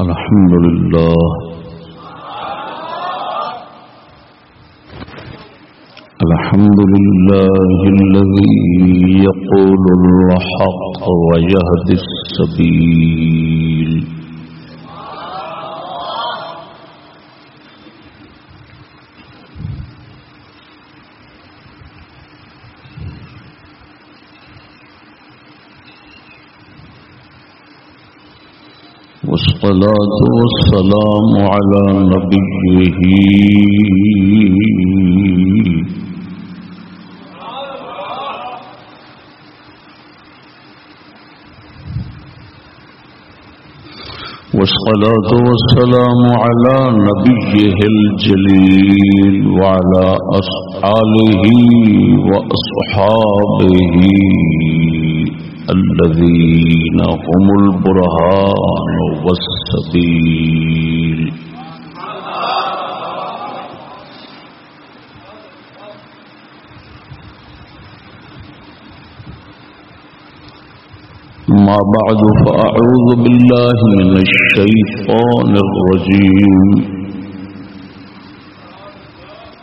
الحمد لله الحمد لله الذي يقول الحق ويهدي السبيل. والصلاة والسلام على نبيه. والصلاة والسلام على نبيه الجليل وعلى أصحابه وأصحابه. الذين هم البرهان والسبيل. ما بعد فأعوذ بالله من الشيطان الرجيم.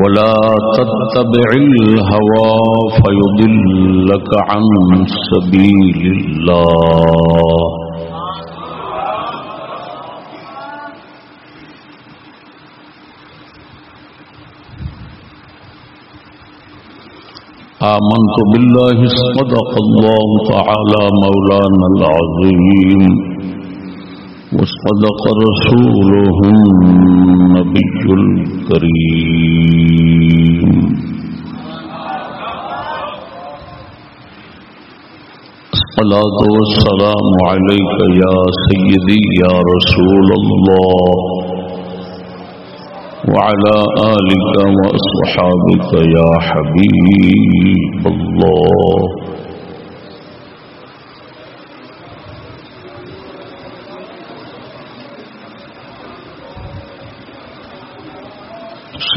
ولا تتبع الهوى فيضلك عن سبيل الله. آمنت بالله صدق الله تعالى مولانا العظيم. وصدق رسوله النبي الكريم. الصلاة والسلام عليك يا سيدي يا رسول الله. وعلى آلك وأصحابك يا حبيب الله.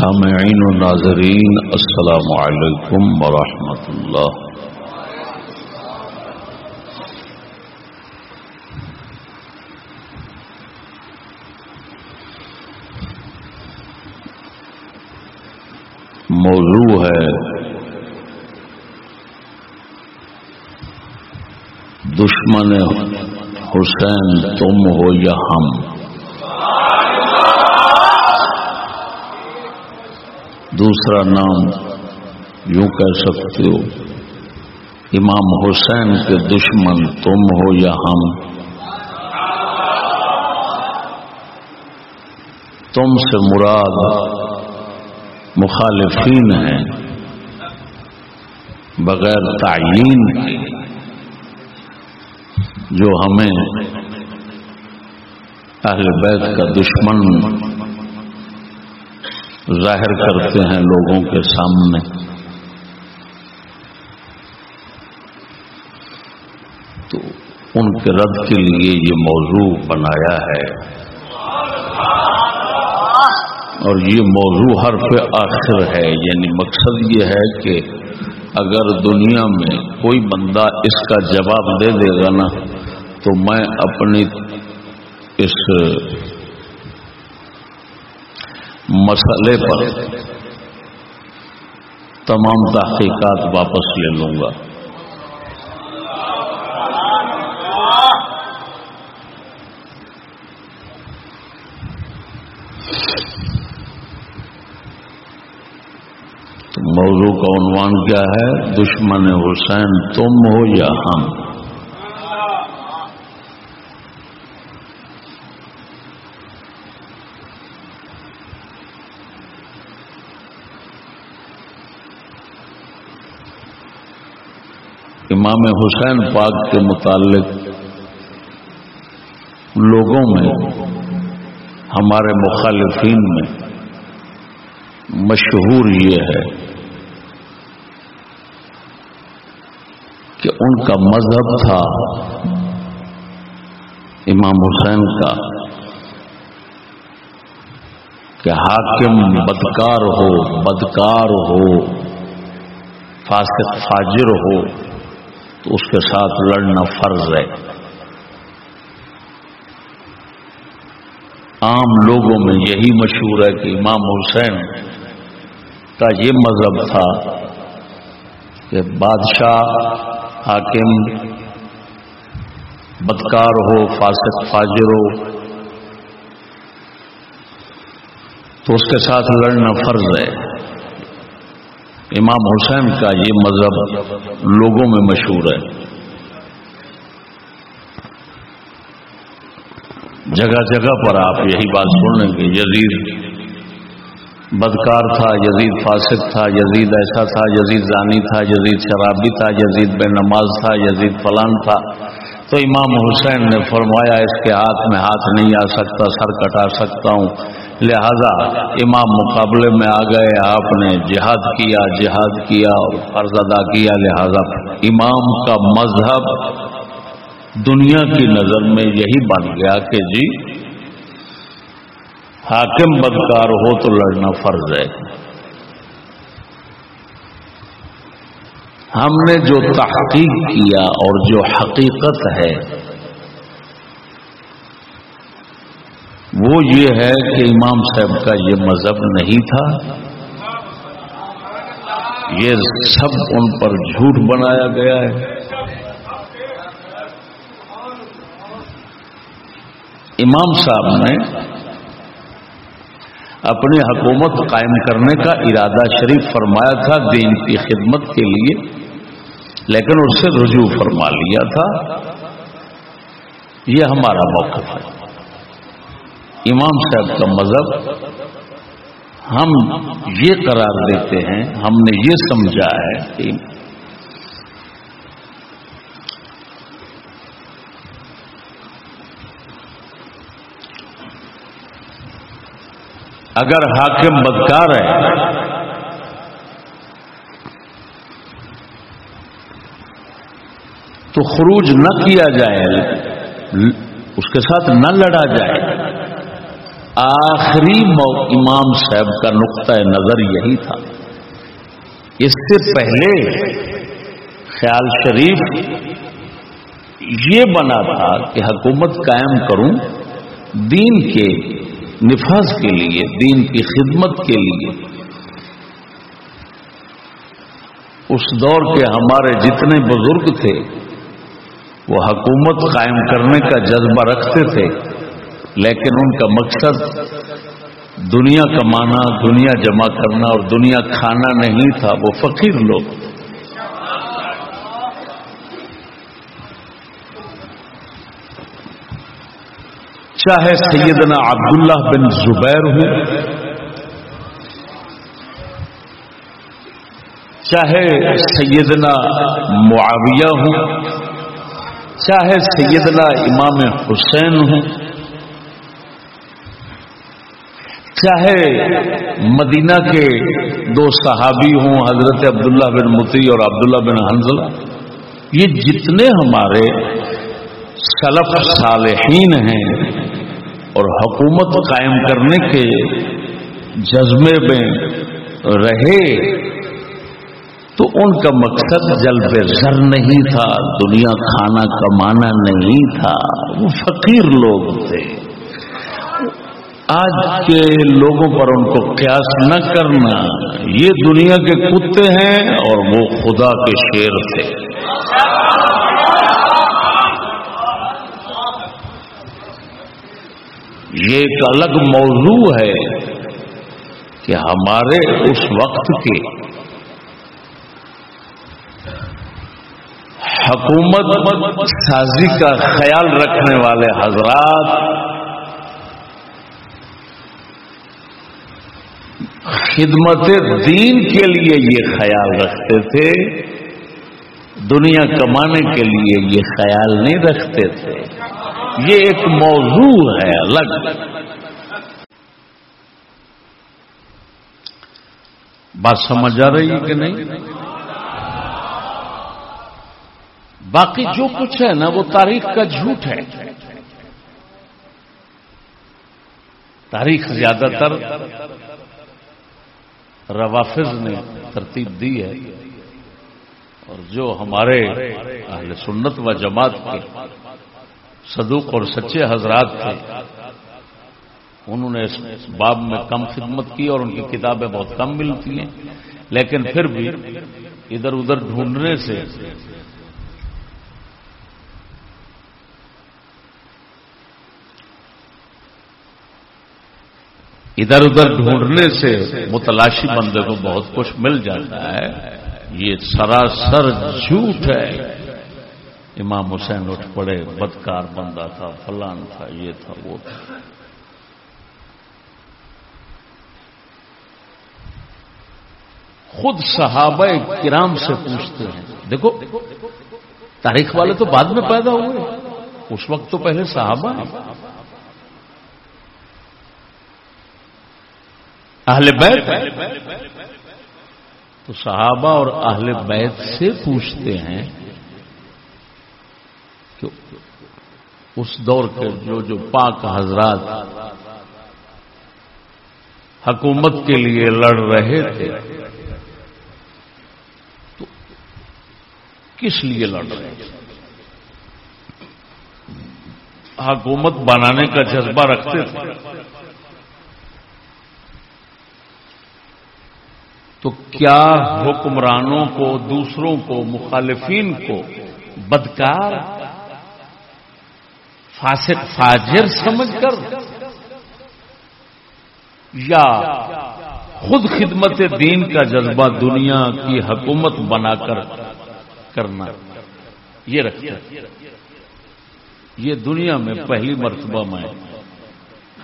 سامعین و ناظرین، السلام علیکم ورحمۃ اللہ۔ موضوع ہے دشمن حسین تم ہو یا ہم۔ دوسرا نام یوں کہہ سکتے ہو، امام حسین کے دشمن تم ہو یا ہم۔ تم سے مراد مخالفین ہیں، بغیر تعین جو ہمیں اہل بیت کا دشمن ظاہر کرتے ہیں لوگوں کے سامنے۔ تو ان کے رد کے لیے یہ موضوع بنایا ہے۔ اور یہ موضوع حرف آخر ہے یعنی مقصد یہ ہے کہ اگر دنیا میں کوئی بندہ اس کا جواب دے دے گا نا، تو میں اپنی اس مسئلے پر تمام تحقیقات واپس لے لوں گا۔ موضوع کا عنوان کیا ہے؟ دشمن حسین تم ہو یا ہم؟ امام حسین پاک کے متعلق لوگوں میں، ہمارے مخالفین میں مشہور یہ ہے کہ ان کا مذہب تھا امام حسین کا کہ حاکم بدکار ہو بدکار ہو، فاسق فاجر ہو۔ تو اس کے ساتھ لڑنا فرض ہے۔ عام لوگوں میں یہی مشہور ہے کہ امام حسین کا یہ مذہب تھا کہ بادشاہ، حاکم، بدکار ہو، فاسق، فاجر ہو۔ تو اس کے ساتھ لڑنا فرض ہے۔ امام حسین کا یہ مذہب لوگوں میں مشہور ہے۔ جگہ جگہ پر آپ یہی بات سن لیں گے یزید بدکار تھا، یزید فاسق تھا، یزید ایسا تھا، یزید زانی تھا، یزید شرابی تھا، یزید بے نماز تھا، یزید فلان تھا۔ تو امام حسین نے فرمایا، اس کے ہاتھ میں ہاتھ نہیں آ سکتا، سر کٹا سکتا ہوں۔ لہذا امام مقابلے میں آ گئے، آپ نے جہاد کیا جہاد کیا اور فرض ادا کیا۔ لہذا امام کا مذہب دنیا کی نظر میں یہی بن گیا کہ جی حاکم بدکار ہو تو لڑنا فرض ہے۔ ہم نے جو تحقیق کیا اور جو حقیقت ہے وہ یہ ہے کہ امام صاحب کا یہ مذہب نہیں تھا، یہ سب ان پر جھوٹ بنایا گیا ہے۔ امام صاحب نے اپنی حکومت قائم کرنے کا ارادہ شریف فرمایا تھا دین کی خدمت کے لیے، لیکن اس سے رجوع فرما لیا تھا۔ یہ ہمارا موقف ہے۔ امام صاحب کا مذہب، ہم یہ قرار دیتے ہیں، ہم نے یہ سمجھا ہے کہ اگر حاکم بدکار ہے، تو خروج نہ کیا جائے، اس کے ساتھ نہ لڑا جائے۔ آخری امام صاحب کا نقطۂ نظر یہی تھا اس سے پہلے خیال شریف یہ بنا تھا کہ حکومت قائم کروں دین کے نفاذ کے لیے، دین کی خدمت کے لیے۔ اس دور کے ہمارے جتنے بزرگ تھے، وہ حکومت قائم کرنے کا جذبہ رکھتے تھے۔ لیکن ان کا مقصد دنیا کمانا، دنیا جمع کرنا اور دنیا کھانا نہیں تھا، وہ فقیر لوگ چاہے سیدنا عبداللہ بن زبیر ہوں چاہے سیدنا معاویہ ہوں چاہے سیدنا امام حسین ہوں چاہے مدینہ کے دو صحابی ہوں، حضرت عبداللہ بن متی اور عبداللہ بن حنزل یہ جتنے ہمارے سلف صالحین ہیں اور حکومت قائم کرنے کے جذبے میں رہے، تو ان کا مقصد جلب زر نہیں تھا، دنیا کھانا کمانا نہیں تھا۔ وہ فقیر لوگ تھے۔ آج کے لوگوں پر ان کو قیاس نہ کرنا، یہ دنیا کے کتے ہیں اور وہ خدا کے شیر تھے۔ یہ ایک الگ موضوع ہے کہ ہمارے اس وقت کے حکومت سازی کا خیال رکھنے والے حضرات خدمت دین کے لیے یہ خیال رکھتے تھے، دنیا کمانے کے لیے یہ خیال نہیں رکھتے تھے۔ یہ ایک موضوع ہے الگ۔ بات سمجھ آ رہی ہے کہ نہیں؟ باقی جو کچھ ہے نا، وہ تاریخ کا جھوٹ ہے۔ تاریخ زیادہ تر روافظ نے ترتیب دی ہے۔ اور جو ہمارے اہل سنت و جماعت کے صدوق اور سچے حضرات تھے، انہوں نے اس باب میں کم خدمت کی اور ان کی کتابیں بہت کم ملتی ہیں، لیکن پھر بھی ادھر ادھر ڈھونڈنے سے ادھر ادھر ڈھونڈنے سے متلاشی بندے کو بہت کچھ مل جاتا ہے۔ یہ سراسر جھوٹ ہے۔ امام حسین اٹھ پڑے، بدکار بندہ تھا، فلان تھا، یہ تھا، وہ تھا۔ خود صحابہ کرام سے پوچھتے ہیں، دیکھو، تاریخ والے تو بعد میں پیدا ہوئے۔ اس وقت تو پہلے صحابہ ہیں اہل بیت تو صحابہ اور اہل بیت سے پوچھتے ہیں کہ اس دور کے جو جو پاک حضرات حکومت کے لیے لڑ رہے تھے، تو کس لیے لڑ رہے تھے؟ حکومت بنانے کا جذبہ رکھتے تھے۔ تو کیا حکمرانوں کو، دوسروں کو، مخالفین کو بدکار، فاسق فاجر سمجھ کر یا خود خدمت دین کا جذبہ دنیا کی حکومت بنا کر کرنا؟ یہ رکھتے یہ دنیا میں پہلی مرتبہ میں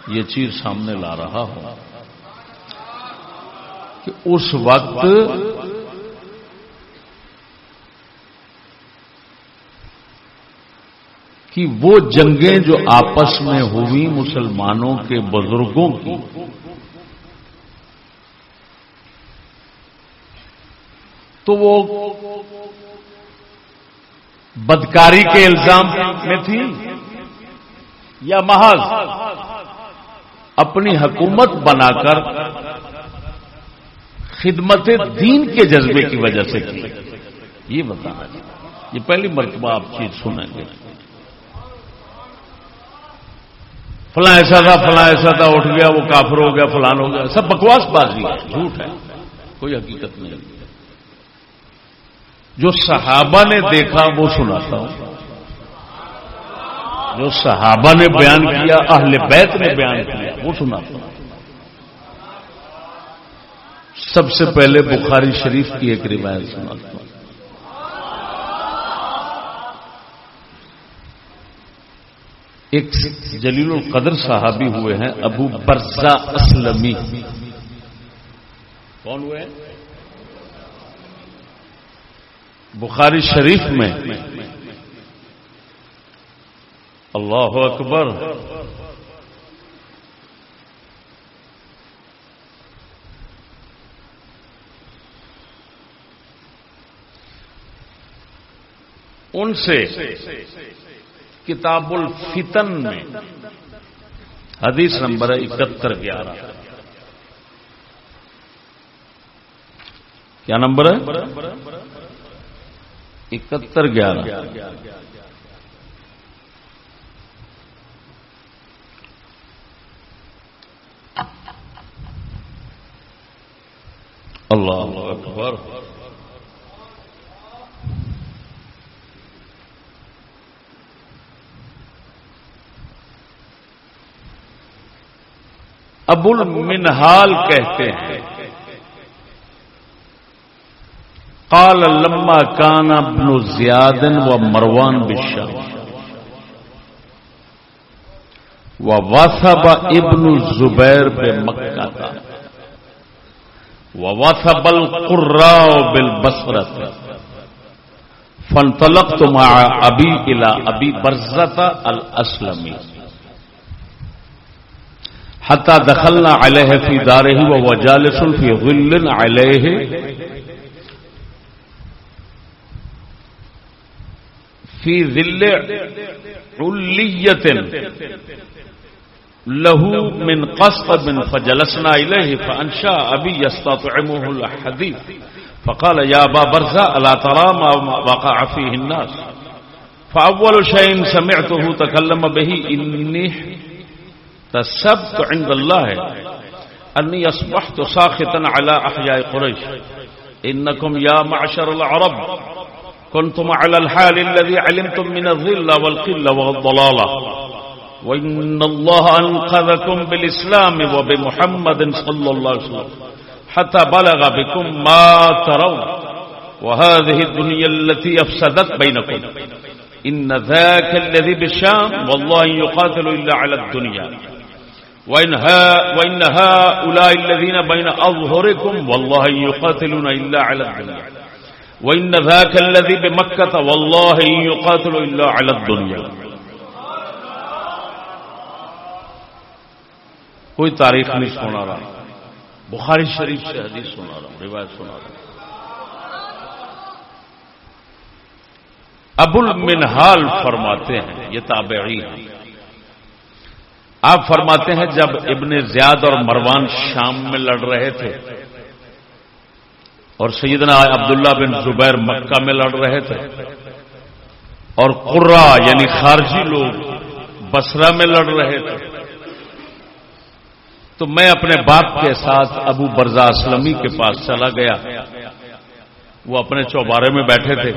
یہ چیز سامنے لا رہا ہوں۔ کہ اس وقت کہ وہ جنگیں جو آپس میں ہوئی مسلمانوں کے بزرگوں کی، تو وہ بدکاری کے الزام میں تھی یا محض اپنی حکومت بنا کر خدمت دین کے جذبے کی وجہ سے کی۔ یہ بتانا یہ پہلی مرتبہ آپ چیز سنیں گے۔ فلاں ایسا تھا، فلاں ایسا تھا، اٹھ گیا، وہ کافر ہو گیا، فلان ہو گیا۔ سب بکواس بازی ہے، جھوٹ ہے۔ کوئی حقیقت نہیں۔ جو صحابہ نے دیکھا، وہ سناتا ہوں۔ جو صحابہ نے بیان کیا، اہل بیت نے بیان کیا، وہ سناتا ہوں۔ سب سے پہلے بخاری شریف کی ایک روایت سناتا ہوں۔ ایک جلیل القدر صحابی ہوئے ہیں، ابو برزا اسلمی۔ کون ہوئے؟ بخاری شریف میں۔ اللہ اکبر۔ ان سے کتاب الفتن میں۔ حدیث نمبر ہے اکہتر گیارہ۔ کیا نمبر ہے؟ اکہتر گیارہ۔ اللہ اکبر۔ ابو المنہال کہتے ہیں۔ قال لما کان ابن زیاد و مروان بشا و واسب ابن زبیر بے مکہ تھا و واسب القراء بالبصرت فانطلقت مع ابي الى ابي برزه الاسلمي حتى دخلنا عليه في داره وهو جالس في ظل عليه. في ظل علية. له من قصب فجلسنا إليه فأنشاء أبي يستطعمه الحديث. فقال يا أبا برزة ألا ترى ما وقع فيه الناس؟ فأول شيء سمعته تكلم به إني تسبت عند الله أني أصبحت ساخطا على أحياء قريش إنكم يا معشر العرب كنتم على الحال الذي علمتم من الظل والقلة والضلالة وإن الله أنقذكم بالإسلام وبمحمد صلى الله عليه وسلم حتى بلغ بكم ما ترون وهذه الدنيا التي أفسدت بينكم إن ذاك الذي بالشام والله يقاتل إلا على الدنيا وإن, ها وإن هؤلاء الذين بين أظهركم والله يقاتلون إلا على الدنيا. وإن ذاك الذي بمكة والله يقاتل إلا على الدنيا. کوئی تاریخ نہیں سنا رہا. بخاری شریف سے حدیث سنا رہا ہوں روایت سنا رہا ہوں. ابو المنحال فرماتے ہیں یہ تابعی ہیں۔ آپ فرماتے ہیں جب ابن زیاد اور مروان شام میں لڑ رہے تھے اور سیدنا عبداللہ بن زبیر مکہ میں لڑ رہے تھے اور قرا یعنی خارجی لوگ بسرا میں لڑ رہے تھے تو میں اپنے باپ کے ساتھ ابو برزا اسلمی کے پاس چلا گیا وہ اپنے چوبارے میں بیٹھے تھے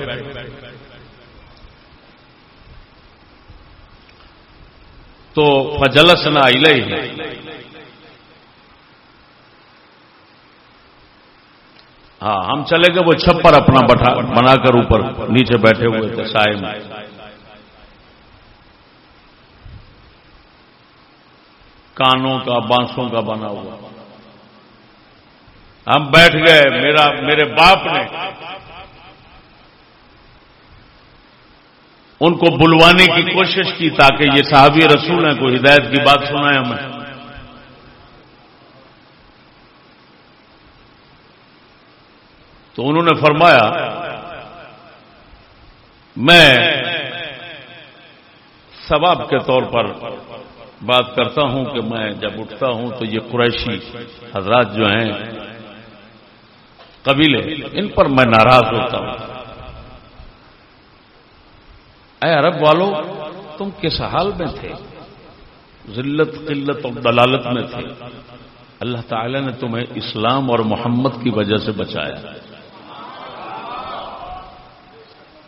تو فجلس نہ ہاں ہم چلے گئے، وہ چھپر اپنا بنا کر اوپر، نیچے بیٹھے ہوئے تھے سائے میں۔ کانوں کا، بانسوں کا بنا ہوا۔ ہم بیٹھ گئے، میرا میرے باپ نے ان کو بلوانے کی کوشش کی تاکہ یہ صحابی رسول ہیں، کوئی ہدایت کی بات سنائے ہمیں۔ تو انہوں نے فرمایا، میں ثواب کے طور پر بات کرتا ہوں کہ میں جب اٹھتا ہوں تو یہ قریشی حضرات جو ہیں، قبیلے، ان پر میں ناراض ہوتا ہوں۔ اے عرب والو، تم کس حال میں تھے؟ ذلت، قلت اور دلالت میں تھے۔ اللہ تعالی نے تمہیں اسلام اور محمد کی وجہ سے بچایا۔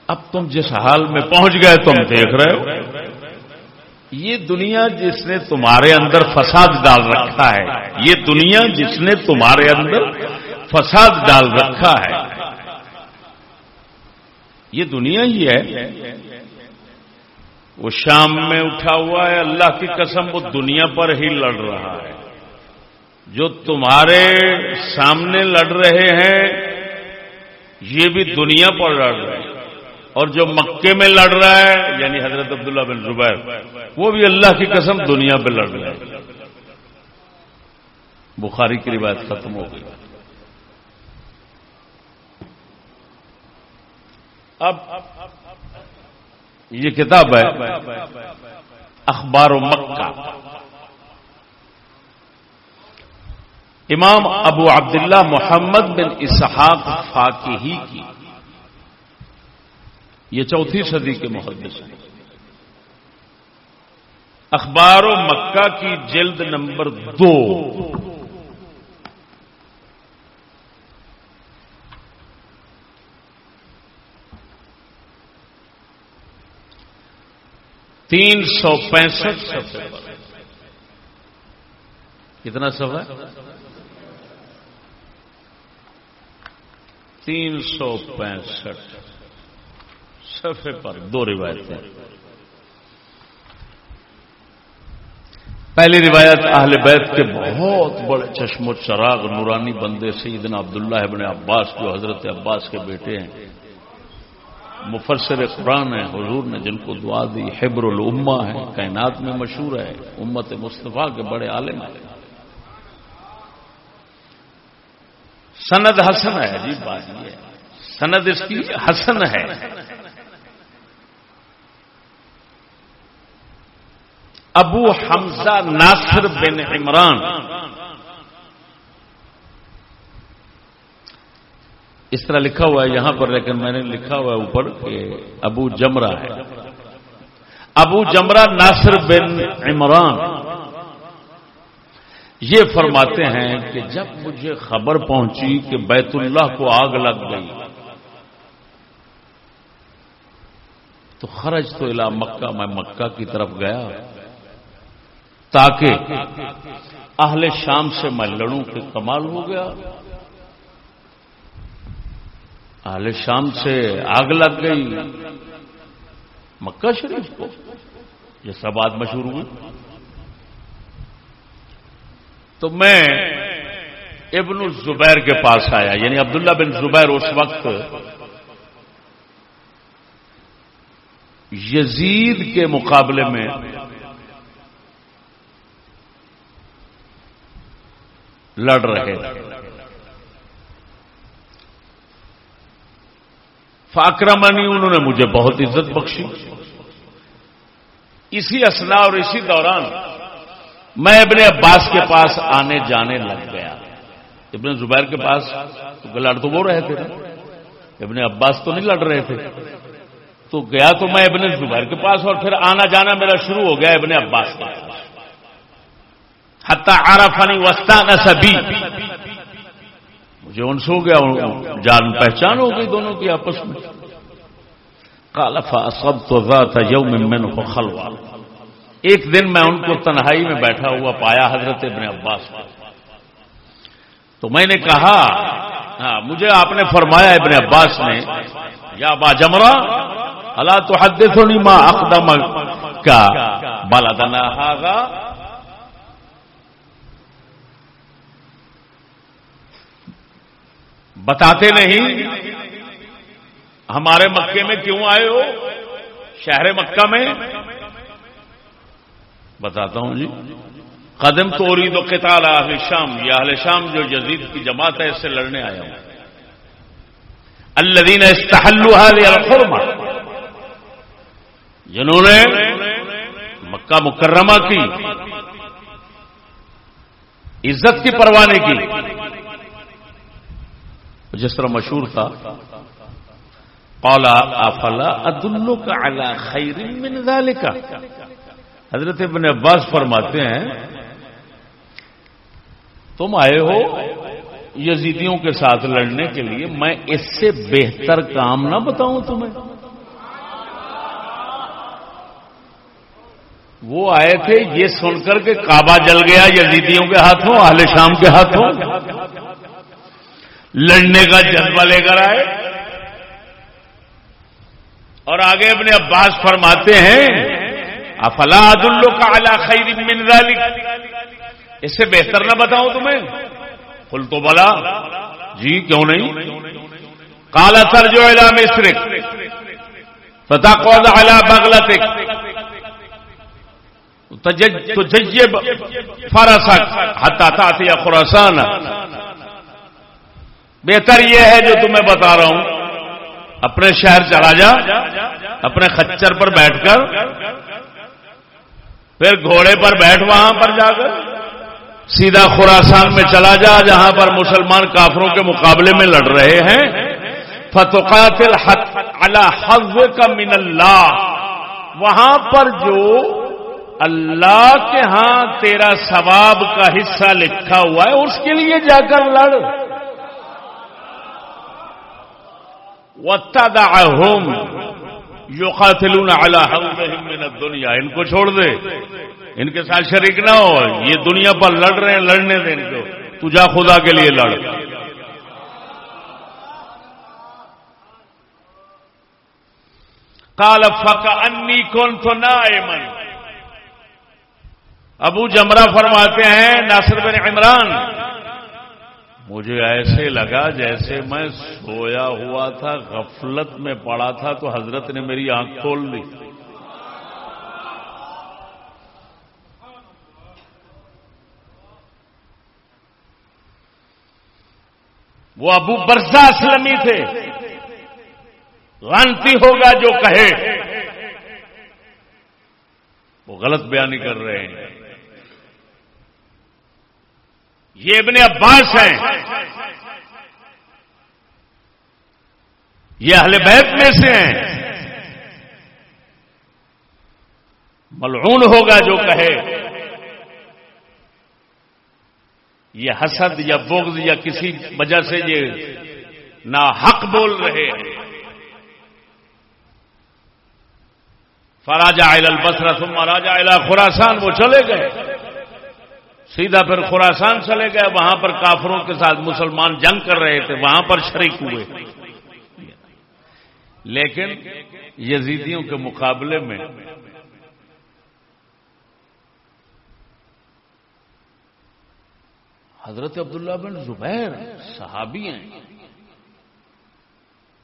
اب تم جس حال میں پہنچ گئے، تم دیکھ رہے ہو۔ یہ دنیا جس نے تمہارے اندر فساد ڈال رکھا ہے، یہ دنیا جس نے تمہارے اندر فساد ڈال رکھا ہے۔ یہ دنیا ہی ہے۔ وہ شام میں اٹھا ہوا ہے، اللہ کی قسم، وہ دنیا پر ہی لڑ رہا ہے۔ جو تمہارے سامنے لڑ رہے ہیں، یہ بھی دنیا پر لڑ رہے ہیں۔ اور جو مکے میں لڑ رہا ہے یعنی حضرت عبداللہ بن زبیر، وہ بھی اللہ کی قسم دنیا پہ لڑ رہے ہیں بخاری کی روایت ختم ہو گئی۔ اب یہ کتاب ہے اخبار و مکہ۔ امام ابو عبداللہ محمد بن اسحاق فاقی کی۔ یہ چوتھی صدی کے محدث ہیں۔ اخبار و مکہ کی جلد نمبر دو۔ تین سو پینسٹھ سفر کتنا سفر تین سو پینسٹھ۔ سفے پر دو روایتیں۔ پہلی روایت اہل بیت کے بہت بڑے چشم و چراغ نورانی بندے سیدنا عبداللہ ابن عباس جو حضرت عباس کے بیٹے ہیں۔ مفسر قرآن ہے حضور نے جن کو دعا دی، حبر الامہ ہے کائنات میں مشہور ہے امت مصطفیٰ کے بڑے عالم ہیں۔ سند حسن ہے، عجیب بات یہ ہے۔ سند اس کی حسن ہے۔ ابو حمزہ ناصر بن عمران اس طرح لکھا ہوا ہے یہاں پر، لیکن میں نے لکھا ہوا ہے اوپر کہ ابو جمرہ ہے۔ ابو جمرہ ناصر بن عمران۔ یہ فرماتے ہیں کہ جب مجھے خبر پہنچی کہ بیت اللہ کو آگ لگ گئی، تو خرج تو الا مکہ، میں مکہ کی طرف گیا۔ تاکہ اہل شام سے میں لڑوں کہ کمال ہو گیا۔ اہل شام سے آگ لگ گئی۔ مکہ شریف کو۔ یہ سب بات مشہور ہوئی تو میں ابن الزبیر کے پاس آیا یعنی عبداللہ بن زبیر اس وقت یزید کے مقابلے میں لڑ رہے تھے۔ فاکرمانی انہوں نے مجھے بہت عزت بخشی۔ اسی اسنا اور اسی دوران میں ابن عباس کے پاس آنے جانے لگ گیا۔ ابن زبیر کے پاس تو لڑ تو وہ رہے تھے ابن عباس تو نہیں لڑ رہے تھے۔ تو گیا تو میں ابن زبیر کے پاس اور پھر آنا جانا میرا شروع ہو گیا ابن عباس کے پاس۔ حتہ آرافانی وسطان سبھی مجھے ان سو گیا جان پہچان ہو گئی دونوں کی آپس میں۔ کالفا سب تو تھا یو میں خلوا ایک دن میں ان کو تنہائی میں بیٹھا ہوا پایا حضرت ابن عباس تو میں نے کہا ہاں مجھے آپ نے فرمایا ابن عباس نے، یا با جمرا اللہ تو حد دیکھو ماں اقدم کا بالا دنا بتاتے نہیں۔ ہمارے مکے میں کیوں آئے ہو؟ شہر مکہ میں۔ بتاتا ہوں جی۔ قدم توری تو قتال اہل شام، یہ اہل شام جو یزید کی جماعت ہے، اس سے لڑنے آیا ہوں۔ الدین الخرما جنہوں نے مکہ مکرمہ کی، عزت کی پرواہ نہیں کی۔ جس طرح مشہور تھا پولا افلا عدالو کا خیر من حضرت ابن عباس فرماتے ہیں، تم آئے ہو یزیدیوں کے ساتھ لڑنے کے لیے، میں اس سے بہتر کام نہ بتاؤں تمہیں۔ وہ آئے تھے یہ سن کر کے کعبہ جل گیا، یزیدیوں کے ہاتھوں، اہل شام کے ہاتھوں۔ لڑنے کا جذبہ لے کر آئے۔ اور آگے اپنے عباس فرماتے ہیں، افلا عدالو کا اعلی خیر من ذالک اس سے بہتر نہ بتاؤں تمہیں۔ کل تو بلا جی کیوں نہیں؟ کالا سر جو الا مصرک پتا کون الا بغلتک۔ تو ججب فرسک حتا تاتی خراسان بہتر یہ ہے جو تمہیں بتا رہا ہوں، اپنے شہر چلا جا، اپنے خچر پر بیٹھ کر، پھر گھوڑے پر بیٹھ وہاں پر جا کر، سیدھا خوراسان میں چلا جا، جہاں پر مسلمان کافروں کے مقابلے میں لڑ رہے ہیں۔ فتوقات حض کا من اللہ۔ وہاں پر جو اللہ کے ہاں تیرا ثواب کا حصہ لکھا ہوا ہے، اس کے لیے جا کر لڑ۔ وَاتَّدَعَهُمْ یقاتلون علی حوضهم من الدنیا ان کو چھوڑ دے۔ ان کے ساتھ شریک نہ ہو۔ یہ دنیا پر لڑ رہے ہیں، لڑنے دے ان کو۔ تو جا خدا کے لیے لڑ۔ کال فک انی کون تو نہ ابو جمرہ فرماتے ہیں، ناصر بن عمران مجھے ایسے لگا جیسے میں سویا ہوا تھا، غفلت میں پڑا تھا، تو حضرت نے میری آنکھ کھول لی۔ وہ ابو برزا اسلمی تھے۔ غانتی ہوگا جو کہے۔ وہ غلط بیانی کر رہے ہیں۔ یہ ابن عباس ہیں۔ یہ اہل بیت میں سے ہیں۔ ملعون ہوگا جو کہے۔ یہ حسد یا بغض یا کسی وجہ سے یہ نا حق بول رہے ہیں۔ فراجا البسرا ثم راجا خوراسان وہ چلے گئے۔ سیدھا پھر خوراسان چلے گئے، وہاں پر کافروں کے ساتھ مسلمان جنگ کر رہے تھے، وہاں پر شریک ہوئے۔ لیکن یزیدیوں کے مقابلے میں حضرت عبداللہ بن زبیر صحابی ہیں۔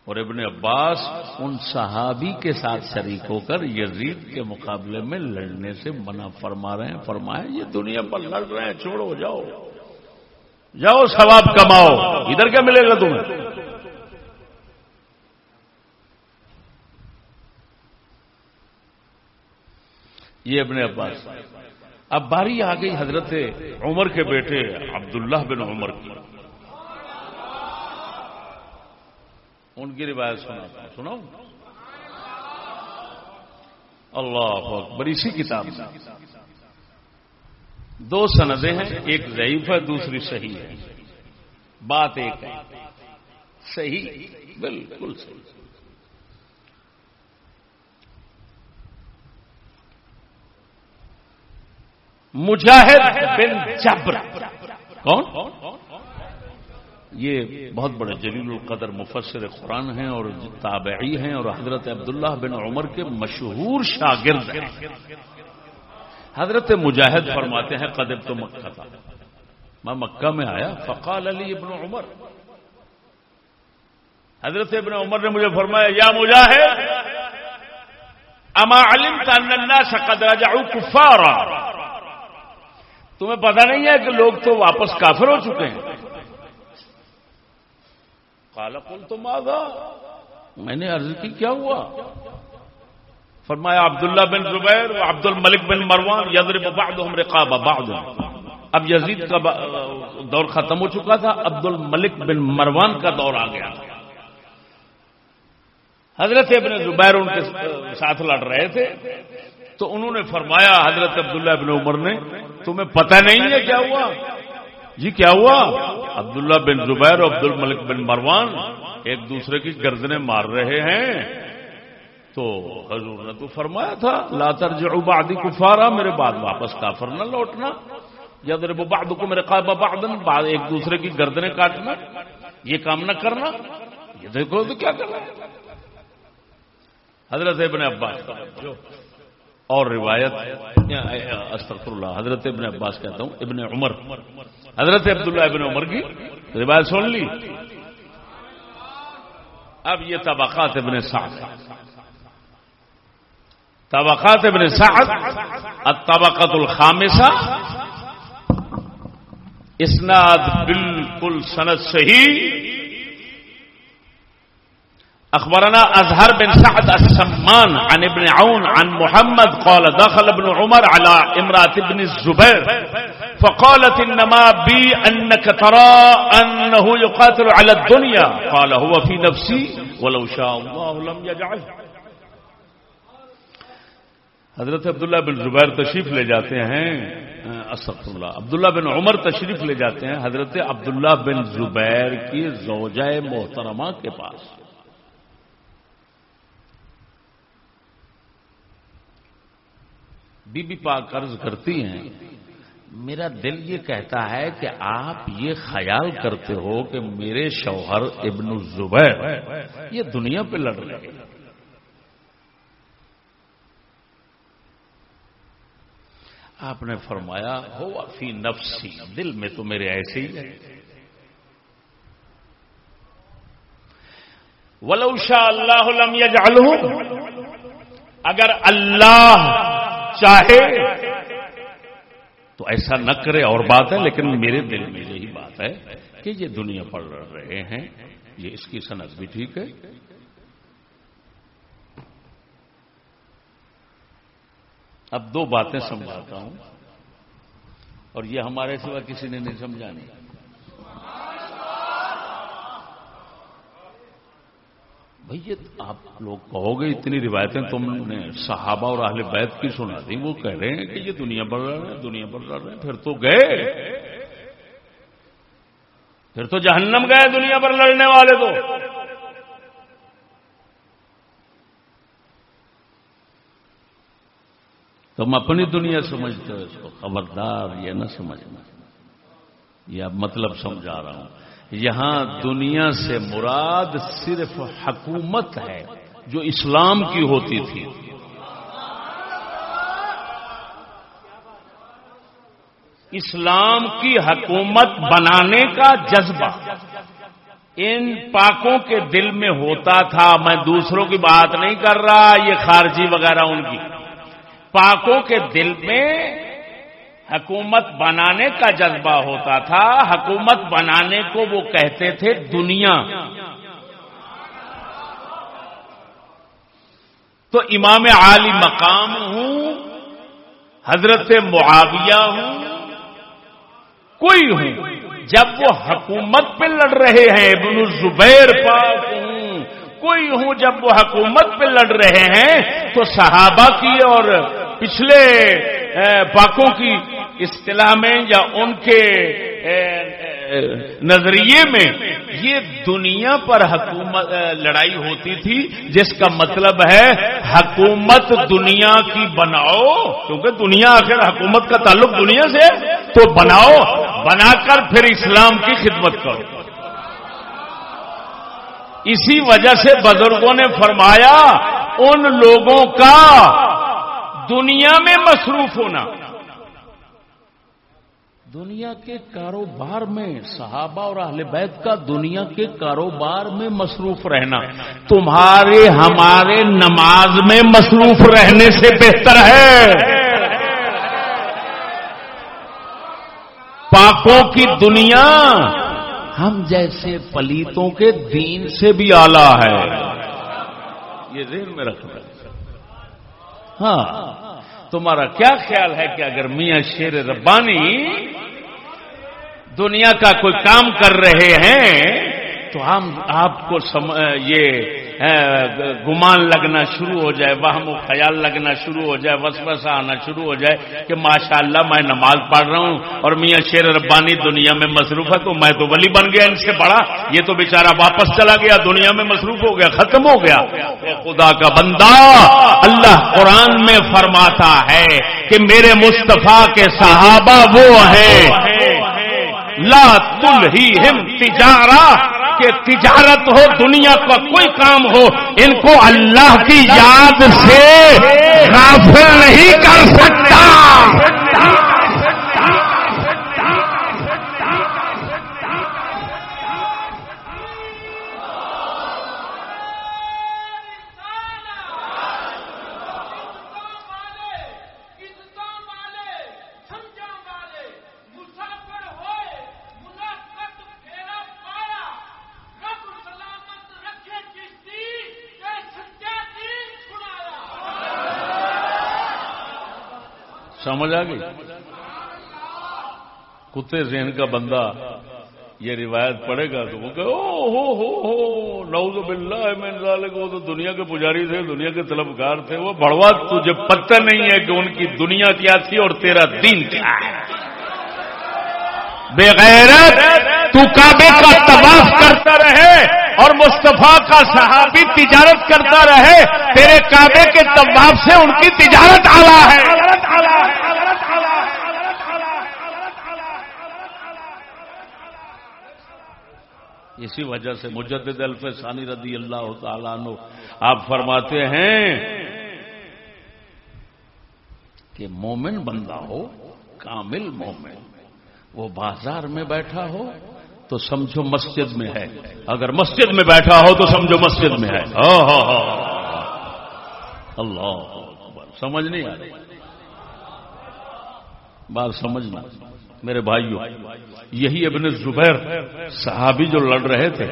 اور ابن عباس ان صحابی کے ساتھ شریک ہو کر یزید کے مقابلے میں لڑنے سے منع فرما رہے ہیں، فرمائے، یہ دنیا پر لڑ رہے ہیں، چھوڑو، جاؤ۔ جاؤ، ثواب کماؤ۔ ادھر کیا ملے گا تمہیں؟ یہ ابن عباس۔ اب باری آ گئی حضرت عمر کے بیٹے عبداللہ بن عمر کی۔ ان کی روایت سنا اللہ اکبر، اسی کتاب دو سندیں ہیں، ایک ضعیف ہے، دوسری صحیح ہے۔ بات ایک ہے۔ صحیح، بالکل صحیح۔ مجاہد بن جبر۔ کون؟ یہ بہت بڑے جلیل القدر مفسر قرآن ہیں اور تابعی ہیں اور حضرت عبداللہ بن عمر کے مشہور شاگرد ہیں۔ حضرت مجاہد فرماتے ہیں قدب تو مکہ تھا۔ میں مکہ میں آیا، فقال علی ابن عمر۔ حضرت ابن عمر نے مجھے فرمایا، یا مجاہد، اما علم الناس قد رجعوا کفارا۔ تمہیں پتا نہیں ہے کہ لوگ تو واپس کافر ہو چکے ہیں۔ کالا پل تو مادا میں نے عرض کی، کیا ہوا؟ فرمایا، عبداللہ بن زبیر عبد الملک بن مروان یدر بعضهم رقاب بعض. اب یزید کا دور ختم ہو چکا تھا عبد الملک بن مروان کا دور آ گیا۔ حضرت ابن زبیر ان کے ساتھ لڑ رہے تھے۔ تو انہوں نے فرمایا، حضرت عبداللہ ابن عمر نے، تمہیں پتہ نہیں ہے کیا ہوا؟ جی کیا ہوا؟ عبداللہ بن زبیر اور عبد الملک بن مروان ایک دوسرے کی گردنے مار رہے ہیں۔ تو حضور نے تو فرمایا تھا لاتر جو کفارا، میرے بعد واپس کافر نہ لوٹنا۔ یا میرے بعد کو میرے قابا بعدن بعد ایک دوسرے کی گردنے کاٹنا۔ یہ کام نہ کرنا۔ یہ دیکھو تو کیا کرنا حضرت ابن عباس۔ اور روایت استغفر اللہ، حضرت ابن عباس کہتا ہوں، ابن عمر۔ حضرت عبداللہ ابن عمر کی روایت سن لی۔ اب یہ طبقات ابن سعد۔ طبقات ابن سعد الطبقت الخامسہ اسناد بالکل سند صحیح۔ اخبرنا اظهر بن سعد السمان عن ابن عون عن محمد قال دخل ابن عمر على امرأة ابن الزبير فقالت انما بي انك ترى انه يقاتل على الدنيا قال هو في نفسي ولو شاء الله لم يجعل حضرت عبداللہ بن زبیر تشریف لے جاتے ہیں اسف اللہ عبداللہ بن عمر تشریف لے جاتے ہیں حضرت عبداللہ بن زبیر کی زوجہ محترمہ کے پاس بی بی پاک قرض کرتی ہیں، میرا دل یہ کہتا ہے کہ آپ یہ خیال کرتے ہو کہ میرے شوہر ابن الزبیر، یہ دنیا پہ لڑ رہے ہیں۔ آپ نے فرمایا، ہوا فی نفسی، دل میں تو میرے ایسے ہی ولو شاء اللہ لم یجعلہ اگر اللہ چاہے تو ایسا نہ کرے، اور بات ہے، لیکن میرے دل میں یہی بات ہے کہ یہ دنیا پڑھ رہے ہیں، یہ اس کی صنعت بھی ٹھیک ہے۔ اب دو باتیں سمجھاتا ہوں، اور یہ ہمارے سوا کسی نے نہیں سمجھانی۔ بھائی یہ آپ لوگ کہو گے اتنی روایتیں تم نے صحابہ اور اہل بیت کی سنا دی، وہ کہہ رہے ہیں کہ یہ دنیا بڑھ رہا ہے دنیا بڑھ رہا ہے پھر تو گئے۔ پھر تو جہنم گئے دنیا پر لڑنے والے تو۔ تم اپنی دنیا سمجھتے ہو اس کو، خبردار، یہ نہ سمجھنا۔ یہ اب مطلب سمجھا رہا ہوں۔ یہاں دنیا سے مراد صرف حکومت ہے جو اسلام کی ہوتی تھی۔ اسلام کی حکومت بنانے کا جذبہ۔ ان پاکوں کے دل میں ہوتا تھا، میں دوسروں کی بات نہیں کر رہا، یہ خارجی وغیرہ ان کی۔ پاکوں کے دل میں حکومت بنانے کا جذبہ ہوتا تھا، حکومت بنانے کو وہ کہتے تھے دنیا۔ تو امام عالی مقام ہوں، حضرت معاویہ ہوں، کوئی ہوں۔ جب وہ حکومت پہ لڑ رہے ہیں، ابن زبیر پاک ہوں، کوئی ہوں، جب وہ حکومت پہ لڑ رہے ہیں، تو صحابہ کی اور پچھلے پاکوں کی اصطلاح میں یا ان کے نظریے میں یہ دنیا پر حکومت لڑائی ہوتی تھی، جس کا مطلب ہے حکومت دنیا کی بناؤ، کیونکہ دنیا آخر حکومت کا تعلق دنیا سے، تو بناؤ، بنا کر پھر اسلام کی خدمت کرو۔ اسی وجہ سے بزرگوں نے فرمایا، ان لوگوں کا دنیا میں مصروف ہونا۔ دنیا کے کاروبار میں صحابہ اور اہل بیت کا دنیا کے کاروبار میں مصروف رہنا، تمہارے، ہمارے نماز میں مصروف رہنے سے بہتر ہے۔ پاکوں کی دنیا ہم جیسے پلیتوں کے دین سے بھی آلہ ہے۔ یہ ذہن میں رکھنا۔ ہاں۔ تمہارا کیا خیال ہے کہ اگر میاں شیر ربانی دنیا کا کوئی کام کر رہے ہیں، تو ہم آپ کو سم... یہ گمان لگنا شروع ہو جائے، وہم و خیال لگنا شروع ہو جائے، وسوسہ آنا شروع ہو جائے کہ ماشاء اللہ میں نماز پڑھ رہا ہوں اور میاں شیر ربانی دنیا میں مصروف ہے تو میں تو ولی بن گیا ان سے بڑا۔ یہ تو بیچارہ واپس چلا گیا، دنیا میں مصروف ہو گیا، ختم ہو گیا۔ خدا کا بندہ، اللہ قرآن میں فرماتا ہے کہ میرے مصطفیٰ کے صحابہ وہ ہیں۔ لا تل ہی تجارہ۔ کہ تجارت ہو، دنیا کا کوئی کام ہو، ان کو اللہ کی یاد سے غافل نہیں کر سکتا۔ سمجھ آ گئی؟ کتے ذہن کا بندہ یہ روایت پڑھے گا تو وہ کہ او ہو ہو ہو، نعوذ باللہ من ذالک، وہ تو دنیا کے پجاری تھے، دنیا کے طلبگار تھے، وہ بڑوا تجھے پتہ نہیں ہے کہ ان کی دنیا کیا تھی اور تیرا دین کیا ہے۔ بغیرت تو کعبے کا طواف کرتا رہے اور مصطفیٰ کا صحابی تجارت کرتا رہے، تیرے کعبے کے طواف سے ان کی تجارت آلہ ہے۔ اسی وجہ سے مجدد الف ثانی رضی اللہ تعالیٰ عنہ، آپ فرماتے ہیں کہ مومن بندہ ہو، کامل مومن، وہ بازار میں بیٹھا ہو تو سمجھو مسجد میں ہے۔ اگر مسجد میں بیٹھا ہو تو سمجھو مسجد میں ہے۔ اللہ سمجھ نہیں آ رہی۔ بات سمجھنا۔ میرے بھائیوں یہی ابن زبیر صحابی جو لڑ رہے تھے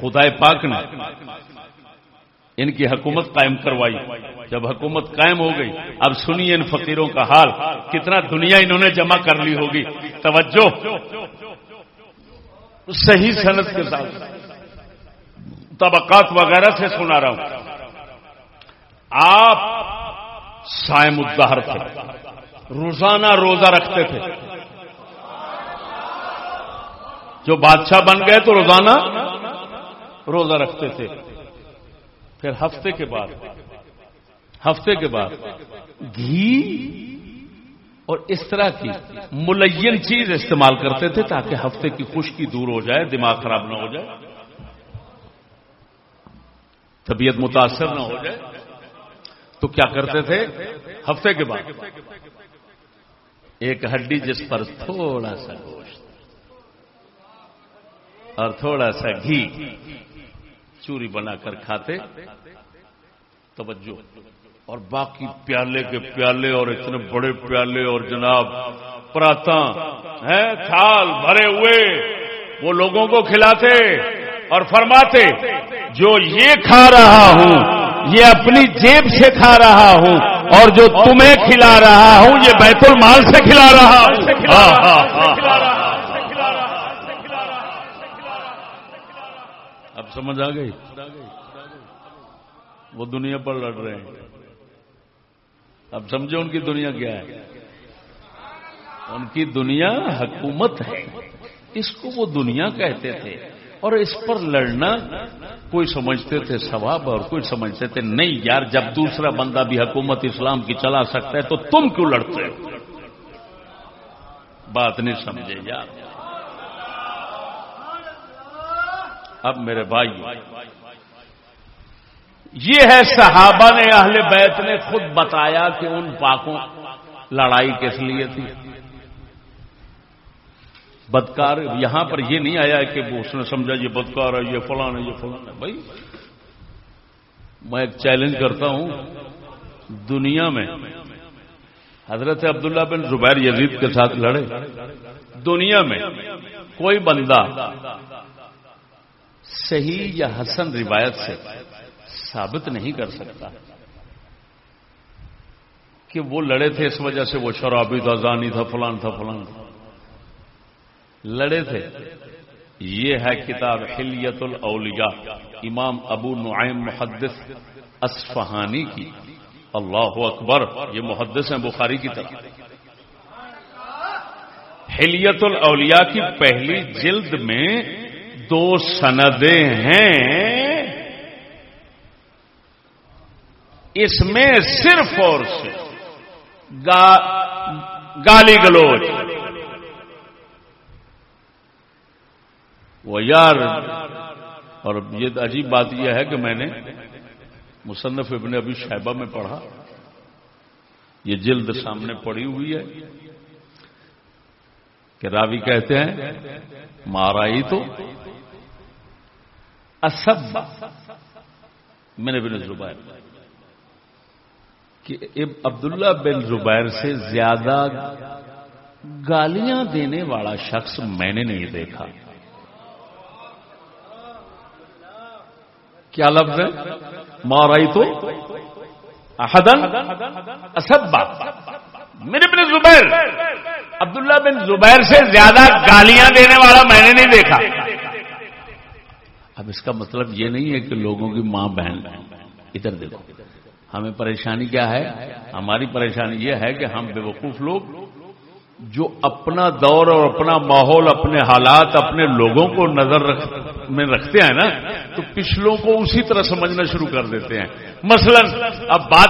خدا پاک نے ان کی حکومت قائم کروائی۔ جب حکومت قائم ہو گئی، اب سنیے ان فقیروں کا حال، کتنا دنیا انہوں نے جمع کر لی ہوگی۔ توجہ۔ صحیح صنعت کے ساتھ۔ طبقات وغیرہ سے سنا رہا ہوں۔ آپ سائم الدہر تھے۔ روزانہ روزہ رکھتے تھے۔ جو بادشاہ بن گئے تو روزانہ روزہ رکھتے تھے۔ پھر ہفتے کے بعد، ہفتے کے بعد گھی اور اس طرح کی ملین چیز استعمال کرتے تھے تاکہ ہفتے کی خشکی دور ہو جائے، دماغ خراب نہ ہو جائے، طبیعت متاثر نہ ہو جائے۔ تو کیا کرتے تھے؟ ہفتے کے بعد۔ ایک ہڈی جس پر تھوڑا سا گوشت۔ اور تھوڑا سا گھی چوری بنا کر کھاتے۔ توجہ۔ اور باقی پیالے کے پیالے اور اتنے بڑے پیالے اور جناب پراتا، ہیں تھال بھرے ہوئے، وہ لوگوں کو کھلاتے اور فرماتے، جو یہ کھا رہا ہوں، یہ اپنی جیب سے کھا رہا ہوں، اور جو تمہیں کھلا رہا ہوں، یہ بیت المال سے کھلا رہا ہوں۔ اب سمجھ آ گئی؟ وہ دنیا پر لڑ رہے ہیں۔ اب سمجھو ان کی دنیا کیا ہے۔ ان کی دنیا حکومت ہے۔ اس کو وہ دنیا کہتے تھے۔ اور اس پر لڑنا کوئی سمجھتے تھے ثواب اور کوئی سمجھتے تھے نہیں۔ یار، جب دوسرا بندہ بھی حکومت اسلام کی چلا سکتا ہے تو تم کیوں لڑتے بات نہیں سمجھے، یار۔ اب میرے بھائی، یہ ہے صحابہ نے اہل بیت نے خود بتایا کہ ان پاکوں لڑائی کس لیے تھی۔ بدکار، یہاں پر یہ نہیں آیا کہ وہ اس نے سمجھا یہ بدکار ہے، یہ فلان ہے، یہ فلان ہے۔ بھائی، میں ایک چیلنج کرتا ہوں دنیا میں۔ حضرت عبداللہ بن زبیر یزید کے ساتھ لڑے۔ دنیا میں کوئی بندہ صحیح یا حسن روایت سے ثابت نہیں کر سکتا کہ وہ لڑے تھے اس وجہ سے وہ شرابی تھا، زانی تھا، فلان تھا فلان تھا۔ لڑے تھے۔ یہ ہے کتاب حلیت الاولیاء، امام ابو نعیم محدث اسفہانی کی۔ اللہ اکبر، یہ محدث ہیں بخاری کی طرف حلیت الاولیاء کی پہلی جلد میں دو سندیں ہیں۔ اس میں صرف اور صرف گالی گلوچ۔ وہ یار، اور یہ عجیب بات یہ ہے کہ میں نے مصنف ابن ابھی شہبہ میں پڑھا۔ یہ جلد سامنے پڑی ہوئی ہے۔ کہ راوی کہتے ہیں مارائی تو۔ اسب میں نے بن زبیر۔ کہ عبداللہ بن زبیر سے زیادہ گالیاں دینے والا شخص میں نے نہیں دیکھا۔ کیا لفظ ہے؟ مارائی تو۔ احدن اسبا میرے بن زبیر، عبداللہ بن زبیر سے زیادہ گالیاں دینے والا میں نے نہیں دیکھا۔ اب اس کا مطلب یہ نہیں ہے کہ لوگوں کی ماں بہن۔ ادھر دیکھو، ہمیں پریشانی کیا ہے؟ ہماری پریشانی یہ ہے کہ ہم بے وقوف لوگ۔ جو اپنا دور اور اپنا ماحول، اپنے حالات، اپنے لوگوں کو نظر رکھ میں رکھتے ہیں نا، تو پچھلوں کو اسی طرح سمجھنا شروع کر دیتے ہیں۔ مثلا، اب بات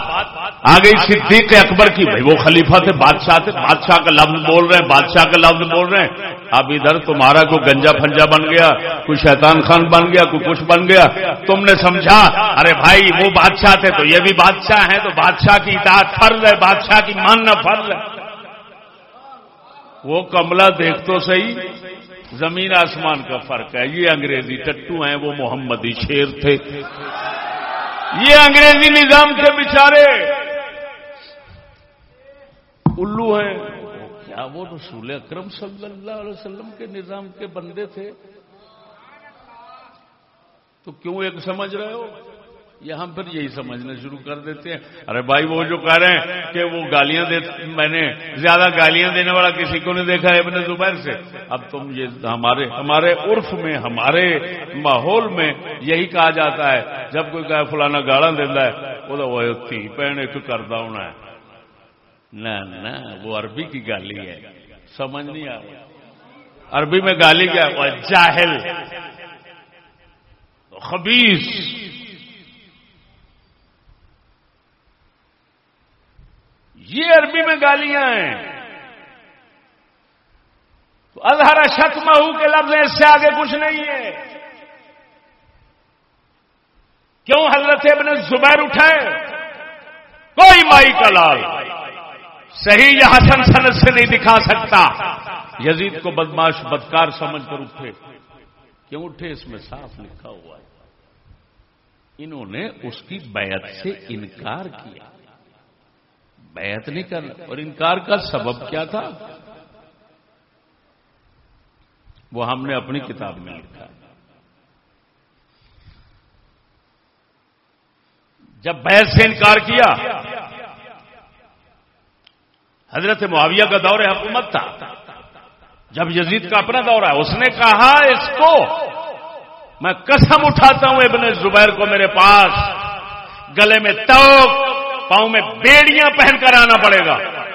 آ گئی صدیق اکبر کی۔ بھائی وہ خلیفہ تھے، بادشاہ تھے۔ بادشاہ کا لفظ بول رہے ہیں، بادشاہ کا لفظ بول رہے ہیں۔ اب ادھر تمہارا کوئی گنجا پھنجا بن گیا، کوئی شیطان خان بن گیا، کوئی کچھ بن گیا۔ تم نے سمجھا، ارے بھائی وہ بادشاہ تھے تو یہ بھی بادشاہ ہیں، تو بادشاہ کی اطاعت فرض ہے، بادشاہ کی ماننا فرض ہے۔ وہ کملا دیکھ تو صحیح، زمین آسمان کا فرق ہے۔ یہ انگریزی ٹٹو ہیں، وہ محمدی شیر تھے۔ یہ انگریزی نظام تھے بیچارے الو ہیں۔ کیا وہ رسول اکرم صلی اللہ علیہ وسلم کے نظام کے بندے تھے؟ تو کیوں ایک سمجھ رہے ہو؟ یہ ہم پھر یہی سمجھنا شروع کر دیتے ہیں۔ ارے بھائی، وہ جو کہہ رہے ہیں کہ وہ گالیاں میں نے زیادہ گالیاں دینے والا کسی کو نہیں دیکھا ہے ابن زبیر سے۔ اب تم یہ ہمارے ہمارے عرف میں، ہمارے ماحول میں یہی کہا جاتا ہے۔ جب کوئی کہ فلانا گالا دینا ہے، وہ تو وہ تھی، پہن ایک کردہ ہونا ہے۔ نہ وہ عربی کی گالی ہے۔ سمجھ نہیں آ عربی میں گالی کیا؟ جاہل خبیص یہ عربی میں گالیاں ہیں۔ تو اظہر شک مہو کے لفظ اس سے آگے کچھ نہیں ہے۔ کیوں حضرت ابن زبیر اٹھائے؟ کوئی مائی کا لال صحیح یا حسن سنت سے نہیں دکھا سکتا۔ یزید کو بدماش بدکار سمجھ کر اٹھے۔ کیوں اٹھے؟ اس میں صاف لکھا ہوا ہے۔ انہوں نے اس کی بیعت سے انکار کیا۔ بیعت نہیں کرنا اور انکار کا سبب کیا تھا؟ وہ ہم نے اپنی کتاب میں لکھا جب بیعت سے انکار کیا، حضرت معاویہ کا دور حکومت تھا۔ جب یزید کا اپنا دور ہے، اس نے کہا، اس کو میں قسم اٹھاتا ہوں، ابن زبیر کو میرے پاس گلے میں توک پاؤں میں بیڑیاں پہن کر آنا پڑے گا۔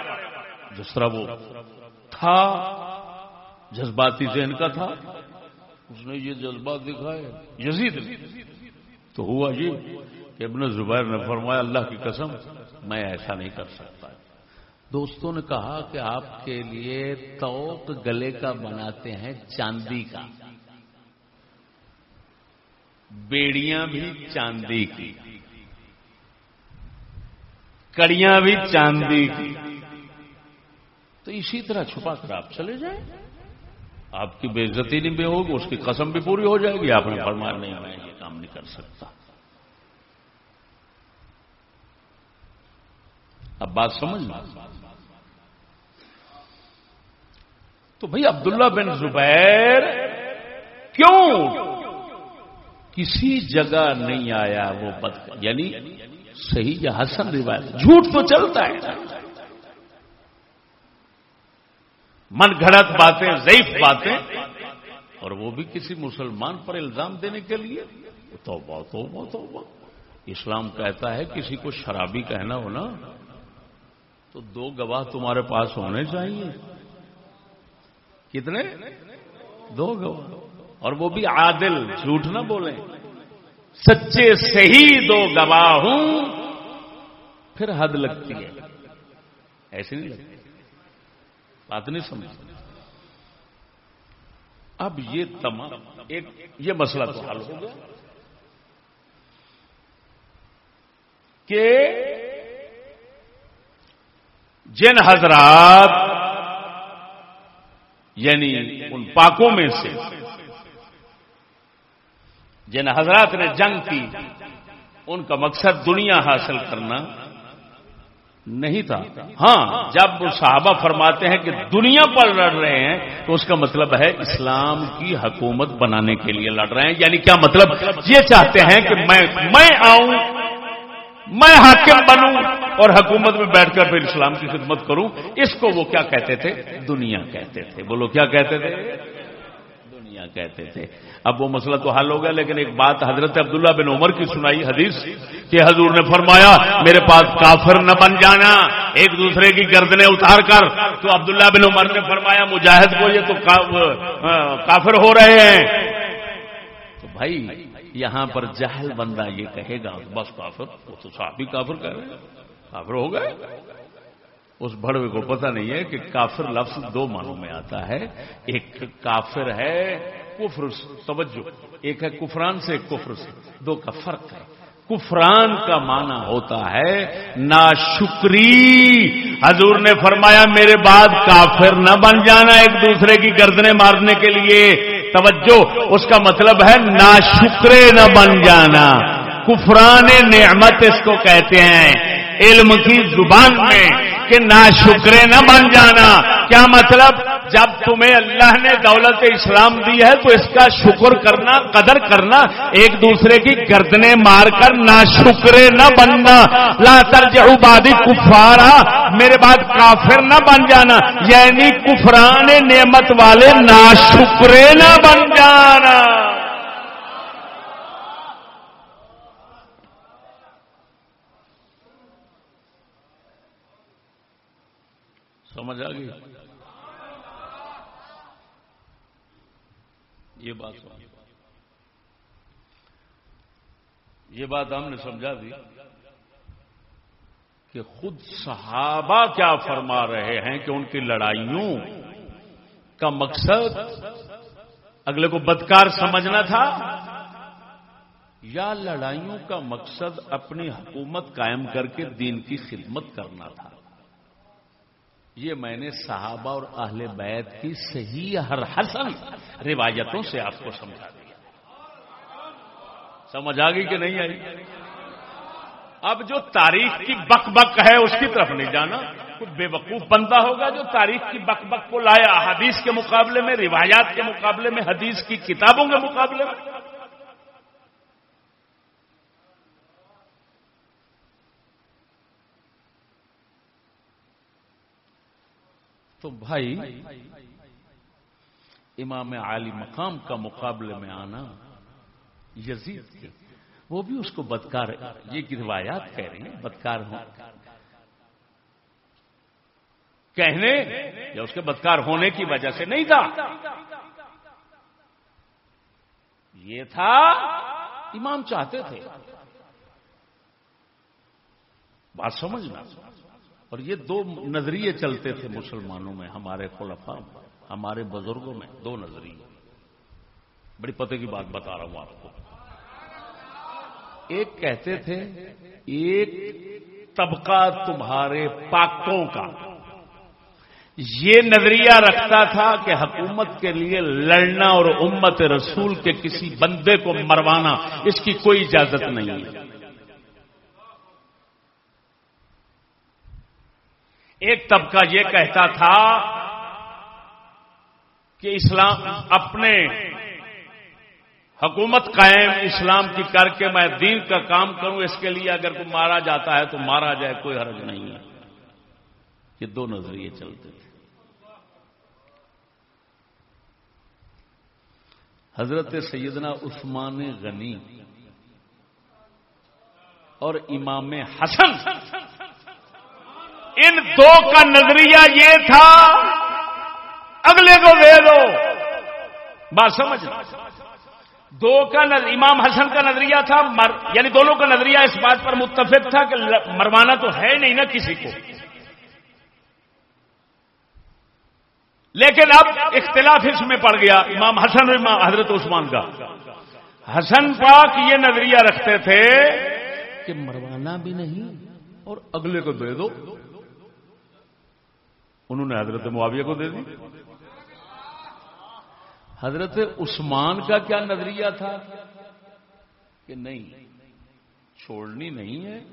جس طرح وہ تھا، جذباتی ذہن کا تھا، اس نے یہ جذبات دکھائے۔ یزید، تو ہوا یہ کہ ابن زبیر نے فرمایا، اللہ کی قسم، میں ایسا نہیں کر سکتا۔ دوستوں نے کہا کہ آپ کے لیے توق گلے کا بناتے ہیں چاندی کا۔ بیڑیاں بھی چاندی کی۔ کڑیاں بھی چاندی۔ کی تو اسی طرح چھپا کر آپ چلے جائیں۔ آپ کی بے عزتی نہیں بھی ہوگی، اس کی قسم بھی پوری ہو جائے گی۔ آپ نے فرمایا، نہیں، میں یہ کام نہیں کر سکتا۔ اب بات سمجھ تو بھائی عبداللہ بن زبیر کیوں کسی جگہ نہیں آیا وہ بد یعنی صحیح یا حسن روایت، جھوٹ تو چلتا ہے۔ من گھڑت باتیں، ضعیف باتیں، اور وہ بھی کسی مسلمان پر الزام دینے کے لیے۔ تو بہت ہو بہت ہو اسلام کہتا ہے، کسی کو شرابی کہنا ہو نا، تو دو گواہ تمہارے پاس ہونے چاہیے۔ کتنے؟ دو گواہ۔ اور وہ بھی عادل، جھوٹ نہ بولیں۔ سچے صحیح دو گواہ ہوں، پھر حد لگتی ہے۔ ایسے نہیں لگتی۔ بات نہیں سمجھ اب یہ تمام ایک یہ مسئلہ تو حل ہو گیا۔ کہ جن حضرات یعنی ان پاکوں میں سے جن حضرات نے جنگ کی، ان کا مقصد دنیا حاصل کرنا نہیں تھا۔ ہاں جب وہ صحابہ فرماتے ہیں کہ دنیا پر لڑ رہے ہیں، تو اس کا مطلب ہے اسلام کی حکومت بنانے کے لیے لڑ رہے ہیں۔ یعنی کیا مطلب؟ یہ چاہتے ہیں کہ میں میں آؤں، میں حاکم بنوں اور حکومت میں بیٹھ کر پھر اسلام کی خدمت کروں۔ اس کو وہ کیا کہتے تھے؟ دنیا کہتے تھے۔ بولو کیا کہتے تھے؟ دنیا کہتے تھے اب وہ مسئلہ تو حل ہو گیا، لیکن ایک بات حضرت عبداللہ بن عمر کی سنائی حدیث کہ حضور نے فرمایا، میرے پاس کافر نہ بن جانا، ایک دوسرے کی گردنیں اتار کر۔ تو عبداللہ بن عمر نے فرمایا، مجاہد کو یہ تو کافر ہو رہے ہیں۔ تو بھائی، یہاں پر جہل بندہ یہ کہے گا، بس کافر، وہ تو صحابی کافر کہہ رہے کافر ہو گئے۔ اس بڑوے کو پتہ نہیں ہے کہ کافر لفظ دو معنوں میں آتا ہے۔ ایک کافر ہے کفر توجہ، ایک ہے کفران سے، ایک کفر سے۔ دو کا فرق ہے۔ کفران کا معنی ہوتا ہے ناشکری۔ حضور نے فرمایا، میرے بعد کافر نہ بن جانا ایک دوسرے کی گردنے مارنے کے لیے۔ توجہ، اس کا مطلب ہے ناشکرے نہ بن جانا۔ کفران نعمت اس کو کہتے ہیں۔ علم کی زبان میں کہ نا شکرے نہ بن جانا۔ کیا مطلب؟ جب تمہیں اللہ نے دولت اسلام دی ہے تو اس کا شکر کرنا، قدر کرنا، ایک دوسرے کی گردنے مار کر نا شکرے نہ بننا۔ لا ترجعو بادی کفارا۔ میرے بعد کافر نہ بن جانا۔ یعنی کفران نعمت والے نا شکرے نہ بن جانا سمجھ آ گئی یہ بات یہ بات ہم نے سمجھا دی کہ خود صحابہ کیا فرما رہے ہیں کہ ان کی لڑائیوں کا مقصد اگلے کو بدکار سمجھنا تھا یا لڑائیوں کا مقصد اپنی حکومت قائم کر کے دین کی خدمت کرنا تھا۔ یہ میں نے صحابہ اور اہل بیت کی صحیح ہر حسن روایتوں سے آپ کو سمجھا دیا۔ سمجھ آ گئی کہ نہیں آئی؟ اب جو تاریخ کی بک بک ہے اس کی طرف نہیں جانا۔ کچھ بے وقوف بندہ ہوگا جو تاریخ کی بک بک کو لایا حدیث کے مقابلے میں، روایات کے مقابلے میں، حدیث کی کتابوں کے مقابلے میں۔ تو بھائی، امام عالی مقام کا مقابلے میں آنا یزید کے۔ وہ بھی اس کو بدکار، یہ روایات کہہ رہی ہیں، بدکار ہوں۔ کہنے یا اس کے بدکار ہونے کی وجہ سے نہیں تھا۔ یہ تھا، امام چاہتے تھے۔ بات سمجھنا۔ اور یہ دو نظریے چلتے تھے مسلمانوں میں، ہمارے خلفا ہمارے بزرگوں میں، دو نظریے۔ بڑی پتے کی بات بتا رہا ہوں آپ کو۔ ایک کہتے تھے، ایک طبقہ تمہارے پاکوں کا۔ یہ نظریہ رکھتا تھا کہ حکومت کے لیے لڑنا اور امت رسول کے کسی بندے کو مروانا، اس کی کوئی اجازت نہیں ہے۔ ایک طبقہ یہ کہتا تھا کہ اسلام اپنے حکومت قائم اسلام کی کر کے میں دین کا کام کروں، اس کے لیے اگر کوئی مارا جاتا ہے تو مارا جائے، کوئی حرج نہیں ہے۔ یہ دو نظریے چلتے تھے۔ حضرت سیدنا عثمان غنی اور امام حسن ان دو کا نظریہ یہ تھا، اگلے کو دے دو۔ بات سمجھ دو کا امام حسن کا نظریہ تھا، مر یعنی دونوں کا نظریہ اس بات پر متفق تھا کہ مروانا تو ہے نہیں نا کسی کو۔ لیکن اب اختلاف اس میں پڑ گیا، امام حسن اور امام حضرت عثمان کا۔ حسن پاک یہ نظریہ رکھتے تھے کہ مروانا بھی نہیں اور اگلے کو دے دو۔ انہوں نے حضرت معاویہ کو دے دی۔ حضرت عثمان کا کیا نظریہ تھا؟ کہ نہیں، چھوڑنی نہیں ہے،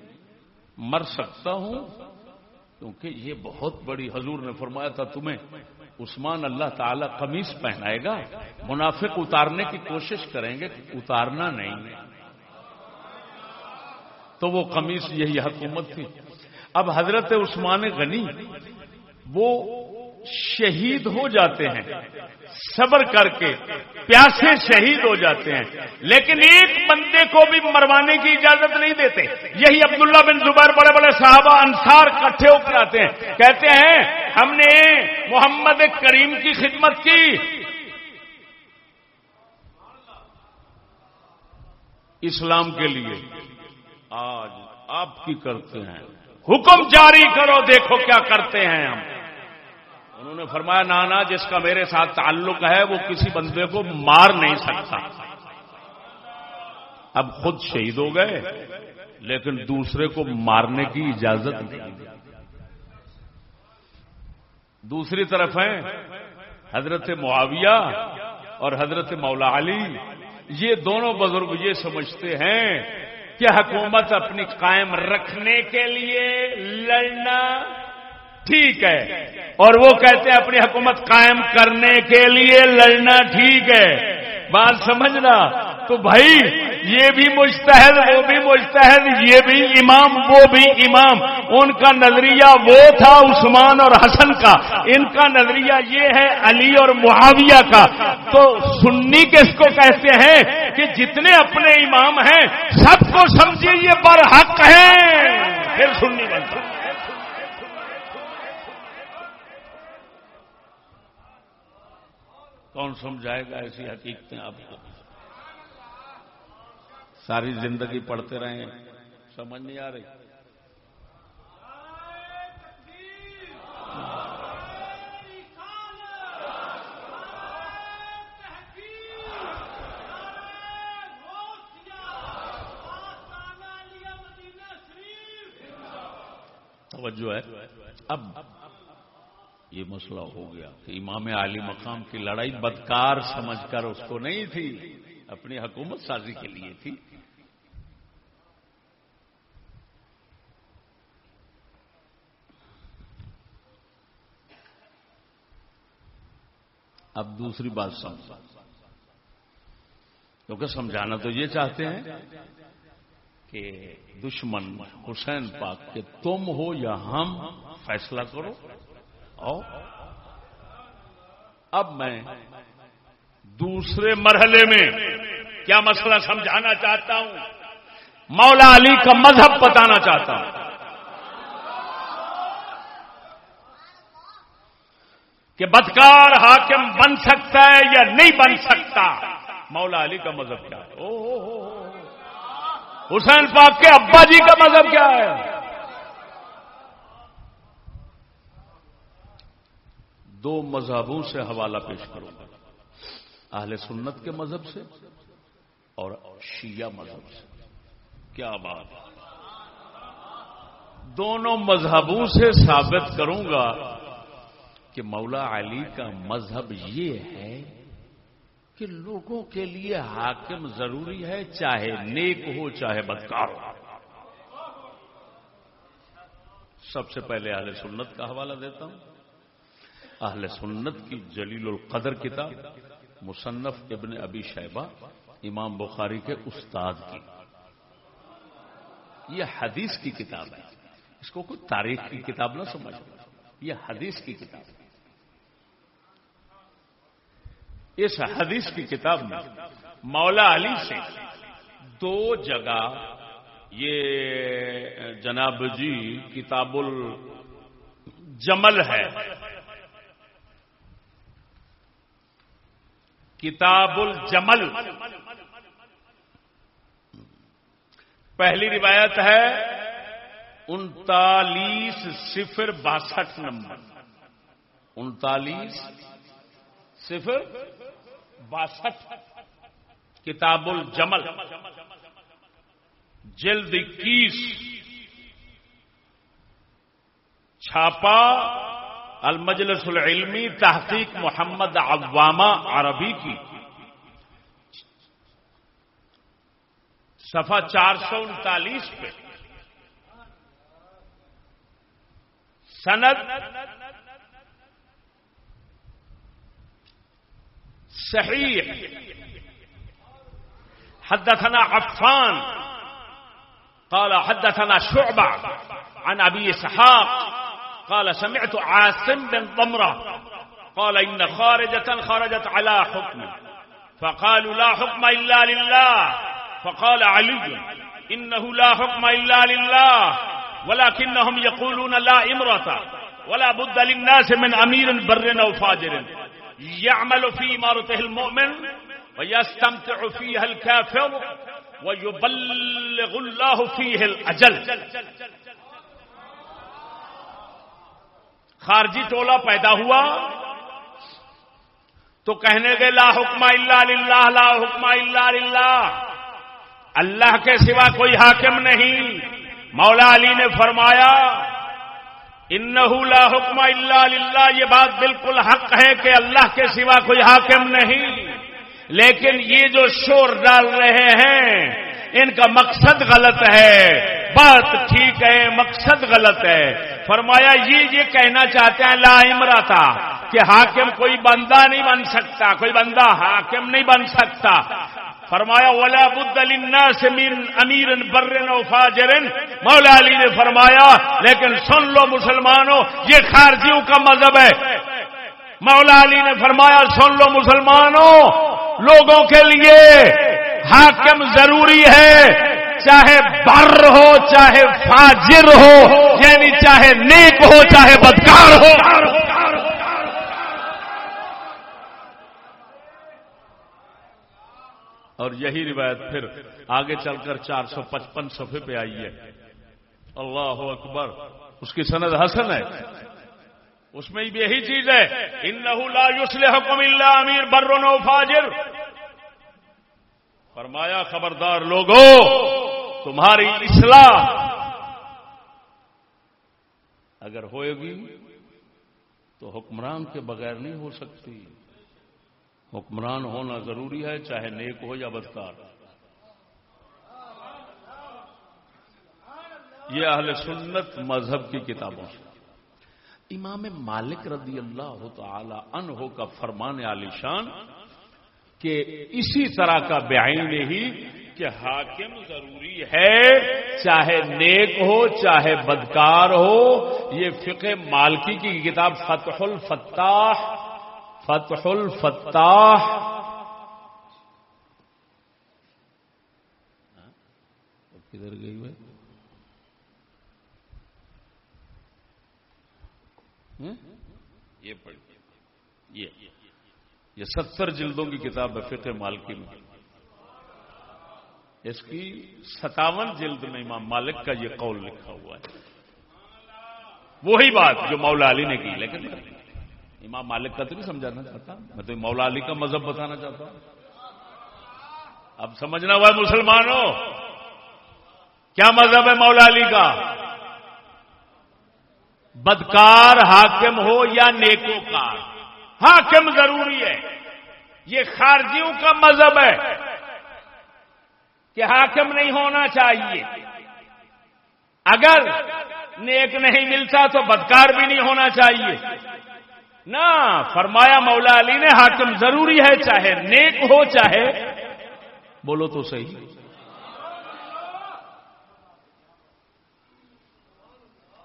مر سکتا ہوں، کیونکہ یہ بہت بڑی حضور نے فرمایا تھا، تمہیں عثمان اللہ تعالی قمیص پہنائے گا، منافق اتارنے کی کوشش کریں گے، اتارنا نہیں۔ تو وہ قمیص یہی حکومت تھی۔ اب حضرت عثمان غنی وہ شہید ہو جاتے ہیں، صبر کر کے، پیاسے شہید ہو جاتے ہیں۔ لیکن ایک بندے کو بھی مروانے کی اجازت نہیں دیتے۔ یہی عبداللہ بن زبیر بڑے بڑے صحابہ انصار کٹھے ہو کر آتے ہیں۔ کہتے ہیں، ہم نے محمد کریم کی خدمت کی۔ اسلام کے لیے آج آپ کی کرتے ہیں۔ حکم جاری کرو، دیکھو کیا کرتے ہیں ہم۔ انہوں نے فرمایا، نانا، جس کا میرے ساتھ تعلق ہے، وہ کسی بندے کو مار نہیں سکتا۔ اب خود شہید ہو گئے، لیکن دوسرے کو مارنے کی اجازت نہیں۔ دوسری طرف ہیں، حضرت معاویہ اور حضرت مولا علی۔ یہ دونوں بزرگ یہ سمجھتے ہیں کہ حکومت اپنی قائم رکھنے کے لیے لڑنا ٹھیک ہے۔ اور وہ کہتے ہیں اپنی حکومت قائم کرنے کے لیے لڑنا ٹھیک ہے۔ بات سمجھنا، تو بھائی، یہ بھی مشتحد وہ بھی مشتحد یہ بھی امام، وہ بھی امام۔ ان کا نظریہ وہ تھا، عثمان اور حسن کا۔ ان کا نظریہ یہ ہے، علی اور معاویہ کا۔ تو سنی کس کو کہتے ہیں؟ کہ جتنے اپنے امام ہیں، سب کو سمجھیے، یہ برحق ہیں۔ پھر سنی بنتا۔ کون سمجھائے گا ایسی حقیقتیں آپ کو؟ ساری زندگی پڑھتے رہے سمجھ نہیں آ رہی۔ توجہ ہے۔ اب یہ مسئلہ ہو گیا کہ امام علی مقام کی لڑائی بدکار سمجھ کر اس کو نہیں تھی، اپنی حکومت سازی کے لیے تھی۔ اب دوسری بات سمجھ کیونکہ سمجھانا تو یہ چاہتے ہیں کہ دشمن حسین پاک کہ تم ہو یا ہم، فیصلہ کرو۔ اور اب میں دوسرے مرحلے میں کیا مسئلہ سمجھانا چاہتا ہوں؟ مولا علی کا مذہب بتانا چاہتا ہوں۔ کہ بدکار حاکم بن سکتا ہے یا نہیں بن سکتا؟ مولا علی کا مذہب کیا ہے؟ حسین پاک کے ابا جی کا مذہب کیا ہے؟ دو مذہبوں سے حوالہ پیش کروں گا۔ اہل سنت کے مذہب سے اور شیعہ مذہب سے۔ کیا بات۔ دونوں مذہبوں سے ثابت کروں گا کہ مولا علی کا مذہب یہ ہے کہ لوگوں کے لیے حاکم ضروری ہے، چاہے نیک ہو، چاہے بدکار ہو۔ سب سے پہلے اہل سنت کا حوالہ دیتا ہوں۔ اہل سنت کی جلیل القدر کتاب مصنف ابن ابی شیبہ، امام بخاری کے استاد کی۔ یہ حدیث کی کتاب ہے۔ اس کو کوئی تاریخ کی کتاب نہ سمجھ۔ یہ حدیث کی کتاب ہے۔ اس حدیث کی کتاب میں مولا علی سے دو جگہ یہ جناب جی کتاب الجمل ہے۔ کتاب الجمل۔ پہلی روایت ہے انتالیس صفر باسٹھ نمبر۔ انتالیس صفر باسٹھ۔ کتاب الجمل۔ جلد اکیس۔ چھاپا المجلس العلمی تحقیق محمد عوامہ عربی کی۔ صفحہ چار سو انتالیس پہ۔ سند صحيح حدثنا عفان۔ قال حدثنا شعبة عن أبي إسحاق قال سمعت عاصم بن ضمرة قال إن خارجة خرجت على حكم. فقالوا لا حكم إلا لله. فقال علي إنه لا حكم إلا لله ولكنهم يقولون لا إمرة ولا بد للناس من أمير بر أو فاجر. يعمل في إمارته المؤمن ويستمتع فيها الكافر ويبلغ الله فيه الأجل. خارجی ٹولہ پیدا ہوا تو کہنے گئے لا حکم اللہ للہ، لا حکم اللہ للہ۔ اللہ کے سوا کوئی حاکم نہیں۔ مولا علی نے فرمایا ان لا حکم اللہ للہ۔ یہ بات بالکل حق ہے کہ اللہ کے سوا کوئی حاکم نہیں۔ لیکن یہ جو شور ڈال رہے ہیں، ان کا مقصد غلط ہے۔ بات ٹھیک ہے، مقصد غلط ہے۔ فرمایا، یہ یہ کہنا چاہتے ہیں، لا امرا تھا کہ حاکم کوئی بندہ نہیں بن سکتا، کوئی بندہ حاکم نہیں بن سکتا۔ فرمایا، ولا بد الناس من امیر برن و فاجرن مولا علی نے فرمایا، لیکن سن لو مسلمانوں، یہ خارجیوں کا مذہب ہے۔ مولا علی نے فرمایا، سن لو مسلمانوں، لوگوں کے لیے حاکم ضروری ہے۔ چاہے بر ہو، چاہے فاجر ہو یعنی چاہے نیک ہو، چاہے بدکار ہو۔ اور یہی روایت پھر آگے چل کر چار سو پچپن صفحے پہ آئی ہے۔ اللہ اکبر، اس کی سند حسن ہے۔ اس میں بھی یہی چیز ہے۔ ان لا یوسل حکم اللہ امیر برون و فاجر۔ فرمایا خبردار لوگوں تمہاری اصلاح اگر ہوئے گی تو حکمران کے بغیر نہیں ہو سکتی۔ حکمران ہونا ضروری ہے، چاہے نیک ہو یا بدکار۔ یہ اہل سنت مذہب کی کتابوں سے۔ امام مالک رضی اللہ تعالی عنہ کا فرمان علی شان کہ اسی طرح کا بعین ہی کہ حاکم ضروری ہے، چاہے نیک ہو، چاہے بدکار ہو، یہ فقہ مالکی کی کتاب فتح الفتاح فتح الفتاح۔ کدھر گئی بھائی یہ پڑھ، یہ یہ ستر جلدوں کی کتاب ہے فقہ مالکی میں۔ اس کی ستاون جلد میں امام مالک کا یہ قول لکھا ہوا ہے۔ وہی بات جو مولا علی نے کی، لیکن امام مالک کا تو نہیں سمجھانا چاہتا۔ میں تو مولا علی کا مذہب بتانا چاہتا ہوں۔ اب سمجھنا ہوا مسلمانوں، کیا مذہب ہے مولا علی کا؟ بدکار، حاکم ہو یا نیکوکار حاکم ضروری ہے۔ یہ خارجیوں کا مذہب ہے۔ کہ حاکم نہیں ہونا چاہیے۔ اگر نیک نہیں ملتا تو بدکار بھی نہیں ہونا چاہیے۔ نہ، فرمایا مولا علی نے، حاکم ضروری ہے چاہے نیک ہو، چاہے بولو تو صحیح۔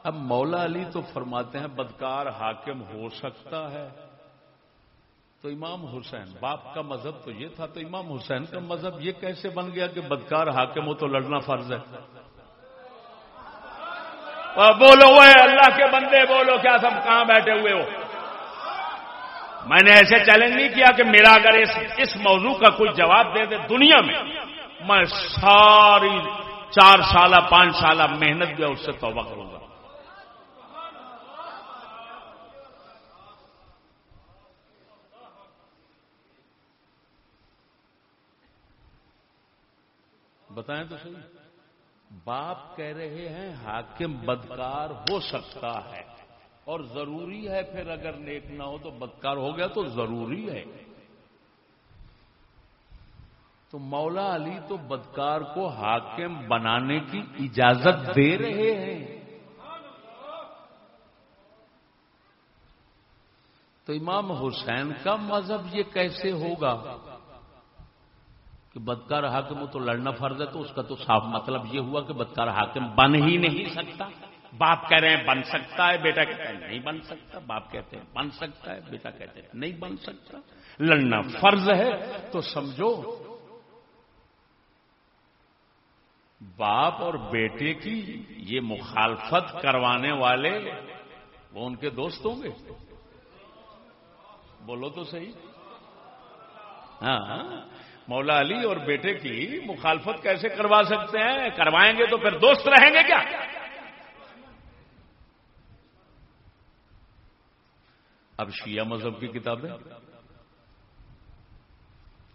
اب مولا علی تو فرماتے ہیں، بدکار حاکم ہو سکتا ہے۔ تو امام حسین، باپ کا مذہب تو یہ تھا، تو امام حسین کا مذہب یہ کیسے بن گیا کہ بدکار حاکم ہو تو لڑنا فرض ہے؟ بولو وہ اللہ کے بندے، بولو کیا سب کہاں بیٹھے ہوئے ہو؟ میں نے ایسے چیلنج نہیں کیا کہ میرا اگر اس اس موضوع کا کوئی جواب دے دے دنیا میں میں ساری چار سالہ، پانچ سالہ محنت جو اس سے توبہ کروں گا بتائیں تو صحیح۔ باپ کہہ رہے ہیں، حاکم بدکار ہو سکتا ہے۔ اور ضروری ہے پھر اگر نیک نہ ہو تو بدکار ہو گیا تو ضروری ہے۔ تو مولا علی تو بدکار کو حاکم بنانے کی اجازت دے رہے ہیں۔ تو امام حسین کا مذہب یہ کیسے ہوگا؟ کہ بدکار حاکم ہو تو لڑنا فرض ہے تو اس کا تو صاف مطلب یہ ہوا کہ بدکار حاکم بن ہی نہیں سکتا۔ باپ کہہ رہے ہیں بن سکتا ہے، بیٹا کہتے ہیں نہیں بن سکتا۔ باپ کہتے ہیں بن سکتا ہے، بیٹا کہتے ہیں نہیں بن سکتا۔ لڑنا فرض ہے تو سمجھو، باپ اور بیٹے کی یہ مخالفت کروانے والے وہ ان کے دوست ہوں گے۔ بولو تو صحیح۔ ہاں۔, ہاں۔ مولا علی اور بیٹے کی مخالفت کیسے کروا سکتے ہیں؟ کروائیں گے تو پھر دوست رہیں گے کیا؟ اب شیعہ مذہب کی کتابیں؟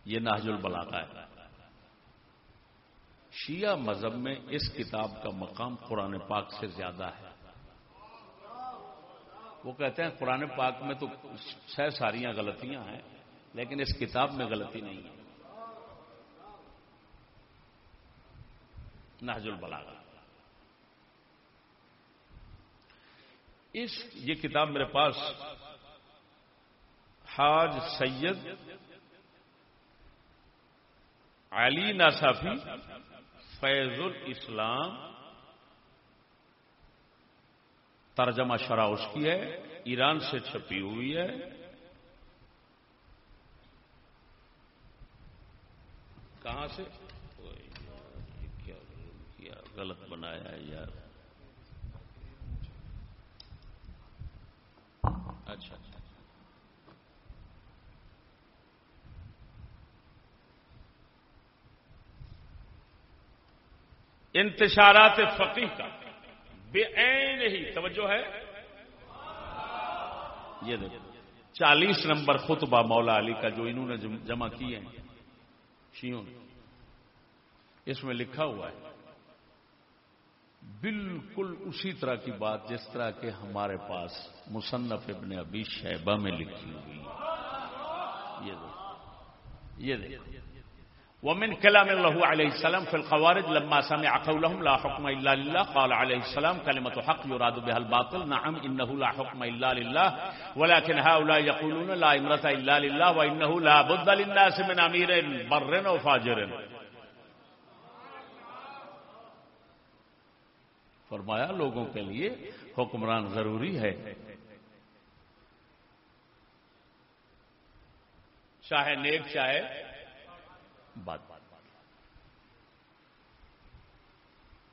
یہ ناج البلاغہ ہے۔ شیعہ مذہب میں اس کتاب کا مقام قرآن پاک سے زیادہ ہے۔ وہ کہتے ہیں قرآن پاک میں تو سہ ساریاں غلطیاں ہیں، لیکن اس کتاب میں غلطی نہیں ہے۔ نہج البلاغا اس یہ کتاب میرے پاس حاج سید علی ناصافی فیض الاسلام ترجمہ شرح اس کی ہے، ایران سے چھپی ہوئی ہے۔ کہاں سے؟ غلط بنایا ہے یار۔ اچھا اچھا۔ انتشارات فقی کا بے عین ہی توجہ ہے۔ یہ دیکھو چالیس نمبر خطبہ مولا علی کا جو انہوں نے جمع کیے ہیں شیوں نے اس میں لکھا ہوا ہے۔ بالکل اسی طرح کی بات جس طرح کے ہمارے پاس مصنف ابن ابی شہبہ میں لکھی ہوئی یہ دیکھو۔ یہ دیکھو۔ ومن كلام الله عليه السلام في الخوارج لما سمع قولهم لا حكم إلا لله قال عليه السلام كلمة حق يراد بها الباطل نعم إنه لا حكم إلا لله ولكن هؤلاء يقولون لا إمرة إلا لله وإنه لا بد للناس من أمير بر وفاجر فرمایا لوگوں کے لیے حکمران ضروری ہے۔ چاہے نیک چاہے۔ بات۔ بات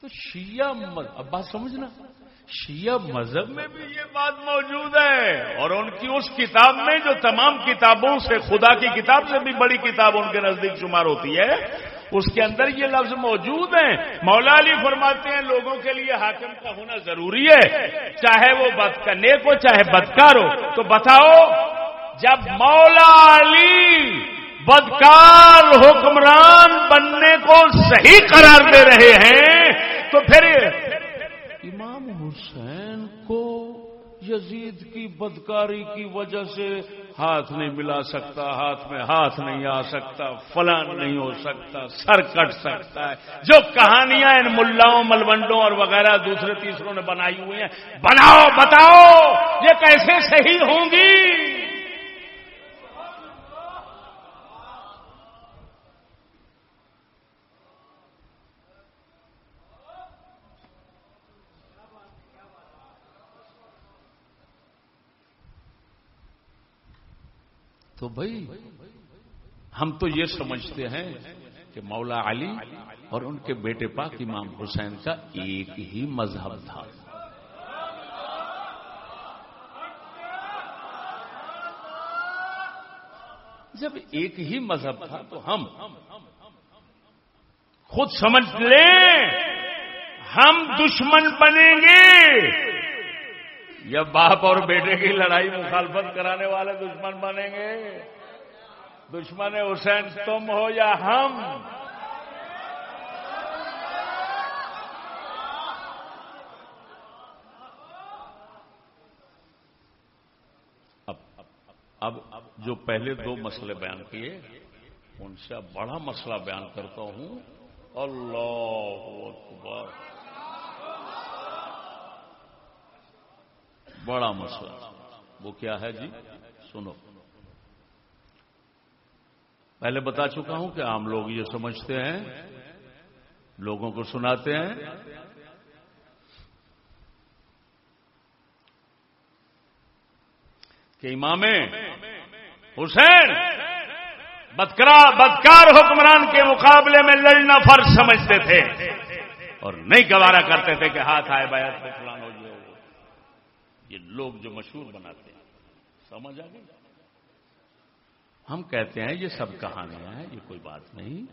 تو شیعہ مذہب اب بات سمجھنا۔ شیعہ مذہب میں بھی یہ بات موجود ہے اور ان کی اس کتاب میں جو تمام کتابوں سے خدا کی کتاب سے بھی بڑی کتاب ان کے نزدیک شمار ہوتی ہے۔ اس کے اندر یہ لفظ موجود ہیں۔ مولا علی فرماتے ہیں لوگوں کے لیے حاکم کا ہونا ضروری ہے۔ چاہے وہ بد کا نیک ہو چاہے بدکار ہو تو بتاؤ، جب مولا علی بدکار حکمران بننے کو صحیح قرار دے رہے ہیں، تو پھر امام حسین کو یزید کی بدکاری کی وجہ سے ہاتھ نہیں ملا سکتا، ہاتھ میں ہاتھ نہیں آ سکتا، فلان نہیں ہو سکتا، سر کٹ سکتا ہے۔ جو کہانیاں ان ملاؤں، ملوڈوں اور وغیرہ دوسرے تیسروں نے بنائی ہوئی ہیں، بناؤ، بتاؤ، یہ کیسے صحیح ہوں گی تو بھائی، ہم تو یہ سمجھتے ہیں کہ مولا علی اور ان کے بیٹے پاک امام حسین کا ایک ہی مذہب تھا۔ جب ایک ہی مذہب تھا تو ہم خود سمجھ لیں، ہم دشمن بنیں گے۔ یا باپ اور بیٹے کی لڑائی مخالفت کرانے والے دشمن بنیں گے، دشمن حسین تم ہو یا ہم؟ اب اب جو پہلے دو مسئلے بیان کیے، ان سے بڑا مسئلہ بیان کرتا ہوں۔ اللہ اکبر۔ بڑا مسئلہ۔ وہ کیا ہے جی؟ سنو۔ پہلے بتا چکا ہوں کہ عام لوگ یہ سمجھتے ہیں، لوگوں کو سناتے ہیں۔ کہ امام حسین بدکرا بدکار حکمران کے مقابلے میں لڑنا فرض سمجھتے تھے اور نہیں گوارا کرتے تھے کہ ہاتھ آئے بیعت پہ فلان یہ لوگ جو مشہور بناتے ہیں، سمجھ آ گئی؟ ہم کہتے ہیں یہ سب کہانیاں ہیں، یہ کوئی بات نہیں۔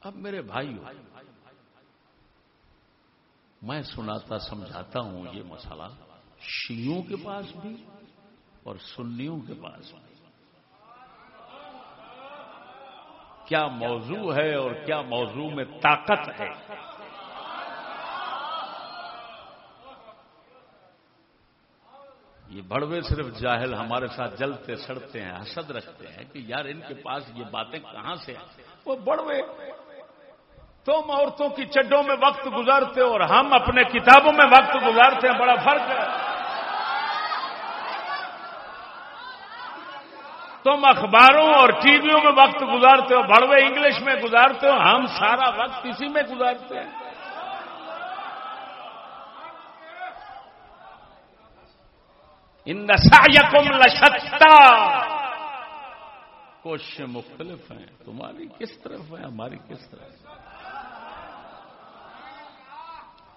اب میرے بھائی میں سناتا سمجھاتا ہوں یہ مسئلہ شیوں کے پاس بھی اور سنیوں کے پاس بھی۔ کیا موضوع ہے اور کیا موضوع میں طاقت ہے؟ یہ بڑوے صرف جاہل ہمارے ساتھ جلتے سڑتے ہیں، حسد رکھتے ہیں کہ یار ان کے پاس یہ باتیں کہاں سے ہیں؟ وہ بڑوے۔ تم عورتوں کی چڈوں میں وقت گزارتے اور ہم اپنے کتابوں میں وقت گزارتے ہیں، بڑا فرق ہے۔ تم اخباروں اور ٹی ویوں میں وقت گزارتے ہو، بڑوے انگلش میں گزارتے ہو، ہم سارا وقت اسی میں گزارتے ہیں۔ ان سایکم لشتا کوششیں مختلف ہیں، تمہاری کس طرف ہے ہماری کس طرف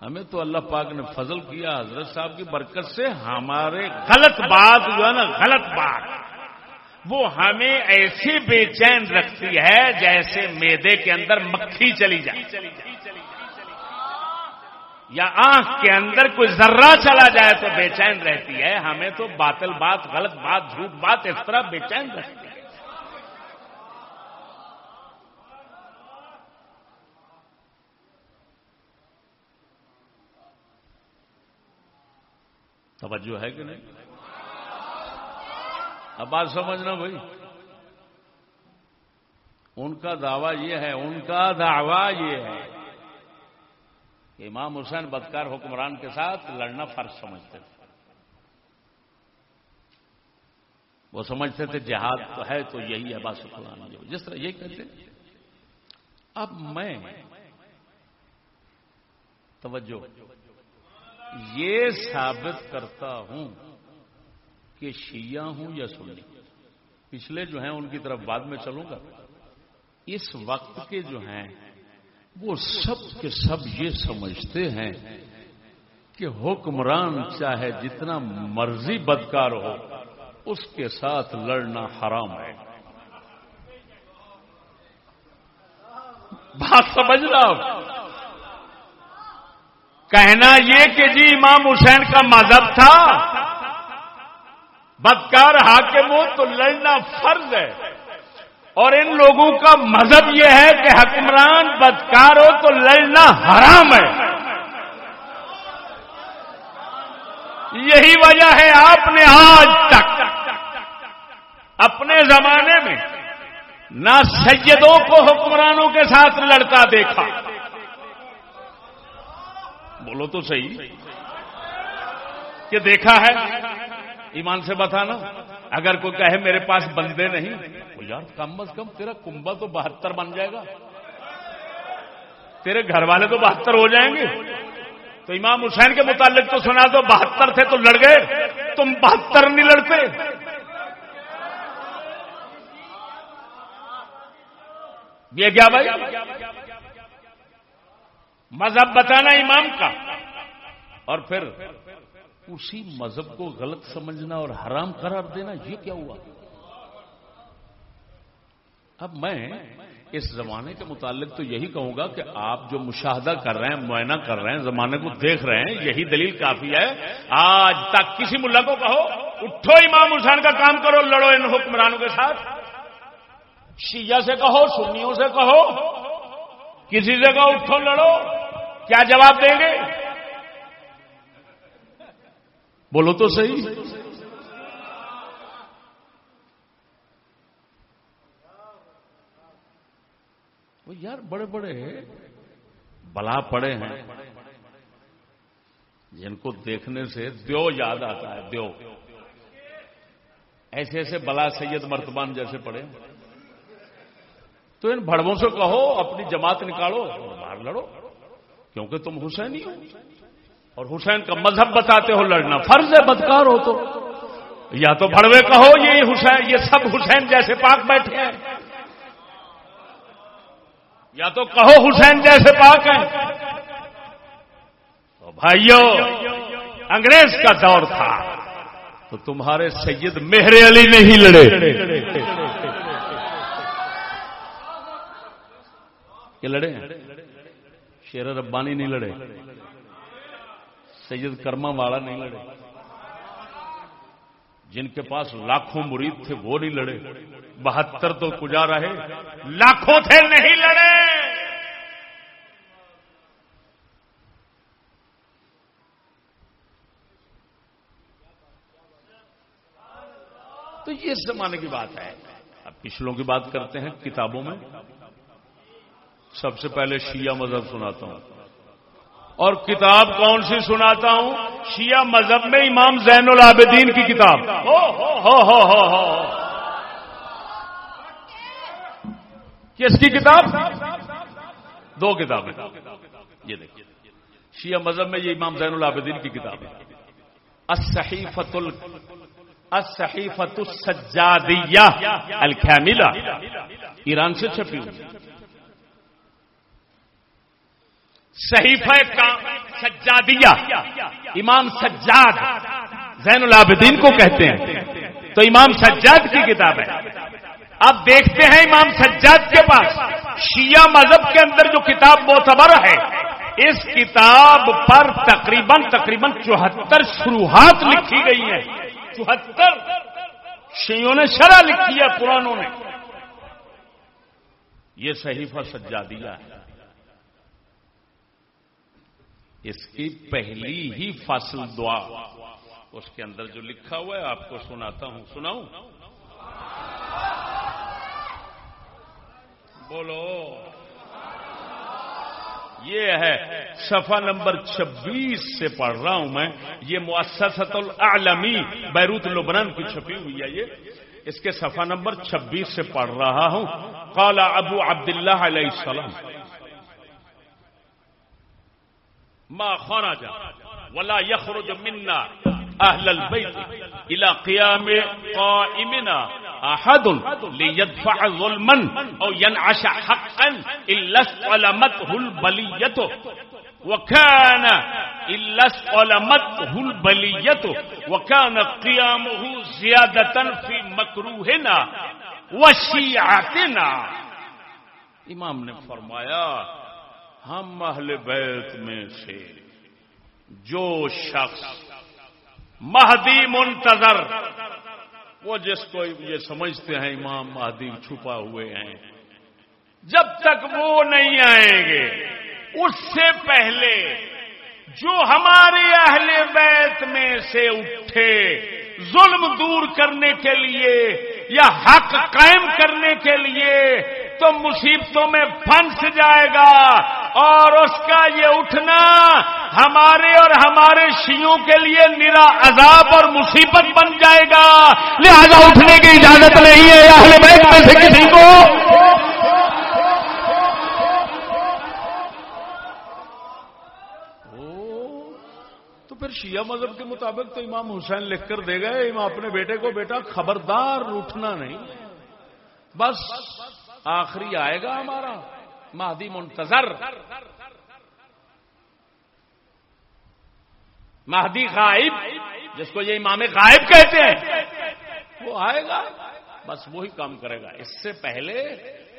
ہمیں تو اللہ پاک نے فضل کیا، حضرت صاحب کی برکت سے ہمارے غلط بات جو ہے نا، غلط بات۔ وہ ہمیں ایسی بے چین رکھتی ہے جیسے میدے کے اندر مکھی چلی جائے۔ یا آنکھ کے اندر کوئی ذرہ چلا جائے تو بے چین رہتی ہے۔ ہمیں تو باطل بات، غلط بات، جھوٹ بات اس طرح بے چین رہتی ہے۔ توجہ ہے کہ نہیں؟ اب بات سمجھنا بھائی۔ ان کا دعویٰ یہ ہے، ان کا دعویٰ یہ ہے کہ امام حسین بدکار حکمران کے ساتھ لڑنا فرض سمجھتے تھے۔ وہ سمجھتے تھے جہاد تو ہے، تو یہی ہے بات جو جس طرح یہ کہتے اب میں توجہ، یہ ثابت کرتا ہوں کہ شیعہ ہوں یا سنی؟ پچھلے جو ہیں ان کی طرف بعد میں چلوں گا۔ اس وقت کے جو ہیں، وہ سب کے سب یہ سمجھتے ہیں کہ حکمران چاہے جتنا مرضی بدکار ہو، اس کے ساتھ لڑنا حرام ہے۔ بات سمجھ رہا کہنا یہ کہ جی امام حسین کا مذہب تھا بدکار حاکم ہو تو لڑنا فرض ہے۔ اور ان لوگوں کا مذہب یہ ہے کہ حکمران بدکار ہو تو لڑنا حرام ہے۔ یہی وجہ ہے آپ نے آج تک اپنے زمانے میں نہ سیدوں کو حکمرانوں کے ساتھ لڑتا دیکھا۔ بولو تو صحیح کہ دیکھا ہے۔ ایمان سے بتانا، اگر کوئی کہے میرے پاس بندے نہیں تو یار کم از کم تیرا کنبا تو بہتر بن جائے گا۔ تیرے گھر والے تو بہتر ہو جائیں گے۔ تو امام حسین کے متعلق تو سنا تو بہتر تھے تو لڑ گئے، تم بہتر نہیں لڑتے۔ یہ کیا بھائی؟ مذہب بتانا امام کا۔ اور پھر اسی مذہب کو غلط سمجھنا اور حرام قرار دینا، یہ کیا ہوا؟ اب میں اس زمانے کے متعلق تو یہی کہوں گا کہ آپ جو مشاہدہ کر رہے ہیں، معائنہ کر رہے ہیں، زمانے کو دیکھ رہے ہیں، یہی دلیل کافی ہے۔ آج تک کسی ملا کو کہو، اٹھو امام حسین کا کام کرو، لڑو ان حکمرانوں کے ساتھ۔ شیعہ سے کہو، سنیوں سے کہو، کسی سے کہو، اٹھو، لڑو، کیا جواب دیں گے؟ بولو تو صحیح۔ وہ یار بڑے بڑے بلا پڑے ہیں۔ جن کو دیکھنے سے دیو یاد آتا ہے، دیو۔ ایسے ایسے بلا سید مرتبان جیسے پڑے۔ تو ان بڑوں سے کہو، اپنی جماعت نکالو باہر لڑو، کیونکہ تم حسین ہی ہو۔ اور حسین کا مذہب بتاتے ہو لڑنا، فرض ہے، بدکار ہو تو۔ یا تو بڑوے کہو، یہ حسین، یہ سب حسین جیسے پاک بیٹھے ہیں۔ یا تو کہو، حسین جیسے پاک ہیں۔ تو بھائیو، انگریز کا دور تھا۔ تو تمہارے سید مہر علی نہیں لڑے۔ لڑے شیر ربانی نہیں لڑے۔ سید کرما والا نہیں لڑے۔ جن کے پاس لاکھوں مرید تھے وہ نہیں لڑے۔ بہتر تو کجا رہے۔ لاکھوں تھے نہیں لڑے۔ تو یہ اس زمانے کی بات ہے۔ اب پچھلوں کی بات کرتے ہیں کتابوں میں۔ سب سے پہلے شیعہ مذہب سناتا ہوں۔ اور کتاب کون سی سناتا ہوں؟ شیعہ مذہب میں امام زین العابدین کی کتاب۔ ہو ہو ہو کس کی کتاب؟ دو کتابیں۔ یہ دیکھیے شیعہ مذہب میں یہ امام زین العابدین کی کتاب ہے۔ الصحیفت الصحیفت السجادیہ الکھاملہ ایران سے چھپی ہوئی۔ صحیفہ کا سجادیہ، امام سجاد زین العابدین کو کہتے ہیں۔ تو امام سجاد کی کتاب ہے۔ اب دیکھتے ہیں امام سجاد کے پاس۔ شیعہ مذہب کے اندر جو کتاب معتبر ہے، اس کتاب پر تقریباً تقریباً چوہتر شروحات لکھی گئی ہیں۔ چوہتر۔ شیوں نے شرح لکھی ہے پرانوں نے۔ یہ صحیفہ سجادیہ ہے۔ اس کی پہلی ہی فصل دعا۔ اس کے اندر جو لکھا ہوا ہے، آپ کو سناتا ہوں۔ سناؤں؟ بولو۔ یہ ہے صفحہ نمبر چھبیس سے پڑھ رہا ہوں میں۔ یہ مؤسسۃ العالمی بیروت لبنان کی چھپی ہوئی ہے یہ۔ اس کے صفحہ نمبر چھبیس سے پڑھ رہا ہوں۔ قال ابو عبداللہ علیہ السلام۔ ما خرج ولا يخرج منا اهل البيت الى قيام قائمنا احد ليدفع ظلما او ينعش حقا الا استلمته البليه وكان الا استلمته البليه وكان قيامه زياده في مكروهنا وشيعتنا. امام نے فرمایا ہم اہل بیت میں سے جو شخص مہدی منتظر، وہ جس کو یہ سمجھتے ہیں امام مہدی چھپا ہوئے ہیں، جب تک وہ نہیں آئیں گے، اس سے پہلے جو ہمارے اہل بیت میں سے اٹھے، ظلم دور کرنے کے لیے یا حق قائم کرنے کے لیے تو مصیبتوں میں پھنس جائے گا اور اس کا یہ اٹھنا ہمارے اور ہمارے شیوں کے لیے نرا عذاب اور مصیبت بن جائے گا۔ لہذا اٹھنے کی اجازت نہیں ہے۔ اہل بیت میں سے کسی کو شیعہ مذہب کے مطابق تو امام حسین لکھ کر دے گئے، امام اپنے بیٹے کو، بیٹا خبردار اٹھنا نہیں۔ بس آخری آئے گا ہمارا، مہدی منتظر۔ مہدی غائب، جس کو یہ امام غائب کہتے ہیں، وہ آئے گا۔ بس وہی کام کرے گا۔ اس سے پہلے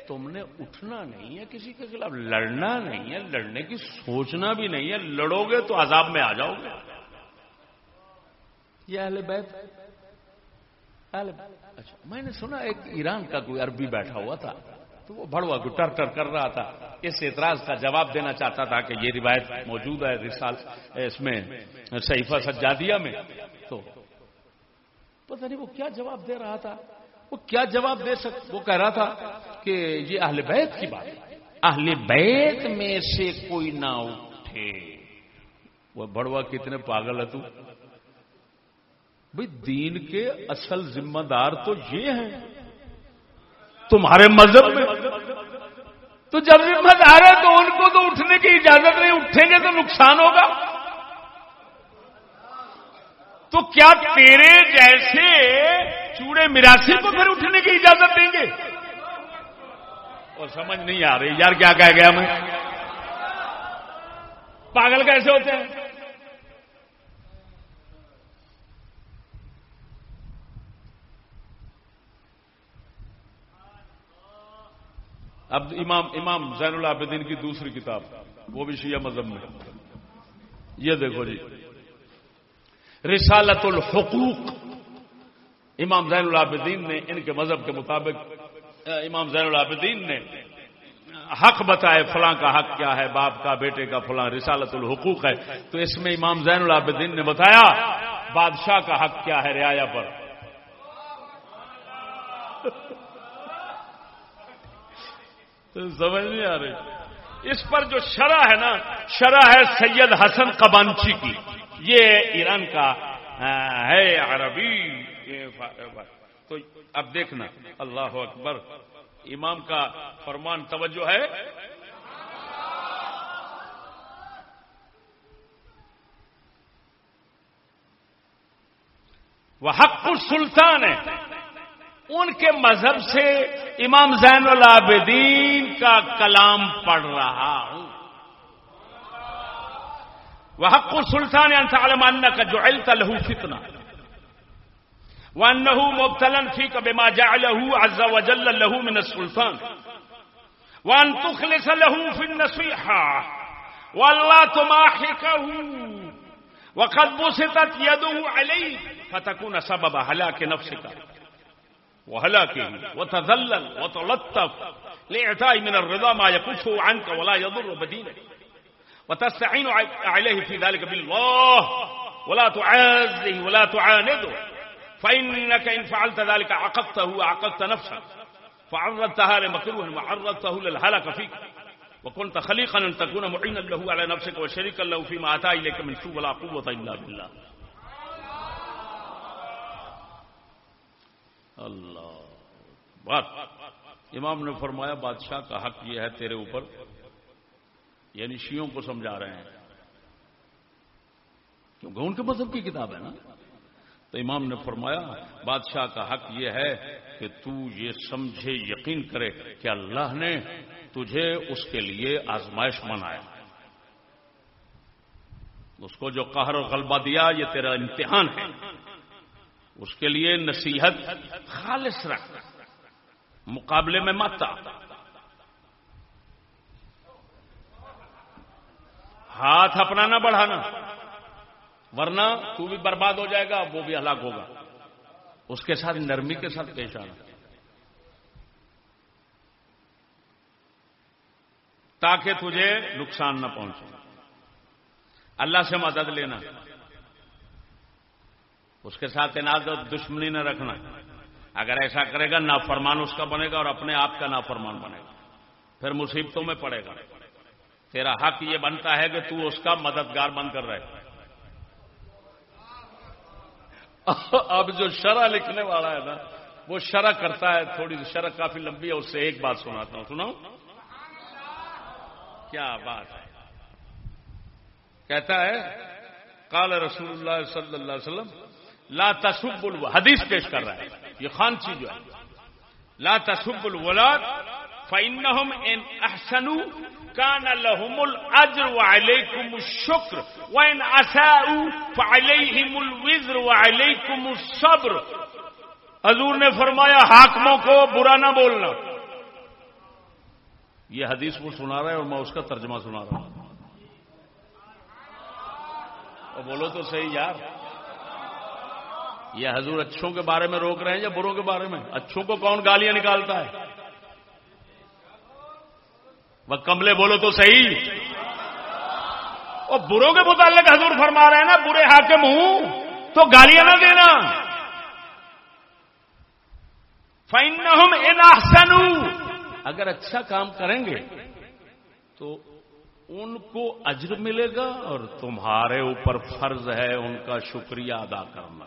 تم نے اٹھنا نہیں ہے کسی کے خلاف، لڑنا نہیں ہے، لڑنے کی سوچنا بھی نہیں ہے۔ لڑو گے تو عذاب میں آ جاؤ گے۔ یہ اہل بیت۔ اہل اچھا میں نے سنا ایک ایران کا کوئی عربی بیٹھا ہوا تھا تو وہ بڑوا کو ٹر ٹر کر رہا تھا۔ اس اعتراض کا جواب دینا چاہتا تھا کہ یہ روایت موجود ہے رسال اس میں صحیفہ سجادیہ میں۔ تو پتہ نہیں وہ کیا جواب دے رہا تھا۔ وہ کیا جواب دے سک وہ کہہ رہا تھا کہ یہ اہل بیت کی بات ہے۔ اہل بیت میں سے کوئی نہ اٹھے۔ وہ بڑوا کتنے پاگل ہے تو؟ بھائی دین کے اصل ذمہ دار تو یہ ہیں۔ تمہارے مذہب میں۔ تو جب ذمہ دار ہے تو ان کو تو اٹھنے کی اجازت نہیں، اٹھیں گے تو نقصان ہوگا۔ تو کیا تیرے جیسے چوڑے میراسی کو پھر اٹھنے کی اجازت دیں گے؟ اور سمجھ نہیں آ رہی، یار کیا کہہ گیا میں؟ پاگل کیسے ہوتے ہیں؟ اب امام امام زین العابدین کی دوسری کتاب، وہ بھی شیعہ مذہب میں۔ یہ دیکھو جی۔ رسالت الحقوق۔ امام زین العابدین نے ان کے مذہب کے مطابق امام زین العابدین نے حق بتائے فلاں کا حق کیا ہے، باپ کا، بیٹے کا، فلاں۔ رسالت الحقوق ہے۔ تو اس میں امام زین العابدین نے بتایا، بادشاہ کا حق کیا ہے رعایا پر۔ سمجھ نہیں آ رہی۔ اس پر جو شرح ہے نا، شرح ہے سید حسن قبانچی کی۔ یہ ایران کا ہے عربی۔ تو اب دیکھنا۔ اللہ اکبر۔ امام کا فرمان توجہ ہے۔ وہ حق السلطان۔ ہے ان کے مذہب سے امام زین العابدین کا کلام پڑھ رہا ہوں۔ وہ حق السلطان سلطان کا جو علت لہو فتنا وأنه مبتلا فيك بما جعله عز وجل له من السلطان وأن تخلص له في النصيحة ولا تماحكه وقد بسطت يده عليك فتكون سبب هلاك نفسك وهلاكه وتذلل وتلطف لإعطاء من الرضا ما يكفه عنك ولا يضر بدينك. وتستعين عليه في ذلك بالله ولا تعازه ولا تعانده. فإنك إن فعلت ذلك عقدته عقدت نفسك. فعرضتها لمكروه وعرضته للهلك فيك. وكنت خليقا أن تكون معينا له على نفسك وشريكا له فيما أتى إليك من سوء ولا قوة إلا بالله. اللہ بات امام نے فرمایا، بادشاہ کا حق یہ ہے تیرے اوپر یعنی شیوں کو سمجھا رہے ہیں۔ کیونکہ ان کے مذہب کی کتاب ہے نا۔ تو امام نے فرمایا، بادشاہ کا حق یہ ہے کہ تو یہ سمجھے، یقین کرے کہ اللہ نے تجھے اس کے لیے آزمائش منایا اس کو جو قہر و غلبہ دیا، یہ تیرا امتحان ہے۔ اس کے لیے نصیحت خالص رکھ، مقابلے میں مت ہاتھ اپنا نہ بڑھانا، ورنہ تو بھی برباد ہو جائے گا، وہ بھی ہلاک ہوگا۔ اس کے ساتھ نرمی کے ساتھ پیش آنا۔ تاکہ تجھے نقصان نہ پہنچے۔ اللہ سے مدد لینا۔ اس کے ساتھ انعد دشمنی نہ رکھنا۔ اگر ایسا کرے گا، نافرمان اس کا بنے گا اور اپنے آپ کا نافرمان بنے گا۔ پھر مصیبتوں میں پڑے گا۔ تیرا حق یہ بنتا ہے کہ تو اس کا مددگار بن کر رہے۔ اب جو شرح لکھنے والا ہے نا، وہ شرح کرتا ہے، تھوڑی شرح کافی لمبی ہے، اس سے ایک بات سناتا ہوں۔ سناؤ۔ کیا بات ہے؟ کہتا ہے کال رسول اللہ صلی اللہ علیہ وسلم لا تصب حدیث پیش کر رہا ہے۔ یہ خان چیز جو ہے۔ لا تصب الولاد فإنهم إن أحسنوا كان لهم الأجر وعليكم الشكر وإن أساءوا فعليهم الوزر وعليكم الصبر۔ حضور نے فرمایا، حاکموں کو برا نہ بولنا۔ یہ حدیث وہ سنا رہا ہے اور میں اس کا ترجمہ سنا رہا ہوں۔ اور بولو تو صحیح یار۔ یہ حضور اچھوں کے بارے میں روک رہے ہیں یا بروں کے بارے میں؟ اچھوں کو کون گالیاں نکالتا ہے؟ وہ کملے بولو تو صحیح۔ اور بروں کے متعلق حضور فرما رہے ہیں نا، برے حاکم ہوں تو گالیاں نہ دینا۔ فائن ہم اگر اچھا کام کریں گے تو ان کو اجر ملے گا اور تمہارے اوپر فرض ہے ان کا شکریہ ادا کرنا۔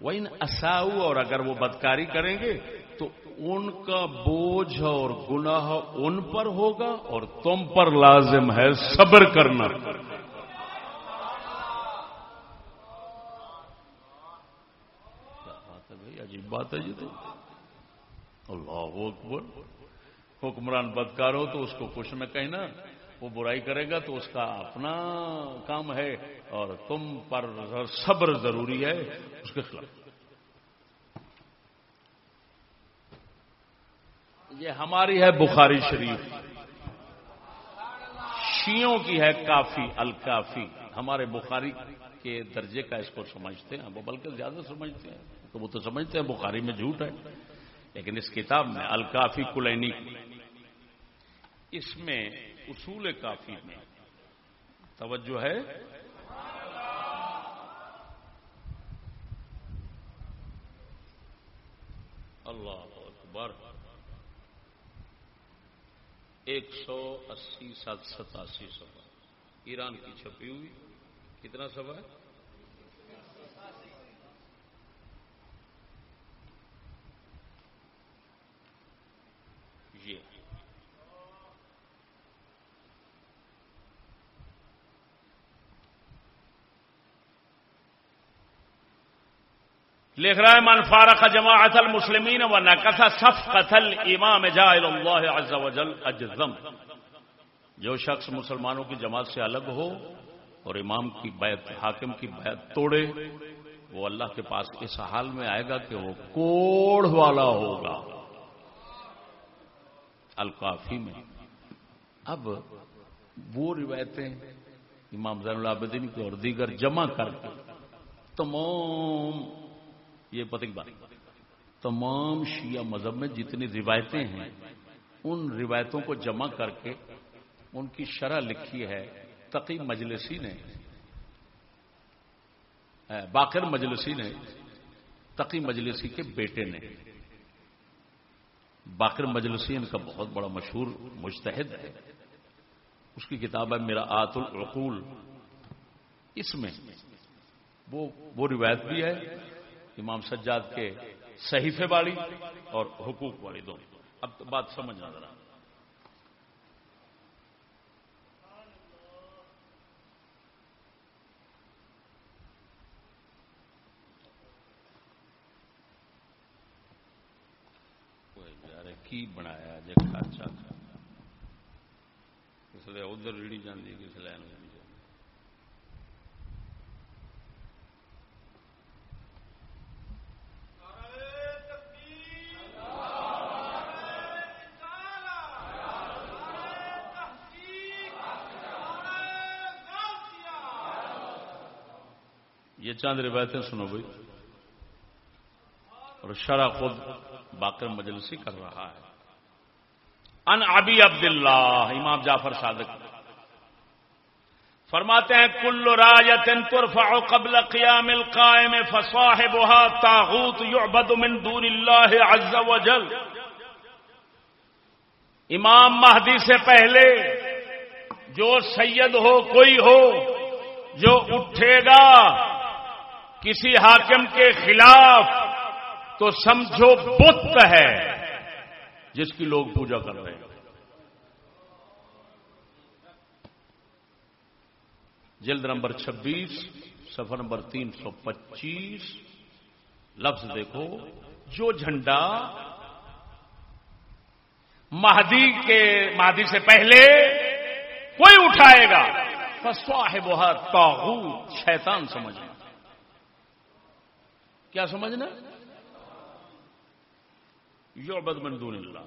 وہ ان اصاؤ اور اگر وہ بدکاری کریں گے تو ان کا بوجھ اور گناہ ان پر ہوگا اور تم پر لازم ہے صبر کرنا۔ بات ہے بھائی؟ عجیب بات ہے جی تو۔ اللہ اکبر۔ حکمران بدکار ہو تو اس کو کچھ نہ کہنا۔ وہ برائی کرے گا تو اس کا اپنا کام ہے اور تم پر صبر ضروری ہے اس کے خلاف۔ یہ ہماری ہے بخاری شریف۔ شیوں کی ہے کافی، الکافی۔ ہمارے بخاری کے درجے کا اس کو سمجھتے ہیں وہ بلکہ زیادہ سمجھتے ہیں، تو وہ تو سمجھتے ہیں بخاری میں جھوٹ ہے۔ لیکن اس کتاب میں الکافی کلینی، اس میں اصول کافی میں توجہ ہے۔ اللہ اکبر۔ ایک سو اسی سات ستاسی سفا ایران کی چھپی ہوئی۔ کتنا سفا ہے؟ یہ۔ لکھ رہا ہے من فارق جماعت المسلمین و نقص صف قتل امام جائل اللہ عز و جل اجزم. جو شخص مسلمانوں کی جماعت سے الگ ہو اور امام کی بیعت، حاکم کی بیعت توڑے، وہ اللہ کے پاس اس حال میں آئے گا کہ وہ کوڑ والا ہوگا۔ القافی میں۔ اب وہ روایتیں امام زین العابدین کی اور دیگر جمع کر کے تمام یہ پتہ کی بات۔ تمام شیعہ مذہب میں جتنی روایتیں ہیں، ان روایتوں کو جمع کر کے ان کی شرح لکھی ہے تقی مجلسی نے۔ باقر مجلسی نے تقی مجلسی کے بیٹے نے۔ باقر مجلسی ان کا بہت بڑا مشہور مشتحد ہے۔ اس کی کتاب ہے میرا آت العقول۔ اس میں وہ وہ روایت بھی ہے امام سجاد کے صحیفے والی اور حقوق والی دونوں۔ اب تو بات سمجھنا ذرا کی بنایا جی خرچہ کس لیے ادھر ریڑی جاتی کس لیے یہ چاند روایتیں سنو بھائی۔ اور شرح خود باقر مجلسی کر رہا ہے۔ ان ابی عبد اللہ امام جعفر صادق۔ فرماتے ہیں، کل راجت ترفع قبل قیام القائم فصاحبها تاغوت يعبد من دون اللہ عز وجل۔ امام مہدی سے پہلے جو سید ہو، کوئی ہو، جو اٹھے گا کسی حاکم کے خلاف تو سمجھو بت ہے جس کی لوگ پوجا کر رہے ہیں۔ جلد نمبر چھبیس سفر نمبر تین سو پچیس۔ لفظ دیکھو، جو جھنڈا مہدی کے مہدی سے پہلے کوئی اٹھائے گا فسوا ہے بہت شیطان سمجھنا کیا سمجھنا یعبد من دون اللہ۔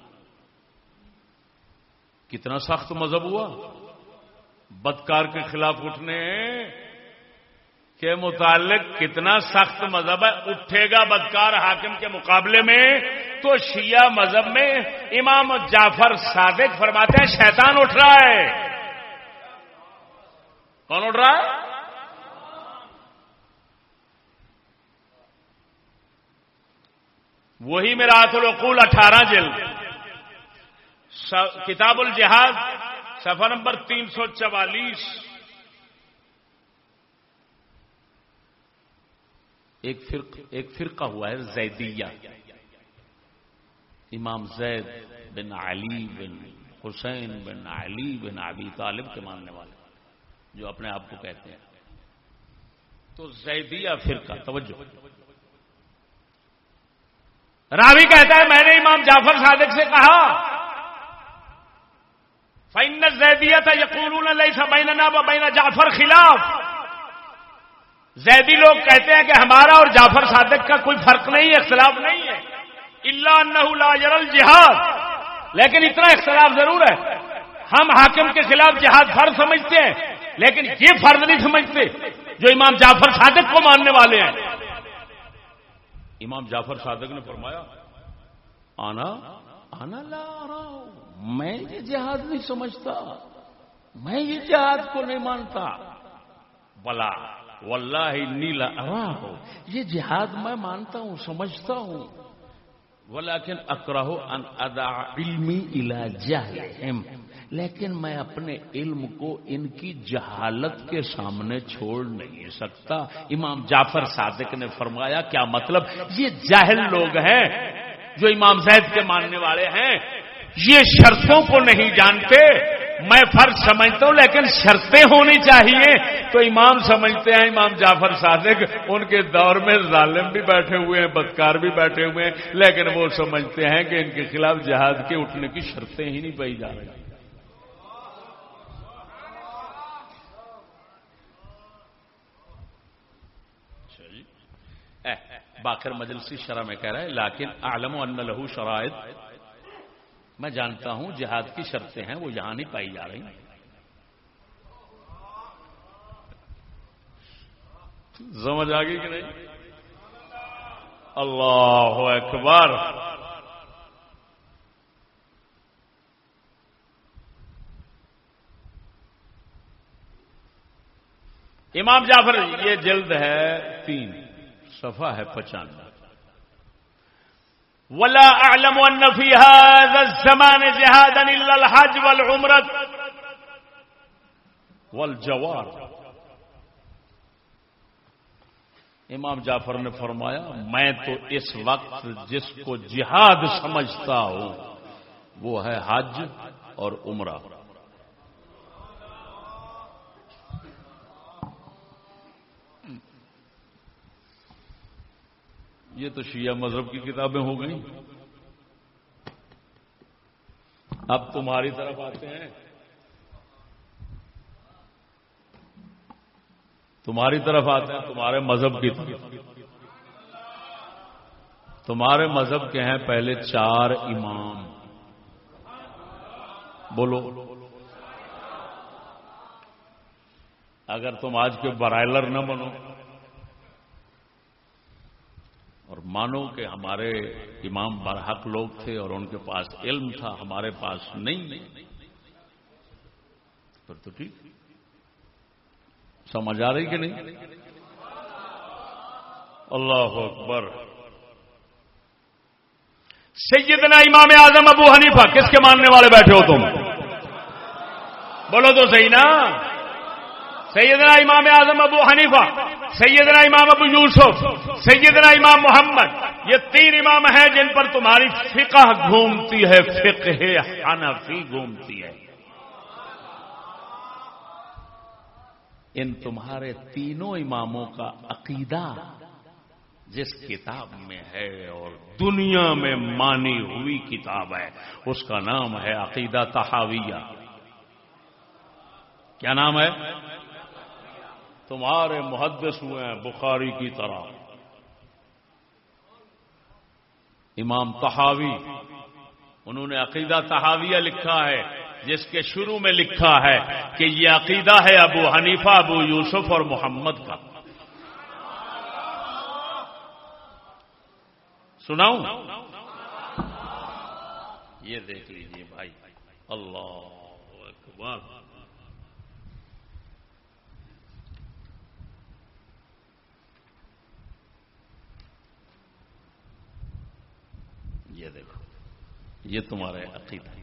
کتنا سخت مذہب ہوا۔ بدکار کے خلاف اٹھنے کے متعلق کتنا سخت مذہب ہے۔ اٹھے گا بدکار حاکم کے مقابلے میں تو شیعہ مذہب میں امام جعفر صادق فرماتے ہیں، شیطان اٹھ رہا ہے۔ کون اٹھ رہا ہے؟ وہی میرا العقول اٹھارہ جلد. کتاب الجہاد سفر نمبر تین سو چوالیس. ایک فرق ایک فرقہ ہوا ہے، زیدیہ. امام زید بن علی بن حسین بن علی بن ابی طالب کے ماننے والے، جو اپنے آپ کو کہتے ہیں. تو زیدیہ فرقہ، توجہ. راوی کہتا ہے، میں نے امام جعفر صادق سے کہا فائن زیدیت یقول بیننا و بین جعفر خلاف۔ زیدی لوگ کہتے ہیں کہ ہمارا اور جعفر صادق کا کوئی فرق نہیں ہے، اختلاف نہیں ہے۔ اللہ لا یرل جہاد لیکن اتنا اختلاف ضرور ہے۔ ہم حاکم کے خلاف جہاد فرض سمجھتے ہیں، لیکن یہ فرض نہیں سمجھتے جو امام جعفر صادق کو ماننے والے ہیں۔ امام جعفر صادق نے فرمایا، آنا آنا لا رہا ہوں میں یہ جہاد نہیں سمجھتا، میں یہ جہاد کو نہیں مانتا۔ بلا، واللہ نیلا رہا ہوں یہ جہاد میں مانتا ہوں، سمجھتا ہوں۔ ولیکن اکراہ ان ادا علمی الى جہلہم۔ لیکن میں اپنے علم کو ان کی جہالت کے سامنے چھوڑ نہیں سکتا۔ امام جعفر صادق نے فرمایا، کیا مطلب؟ یہ جاہل لوگ ہیں جو امام زید کے ماننے والے ہیں۔ یہ شرطوں کو نہیں جانتے۔ میں فرض سمجھتا ہوں، لیکن شرطیں ہونی چاہیے۔ تو امام سمجھتے ہیں، امام جعفر صادق ان کے دور میں ظالم بھی بیٹھے ہوئے ہیں، بدکار بھی بیٹھے ہوئے ہیں، لیکن وہ سمجھتے ہیں کہ ان کے خلاف جہاد کے اٹھنے کی شرطیں ہی نہیں پائی جا رہی۔ باخر مجلسی شرح میں کہہ رہا ہے، لیکن عالم و لہو شرائط. میں جانتا ہوں جہاد کی شرطیں ہیں، وہ یہاں نہیں پائی جا رہی۔ سمجھ آ گئی کہ نہیں؟ اللہ اکبر۔ امام جعفر، یہ جلد ہے تین۔ صفحہ ہے پچانوے۔ ولا اعلم ان في هذا الزمان جهادا الا الحج والعمره والجوار۔ امام جعفر نے فرمایا، میں تو اس وقت جس کو جہاد سمجھتا ہوں، وہ ہے حج اور عمرہ۔ یہ تو شیعہ مذہب کی کتابیں ہو گئیں۔ اب تمہاری طرف آتے ہیں۔ تمہاری طرف آتے ہیں، تمہارے مذہب کی طرف۔ تمہارے مذہب کے ہیں پہلے چار امام۔ بولو۔ اگر تم آج کے برائلر نہ بنو۔ اور مانو کہ ہمارے امام برحق لوگ تھے اور ان کے پاس علم تھا، ہمارے پاس نہیں۔ پھر تو ٹھیک۔ سمجھ آ رہی کہ نہیں؟ اللہ اکبر۔ سیدنا امام اعظم ابو حنیفہ، کس کے ماننے والے بیٹھے ہو تم؟ بولو تو صحیح نا۔ سیدنا امام اعظم ابو حنیفہ، سیدنا امام ابو یوسف، سیدنا امام محمد، یہ تین امام ہیں جن پر تمہاری فقہ گھومتی ہے، فقہ حنفی گھومتی ہے۔ ان تمہارے تینوں اماموں کا عقیدہ جس کتاب میں ہے اور دنیا میں مانی ہوئی کتاب ہے، اس کا نام ہے عقیدہ تحاویہ۔ کیا نام ہے؟ تمہارے محدث ہوئے ہیں بخاری کی طرح۔ امام تحاوی انہوں نے عقیدہ تحاویہ لکھا ہے، جس کے شروع میں لکھا ہے کہ یہ عقیدہ ہے ابو حنیفہ، ابو یوسف اور محمد کا۔ سناؤں؟ یہ دیکھ لیجیے بھائی۔ اللہ اکبر۔ یہ دیکھو، یہ تمہارے عقیدہ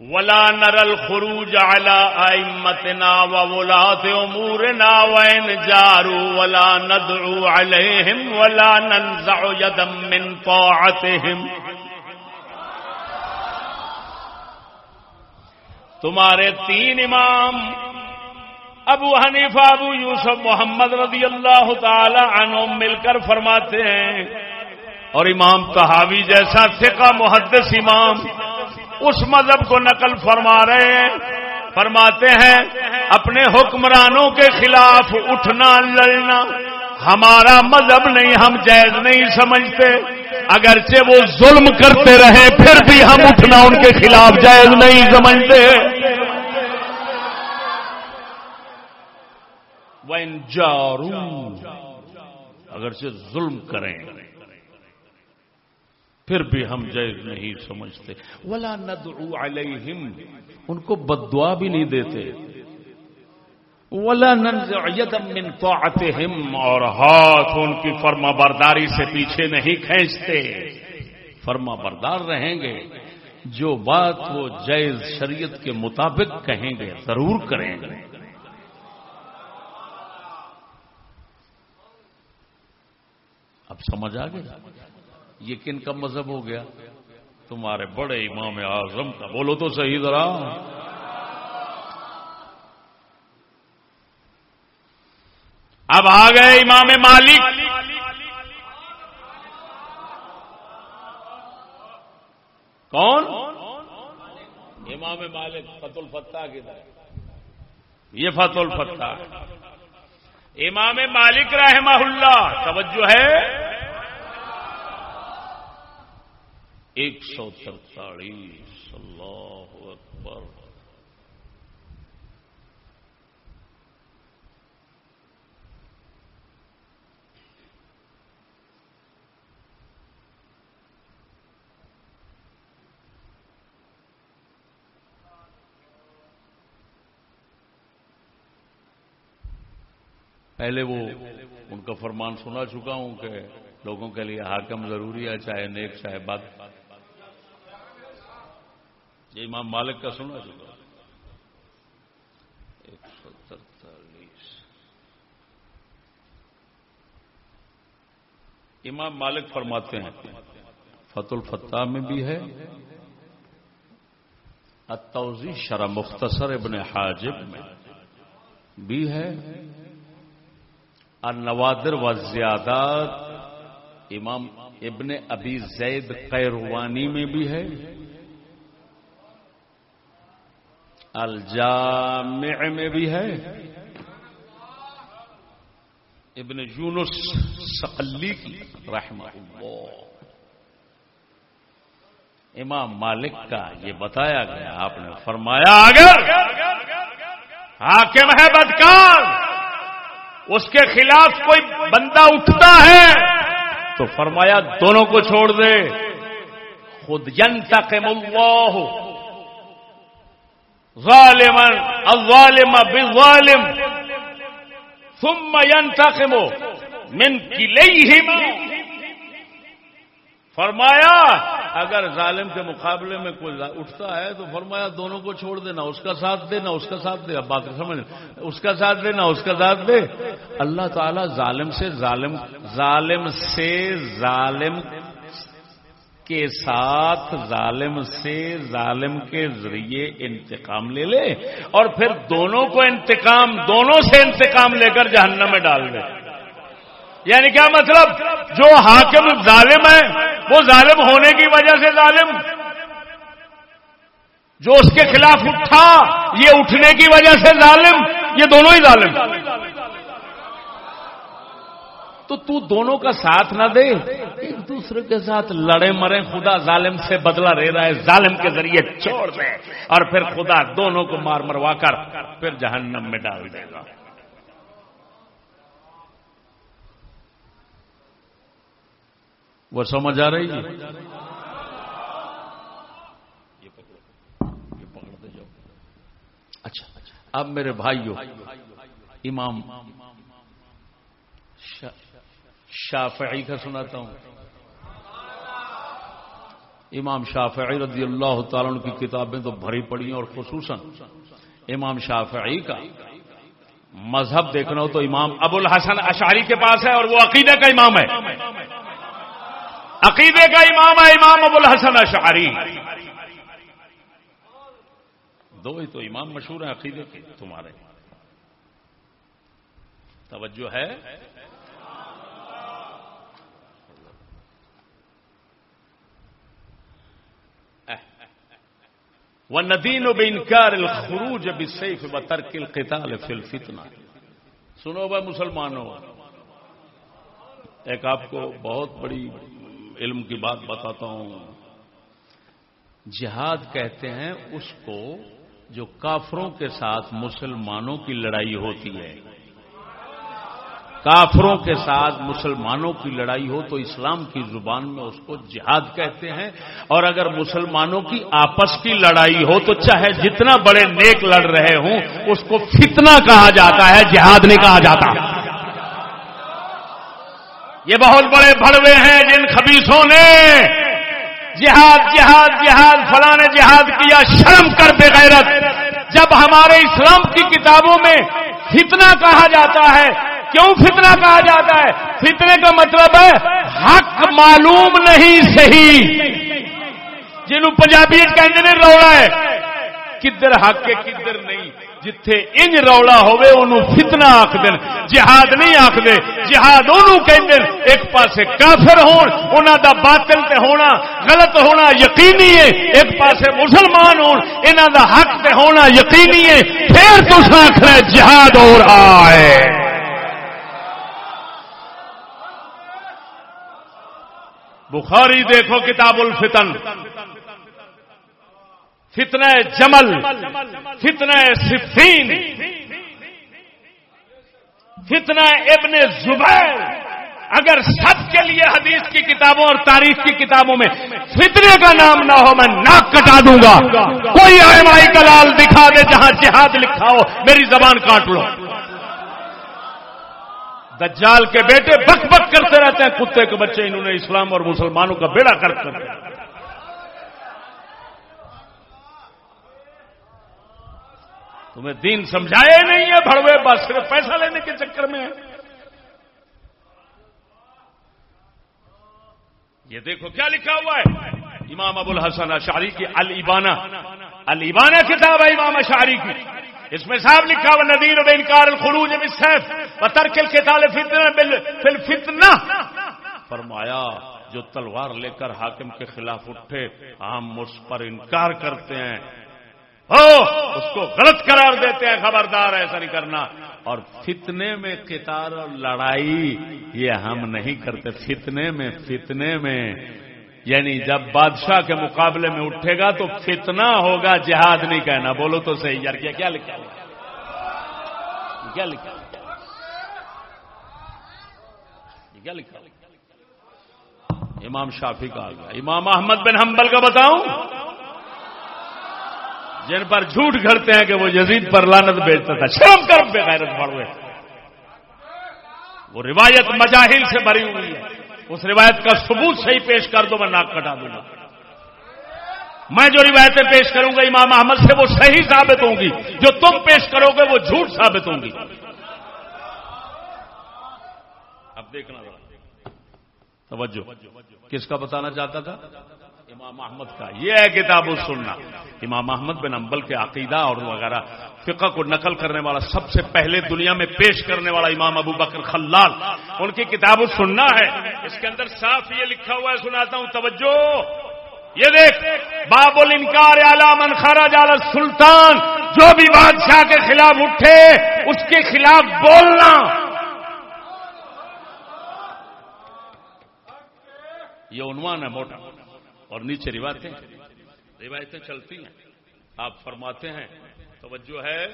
ولا نرل خروج على ائمتنا وولات امورنا وان جاروا ولا ندعو عليهم ولا ننزع يدا من طاعتهم۔ تمہارے تین امام، ابو حنیفہ، ابو یوسف، محمد رضی اللہ تعالی عنہ مل کر فرماتے ہیں اور امام تحاوی جیسا فقہ محدث امام اس مذہب کو نقل فرما رہے ہیں، فرماتے ہیں، اپنے حکمرانوں کے خلاف اٹھنا، لڑنا ہمارا مذہب نہیں، ہم جائز نہیں سمجھتے۔ اگرچہ وہ ظلم کرتے رہے، پھر بھی ہم اٹھنا ان کے خلاف جائز نہیں سمجھتے۔ جارو اگر سے ظلم کریں۔ پھر بھی ہم جائز نہیں سمجھتے۔ ولا ندعو علیہم ان کو بدعا بھی نہیں دیتے۔ ولا من طاعتهم۔ اور ہاتھ ان کی فرما برداری سے پیچھے نہیں کھینچتے۔ فرما بردار رہیں گے۔ جو بات وہ جائز شریعت کے مطابق کہیں گے، ضرور کریں گے۔ اب سمجھ آ گیا؟ یہ کن کا مذہب ہو گیا؟ تمہارے بڑے امام اعظم کا۔ بولو تو صحیح ذرا۔ اب آ گئے امام مالک۔ کون؟ امام مالک فت الفتح کی یہ فت الفتح۔ امام مالک رحمہ اللہ، توجہ ہے۔ ایک سو ترتالیس۔ اللہ اکبر۔ پہلے وہ ان کا فرمان سنا چکا ہوں کہ لوگوں کے لیے حاکم ضروری ہے، چاہے نیک، چاہے بد۔ یہ امام مالک کا سنا چکا ایک سو ترتالیس۔ امام مالک فرماتے ہیں فت الفتح میں بھی ہے۔ اتوزی شرح مختصر ابن حاجب میں بھی ہے۔ النوادر و زیادات امام ابن ابی زید قیروانی میں بھی ہے۔ الجامع میں بھی ہے۔ ابن یونس سقلی کی، رحمہ اللہ۔ امام مالک کا یہ بتایا گیا، آپ نے فرمایا اگر حاکم ہے بدکار، اس کے خلاف کوئی بندہ اٹھتا ہے، تو فرمایا دونوں کو چھوڑ دے۔ خود ینتقم اللہ ظالما، الظالم بالظالم، ثم ينتقم من كليهما فرمایا، اگر ظالم کے مقابلے میں کوئی اٹھتا ہے، تو فرمایا، دونوں کو چھوڑ دینا اس کا ساتھ دے، نہ اس کا ساتھ دے۔ اب بات سمجھ، اس کا ساتھ دے، نہ اس کا ساتھ دے۔ اللہ تعالیٰ ظالم سے ظالم ظالم سے ظالم کے ساتھ ظالم سے ظالم کے ذریعے انتقام لے لے اور پھر دونوں کو انتقام، دونوں سے انتقام لے کر جہنم میں ڈال دے۔ یعنی کیا مطلب؟ جو حاکم ظالم ہے، وہ ظالم ہونے کی وجہ سے ظالم۔ جو اس کے خلاف اٹھا، یہ اٹھنے کی وجہ سے ظالم، یہ دونوں ہی ظالم۔ تو تو دونوں کا ساتھ نہ دے۔ ایک دوسرے کے ساتھ لڑے مرے، خدا ظالم سے بدلہ رہ رہا ہے، ظالم کے ذریعے چھوڑ دے۔ اور پھر خدا دونوں کو مار مروا کر پھر جہنم میں ڈال دے گا۔ وہ سمجھ آ رہی ہے؟ اچھا اب میرے بھائیوں امام شافعی کا سناتا ہوں۔ امام شافعی رضی اللہ تعالیٰ کی کتابیں تو بھری پڑی ہیں اور خصوصاً امام شافعی کا مذہب دیکھنا ہو تو امام ابو الحسن اشاری کے پاس ہے اور وہ عقیدہ کا امام ہے۔ عقیدے کا امام ہے امام ابو الحسن اشعری۔ دو ہی تو امام مشہور ہیں عقیدے کے تمہارے۔ توجہ ہے۔ وہ ندین و بینکار الخروج اب سیف و ترکل قتال فل فتنا سنو بھائی مسلمانوں، ایک آپ کو بہت بڑی علم کی بات بتاتا ہوں۔ جہاد کہتے ہیں اس کو جو کافروں کے ساتھ مسلمانوں کی لڑائی ہوتی ہے۔ کافروں کے ساتھ مسلمانوں کی لڑائی ہو تو اسلام کی زبان میں اس کو جہاد کہتے ہیں اور اگر مسلمانوں کی آپس کی لڑائی ہو تو چاہے جتنا بڑے نیک لڑ رہے ہوں، اس کو فتنہ کہا جاتا ہے، جہاد نہیں کہا جاتا۔ یہ بہت بڑے بڑوے ہیں جن خبیصوں نے جہاد جہاد جہاد، فلاں نے جہاد کیا، شرم کر بے غیرت۔ جب ہمارے اسلام کی کتابوں میں فتنہ کہا جاتا ہے کیوں فتنہ کہا جاتا ہے؟ فتنے کا مطلب ہے حق معلوم نہیں صحیح۔ جنہوں پنجابی کہنے روڑا ہے، کدھر حق کے کدھر نہیں۔ جتھے انج رولا ہوئے انہوں فتنہ آخ جہاد نہیں آخ جہاد انہوں کہیں ایک پاسے کافر ہون انہوں دا باطل تے ہونا غلط ہونا یقینی ہے۔ ایک پاسے مسلمان ہون انہوں دا حق تے ہونا یقینی ہے۔ پھر تو ساکھ رہے جہاد اور آئے بخاری دیکھو کتاب الفتن۔ فتنہ جمل، فتنہ صفین۔ فتنہ ابن زبیر۔ اگر سب کے لیے حدیث کی کتابوں اور تاریخ کی کتابوں میں فتنے کا نام نہ ہو، میں ناک کٹا دوں گا۔ کوئی ایم آئی کا لال دکھا دے جہاں جہاد لکھا ہو، میری زبان کاٹ لو۔ دجال کے بیٹے بک بک کرتے رہتے ہیں، کتے کے بچے انہوں نے اسلام اور مسلمانوں کا بیڑا کر کر تمہیں دین سمجھائے نہیں ہے بڑوے بس، صرف پیسہ لینے کے چکر میں ہے یہ دیکھو کیا لکھا ہوا ہے۔ امام ابو الحسن اشاری کی البانا البانا کتاب ہے امام اشاری کی۔ اس میں صاحب لکھا ہوا ندیر و انکار الخروج بسیف پتر کل کے تال فتنہ فرمایا، جو تلوار لے کر حاکم کے خلاف اٹھے، ہم اس پر انکار کرتے ہیں۔ اس کو غلط قرار دیتے ہیں، خبردار ایسا نہیں کرنا۔ اور فتنے میں قطار اور لڑائی، یہ ہم نہیں کرتے۔ فتنے میں فتنے میں۔ یعنی جب بادشاہ کے مقابلے میں اٹھے گا تو فتنہ ہوگا، جہاد نہیں کہنا۔ بولو تو صحیح، یار، کیا کیا لکھا کیا لکھا کیا لکھا امام شافی کا گیا۔ امام احمد بن حنبل کا بتاؤں؟ جن پر جھوٹ گھڑتے ہیں کہ وہ یزید پر لانت بیچتا تھا۔ شرم کر بے غیرت وہ روایت مجاہل سے بھری ہوئی ہے۔ اس روایت کا ثبوت صحیح پیش کر دو، میں ناک کٹا دوں گا۔ میں جو روایتیں پیش کروں گا امام احمد سے، وہ صحیح ثابت ہوں گی۔ جو تم پیش کرو گے، وہ جھوٹ ثابت ہوں گی۔ اب دیکھنا توجہ۔ کس کا بتانا چاہتا تھا؟ امام احمد کا۔ یہ ہے کتاب سننا امام احمد بن امبل کے عقیدہ اور وغیرہ۔ فقہ کو نقل کرنے والا، سب سے پہلے دنیا میں پیش کرنے والا امام ابو بکر خلال۔ ان کی کتاب سننا ہے۔ اس کے اندر صاف یہ لکھا ہوا ہے، سناتا ہوں، توجہ۔ یہ دیکھ، باب الانکار من خرج علی سلطان جو بھی بادشاہ کے خلاف اٹھے، اس کے خلاف بولنا۔ یہ عنوان ہے موٹا، اور نیچے روایتیں۔ روایتیں چلتی ہیں۔ آپ فرماتے ہیں توجہ ہے؟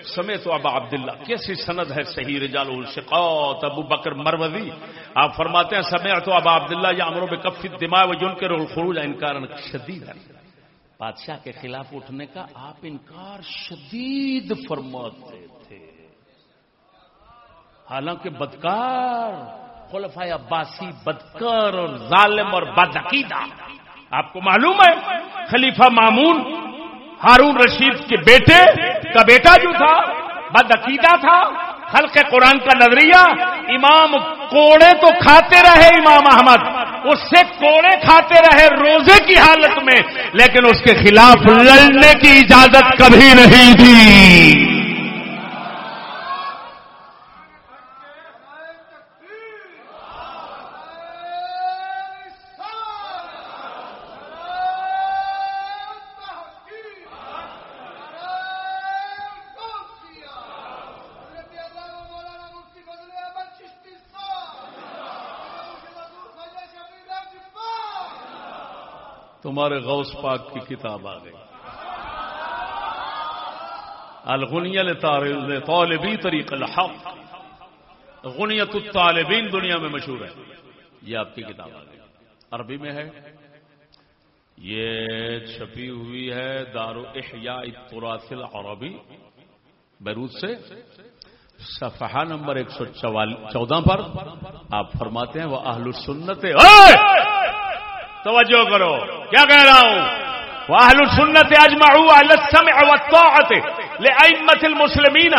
سمے تو ابا عبداللہ، کیسی سند ہے صحیح رجال الشقات ابو بکر مروزی آپ فرماتے ہیں، سمے تو ابا عبداللہ یا امروں میں کفی دماغ جن کے رول خروج انکار شدید ہے۔ بادشاہ کے خلاف اٹھنے کا آپ انکار شدید فرماتے تھے۔ حالانکہ بدکار خلفۂ عباسی بدکر اور ظالم اور بدعقیدہ آپ کو معلوم ہے، خلیفہ معمون ہارون رشید کے بیٹے کا بیٹا جو تھا بدعقیدہ تھا، خلق قرآن کا نظریہ، امام کوڑے تو کھاتے رہے امام احمد، اس سے کوڑے کھاتے رہے روزے کی حالت میں، لیکن اس کے خلاف لڑنے کی اجازت کبھی نہیں تھی۔ تمہارے غوث پاک کی کتاب آ گئی۔ الغنیت طالبی طریق الحق۔ غنیت الطالبین دنیا میں مشہور ہے۔ یہ آپ کی کتاب آ گئی۔ عربی میں ہے۔ یہ چھپی ہوئی ہے دار احیاء التراث العربی، بیروت سے۔ صفحہ نمبر ایک سو چودہ پر آپ فرماتے ہیں، وہ اہل سنت توجہ کرو۔ کیا کہہ رہا ہوں؟ وہ اہل سنت اجمعوا على السمع والطاعه لائمه المسلمين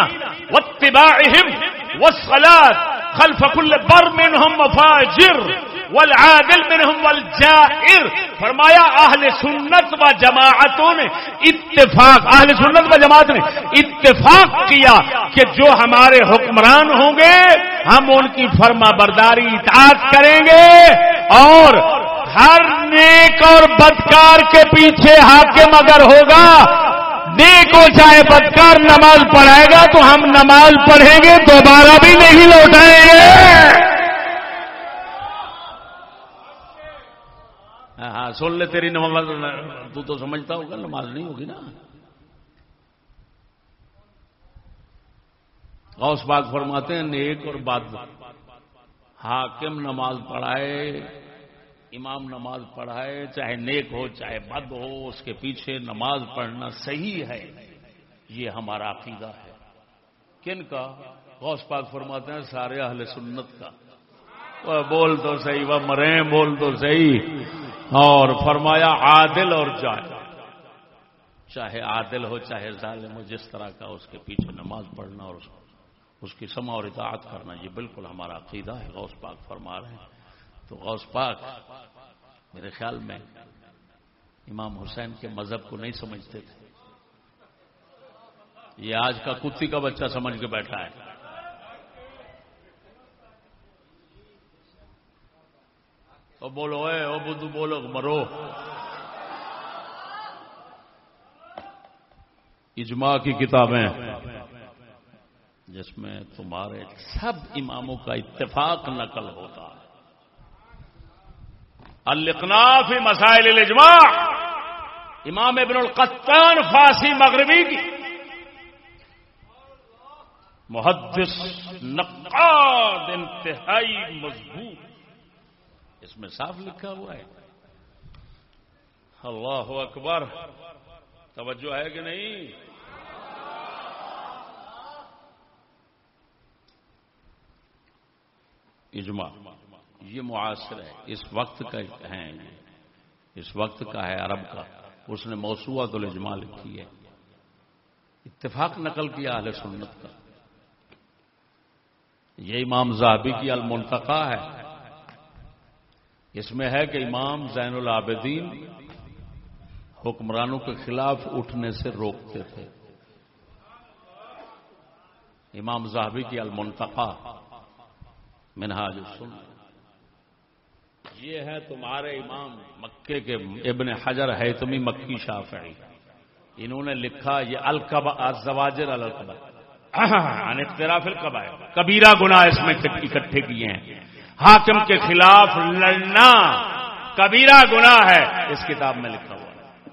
واتباعهم والصلاه خلف كل بر منهم وفاجر والعادل منهم والجائر فرمایا اہل سنت و جماعتوں نے اتفاق اہل سنت و جماعت نے اتفاق کیا کہ جو ہمارے حکمران ہوں گے، ہم ان کی فرما برداری اطاعت کریں گے اور ہر نیک اور بدکار کے پیچھے حاکم اگر ہوگا نیک ہو چاہے بدکار نماز پڑھائے گا تو ہم نماز پڑھیں گے دوبارہ بھی نہیں لوٹائیں گے۔ ہاں،, ہاں، سن لے تیری نماز۔ تو تو سمجھتا ہوگا نماز نہیں ہوگی نا۔ غوث باغ فرماتے ہیں نیک اور بد۔ حاکم نماز پڑھائے امام نماز پڑھائے، چاہے نیک ہو، چاہے بد ہو، اس کے پیچھے نماز پڑھنا صحیح ہے۔ یہ ہمارا عقیدہ ہے۔ کن کا؟ غوث پاک فرماتے ہیں، سارے اہل سنت کا۔ وہ بول تو صحیح، وہ مرے، بول تو صحیح۔ اور فرمایا، عادل اور جائے چاہے عادل ہو، چاہے ظالم ہو، جس طرح کا اس کے پیچھے نماز پڑھنا اور اس کی سما اور اطاعت کرنا، یہ بالکل ہمارا عقیدہ ہے۔ غوث پاک فرما رہے ہیں۔ تو غوث پاک میرے خیال میں امام حسین کے مذہب کو نہیں سمجھتے تھے۔ یہ آج کا کتی کا بچہ سمجھ کے بیٹھا ہے۔ او بولو، اے او بدو بولو، مرو۔ اجماع کی کتابیں۔ جس میں تمہارے سب اماموں کا اتفاق نقل ہوتا۔ ہے القناف مسائل الاجماع. امام ابن القطان فاسی مغربی کی. محدث نقاد انتہائی مضبوط. اس میں صاف لکھا ہوا ہے. اللہ اکبر. توجہ ہے کہ نہیں؟ اجماع. یہ معاصر ہے، اس وقت کا ہے۔ اس وقت کا ہے عرب کا۔ اس نے موسوعت الاجماع لکھی ہے۔ اتفاق نقل کیا اہل سنت کا۔ یہ امام زہبی کی المنتقا ہے۔ اس میں ہے کہ امام زین العابدین حکمرانوں کے خلاف اٹھنے سے روکتے تھے۔ امام زاہبی کی المنتقا، منہاج سن یہ ہے تمہارے امام مکے کے ابن حجر ہے، تمہیں مکی شافعی۔ انہوں نے لکھا یہ القبا زواجر یعنی القبا اختراف القبا کبیرہ گناہ اس میں اکٹھے کیے ہیں۔ حاکم کے خلاف لڑنا کبیرہ گنا ہے، اس کتاب میں لکھا ہوا ہے۔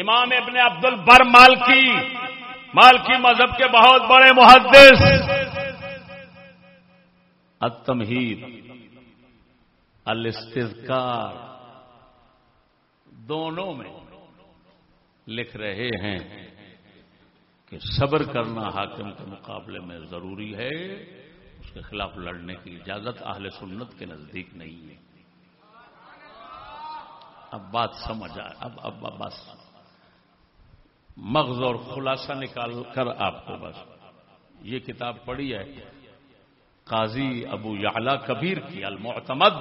امام ابن عبد البر مالکی مالکی مذہب کے بہت بڑے محدث۔ التمہید، الاستذکار، دونوں میں لکھ رہے ہیں کہ صبر کرنا حاکم کے مقابلے میں ضروری ہے، اس کے خلاف لڑنے کی اجازت اہل سنت کے نزدیک نہیں ہے۔ اب بات سمجھ آئے اب اب بس۔ مغز اور خلاصہ نکال کر آپ کو بس۔ یہ کتاب پڑھی ہے۔ قاضی ابو یعلا کبیر کی المعتمد۔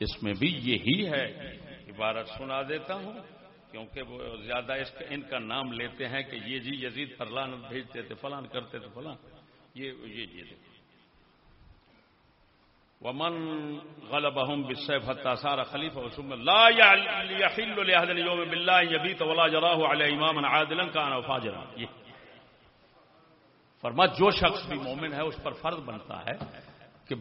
اس میں بھی یہی ہے عبارت سنا دیتا ہوں، کیونکہ وہ زیادہ اس کا ان کا نام لیتے ہیں کہ یہ جی یزید فرلان بھیجتے تھے، فلان کرتے تھے، فلان۔ یہ یہ جی دیکھو۔ ومن غلبهم بالسيف حتى صار خليفه ثم لا يحل لاحد اليوم بالله يبيت ولا جراه على اماما عادلا كان فاجرا۔ فرما، جو شخص بھی مومن ہے، اس پر فرض بنتا ہے کہ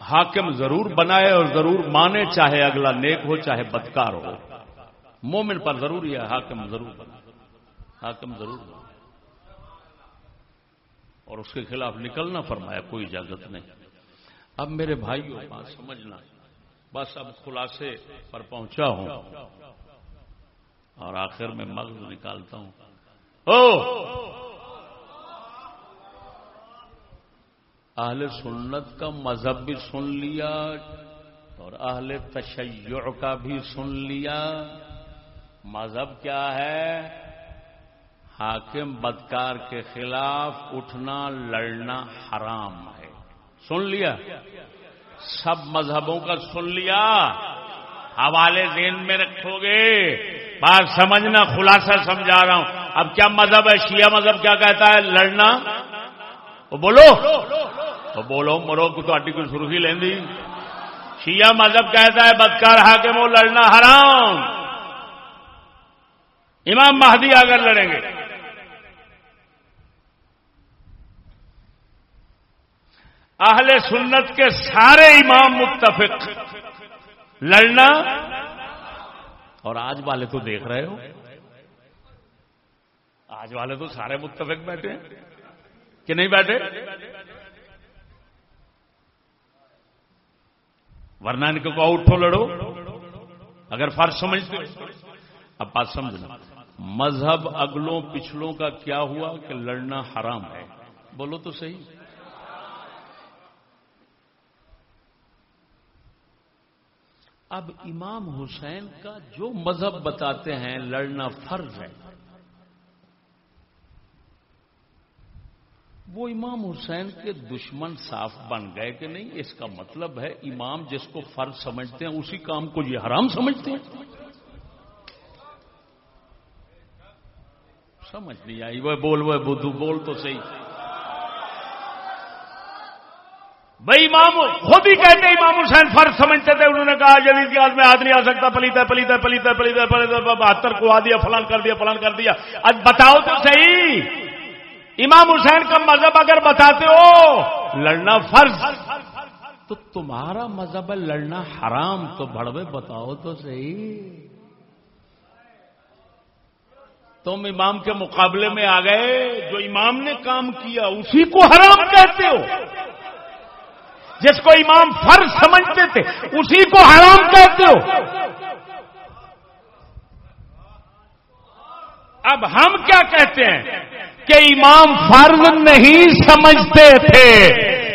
حاکم ضرور بنائے اور ضرور مانے، چاہے اگلا نیک ہو، چاہے بدکار ہو۔ مومن پر ضروری ہے، حاکم ضرور بنائے حاکم ضرور ہوں اور اس کے خلاف نکلنا فرمایا، کوئی اجازت نہیں۔ اب میرے بھائی بات سمجھنا۔ بس اب خلاصے پر پہنچا ہوں۔ اور آخر میں مغز نکالتا ہوں۔ او اہل سنت کا مذہب بھی سن لیا اور اہل تشیع کا بھی سن لیا۔ مذہب کیا ہے؟ حاکم بدکار کے خلاف اٹھنا، لڑنا حرام ہے۔ سن لیا؟ سب مذہبوں کا سن لیا۔ حوالے ذہن میں رکھو گے۔ بات سمجھنا، خلاصہ سمجھا رہا ہوں۔ اب کیا مذہب ہے؟ شیعہ مذہب کیا کہتا ہے؟ لڑنا۔ وہ بولو۔ وہ بولو، مرو، کو تو کوئی سرخی لینی شیعہ مذہب کہتا ہے، بدکار حاکم وہ لڑنا حرام۔ امام مہدی اگر لڑیں گے۔ اہل سنت کے سارے امام متفق لڑنا اور آج والے تو دیکھ رہے ہو۔ آج والے تو سارے متفق بیٹھے ہیں۔ کہ نہیں بیٹھے؟ ورنہ ان کو اٹھو لڑو۔ اگر فرض سمجھتے اب بات سمجھنا۔ مذہب اگلوں پچھلوں کا کیا ہوا کہ لڑنا حرام ہے؟ بولو تو صحیح۔ اب امام حسین کا جو مذہب بتاتے ہیں لڑنا فرض ہے۔ وہ امام حسین کے دشمن صاف بن گئے کہ نہیں؟ اس کا مطلب ہے امام جس کو فرض سمجھتے ہیں، اسی کام کو یہ حرام سمجھتے ہیں۔ سمجھ نہیں آئی۔ وہ بول، وہ بدھو، بول تو صحیح۔ بھائی امام خود ہی کہتے امام حسین فرض سمجھتے تھے۔ انہوں نے کہا جدید کی میں آدمی آ سکتا پلیت ہے پلیت ہے پلیت بہتر کو آ دیا، فلان کر دیا، فلان کر دیا۔ آج بتاؤ تو صحیح۔ امام حسین کا مذہب اگر بتاتے ہو، لڑنا فرض۔ تو تمہارا مذہب ہے لڑنا حرام، تو بڑوے بتاؤ تو صحیح۔ تم امام کے مقابلے میں آ گئے، جو امام نے کام کیا، اسی کو حرام کہتے ہو۔ جس کو امام فرض سمجھتے تھے، اسی کو حرام کہتے ہو۔ اب ہم کیا کہتے ہیں کہ امام فرض نہیں سمجھتے تھے۔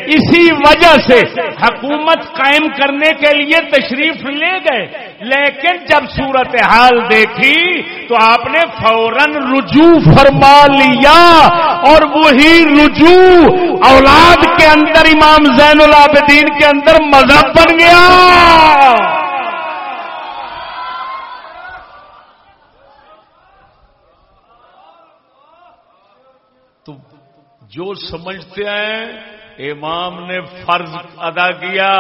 اسی وجہ سے حکومت قائم کرنے کے لیے تشریف لے گئے۔ لیکن جب صورت حال دیکھی تو آپ نے فوراً رجوع فرما لیا اور وہی رجوع اولاد کے اندر، امام زین العابدین کے اندر مذہب بن گیا تو جو سمجھتے ہیں، امام نے فرض ادا کیا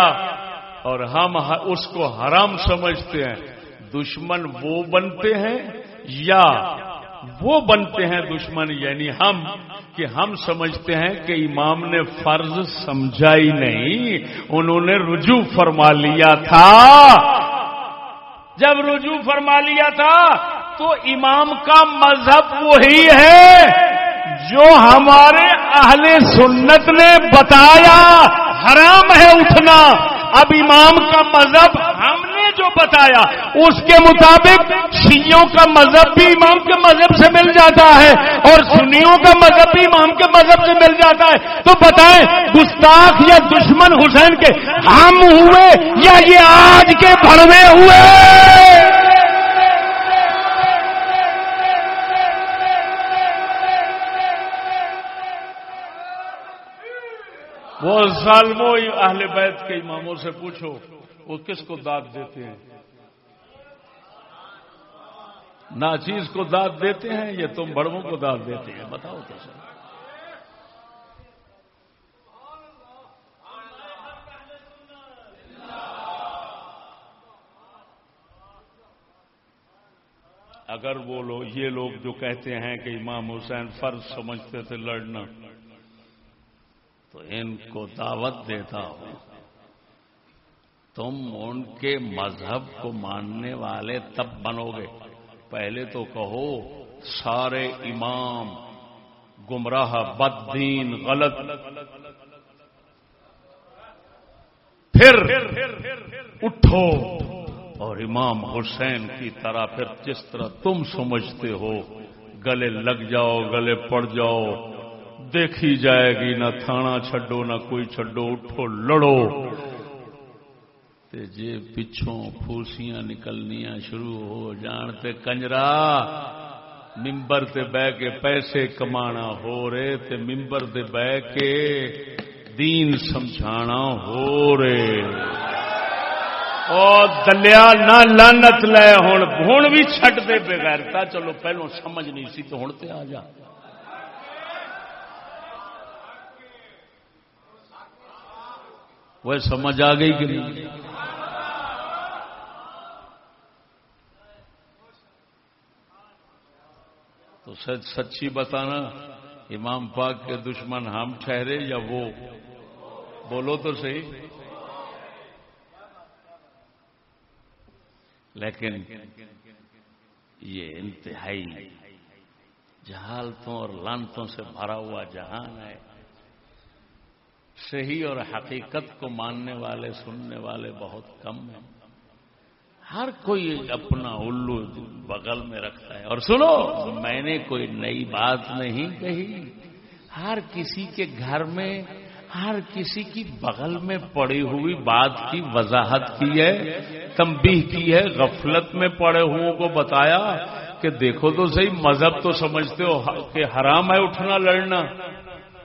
اور ہم اس کو حرام سمجھتے ہیں۔ دشمن وہ بنتے ہیں یا وہ بنتے ہیں دشمن؟ یعنی ہم، کہ ہم سمجھتے ہیں کہ امام نے فرض سمجھا ہی نہیں، انہوں نے رجوع فرما لیا تھا۔ جب رجوع فرما لیا تھا، تو امام کا مذہب وہی ہے۔ جو ہمارے اہل سنت نے بتایا، حرام ہے اٹھنا۔ اب امام کا مذہب ہم نے جو بتایا، اس کے مطابق شیوں کا مذہب بھی امام کے مذہب سے مل جاتا ہے اور سنیوں کا مذہب بھی امام کے مذہب سے مل جاتا ہے۔ تو بتائیں، گستاخ یا دشمن حسین کے ہم ہوئے یا یہ آج کے بڑھوے ہوئے؟ وہ ظالموں اہل بیت کے اماموں سے پوچھو، وہ کس کو داد دیتے ہیں؟ ناچیز کو داد دیتے ہیں یا تم بڑوں کو داد دیتے ہیں؟ بتاؤ تو سر۔ اگر وہ لوگ یہ لوگ جو کہتے ہیں کہ امام حسین فرض سمجھتے تھے لڑنا تو ان کو دعوت دیتا ہوں۔ تم ان کے مذہب کو ماننے والے تب بنو گے۔ پہلے تو کہو، سارے امام، گمراہ بد دین غلط۔ پھر اٹھو اور امام حسین کی طرح پھر جس طرح تم سمجھتے ہو، گلے لگ جاؤ، گلے پڑ جاؤ دیکھی جائے گی، نہ تھانا چھڈو، نہ کوئی چھڈو، اٹھو، لڑو۔ تے جے پچھوں پھوسیاں نکلنیاں شروع ہو جان تے کنجرا، ممبر تے بہ کے پیسے کمانا ہو رہے تے ممبر تے بہ کے دین سمجھانا ہو رہے اور دلیا، نہ لانت لے ہوں ہوں بھی چھٹ دے بغیر۔ چلو پہلو سمجھ نہیں سی تو ہوں تے آ جا۔ وہ سمجھ آ گئی کہ نہیں؟ تو سچ سچی بتانا، امام پاک کے دشمن ہم ٹھہرے یا وہ؟ بولو تو صحیح۔ لیکن یہ انتہائی جہالتوں اور لانتوں سے بھرا ہوا جہان ہے۔ صحیح اور حقیقت کو ماننے والے، سننے والے بہت کم ہیں۔ ہر کوئی اپنا الو بغل میں رکھتا ہے۔ اور سنو، میں نے کوئی نئی بات نہیں کہی۔ ہر کسی کے گھر میں، ہر کسی کی بغل میں پڑی ہوئی بات کی وضاحت کی ہے تمبی کی ہے، غفلت میں پڑے ہوئے کو بتایا کہ دیکھو تو صحیح، مذہب تو سمجھتے ہو کہ حرام ہے اٹھنا، لڑنا۔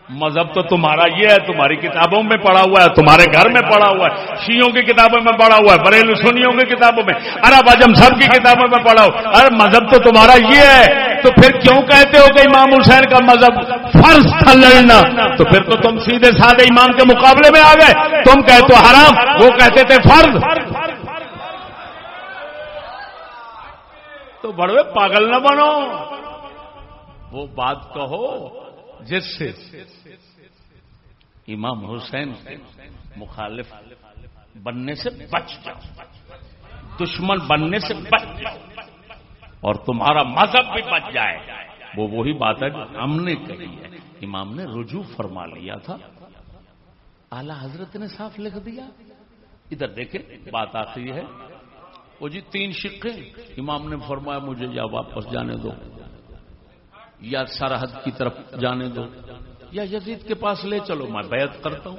مذہب تو تمہارا یہ ہے، تمہاری کتابوں میں پڑا ہوا ہے، تمہارے گھر میں پڑا ہوا ہے شیوں کی کتابوں میں پڑا ہوا ہے، بریل سنیوں کی کتابوں میں ارب اجم سب کی کتابوں میں پڑا ہو ارے، مذہب تو تمہارا یہ ہے، تو پھر کیوں کہتے ہو کہ امام حسین کا مذہب فرض تھا لڑنا؟ تو پھر تو تم سیدھے سادے امام کے مقابلے میں آ گئے۔ تم کہتے ہو حرام، وہ کہتے تھے فرض۔ تو بڑے پاگل نہ بنو۔ وہ بات کہو جس سے امام حسین مخالف بننے سے بچ جاؤ۔ دشمن بننے سے بچ جاؤ۔ اور تمہارا مذہب بھی بچ جائے۔ وہ وہی بات ہے جو ہم نے کہی ہے۔ امام نے رجوع فرما لیا تھا۔ اعلی حضرت نے صاف لکھ دیا۔ ادھر دیکھیں، بات آتی ہے۔ وہ جی تین شکے امام نے فرمایا، مجھے یا واپس جانے دو۔ یا سرحد کی طرف جانے دو۔ یا یزید کے پاس لے چلو، میں بیعت کرتا ہوں۔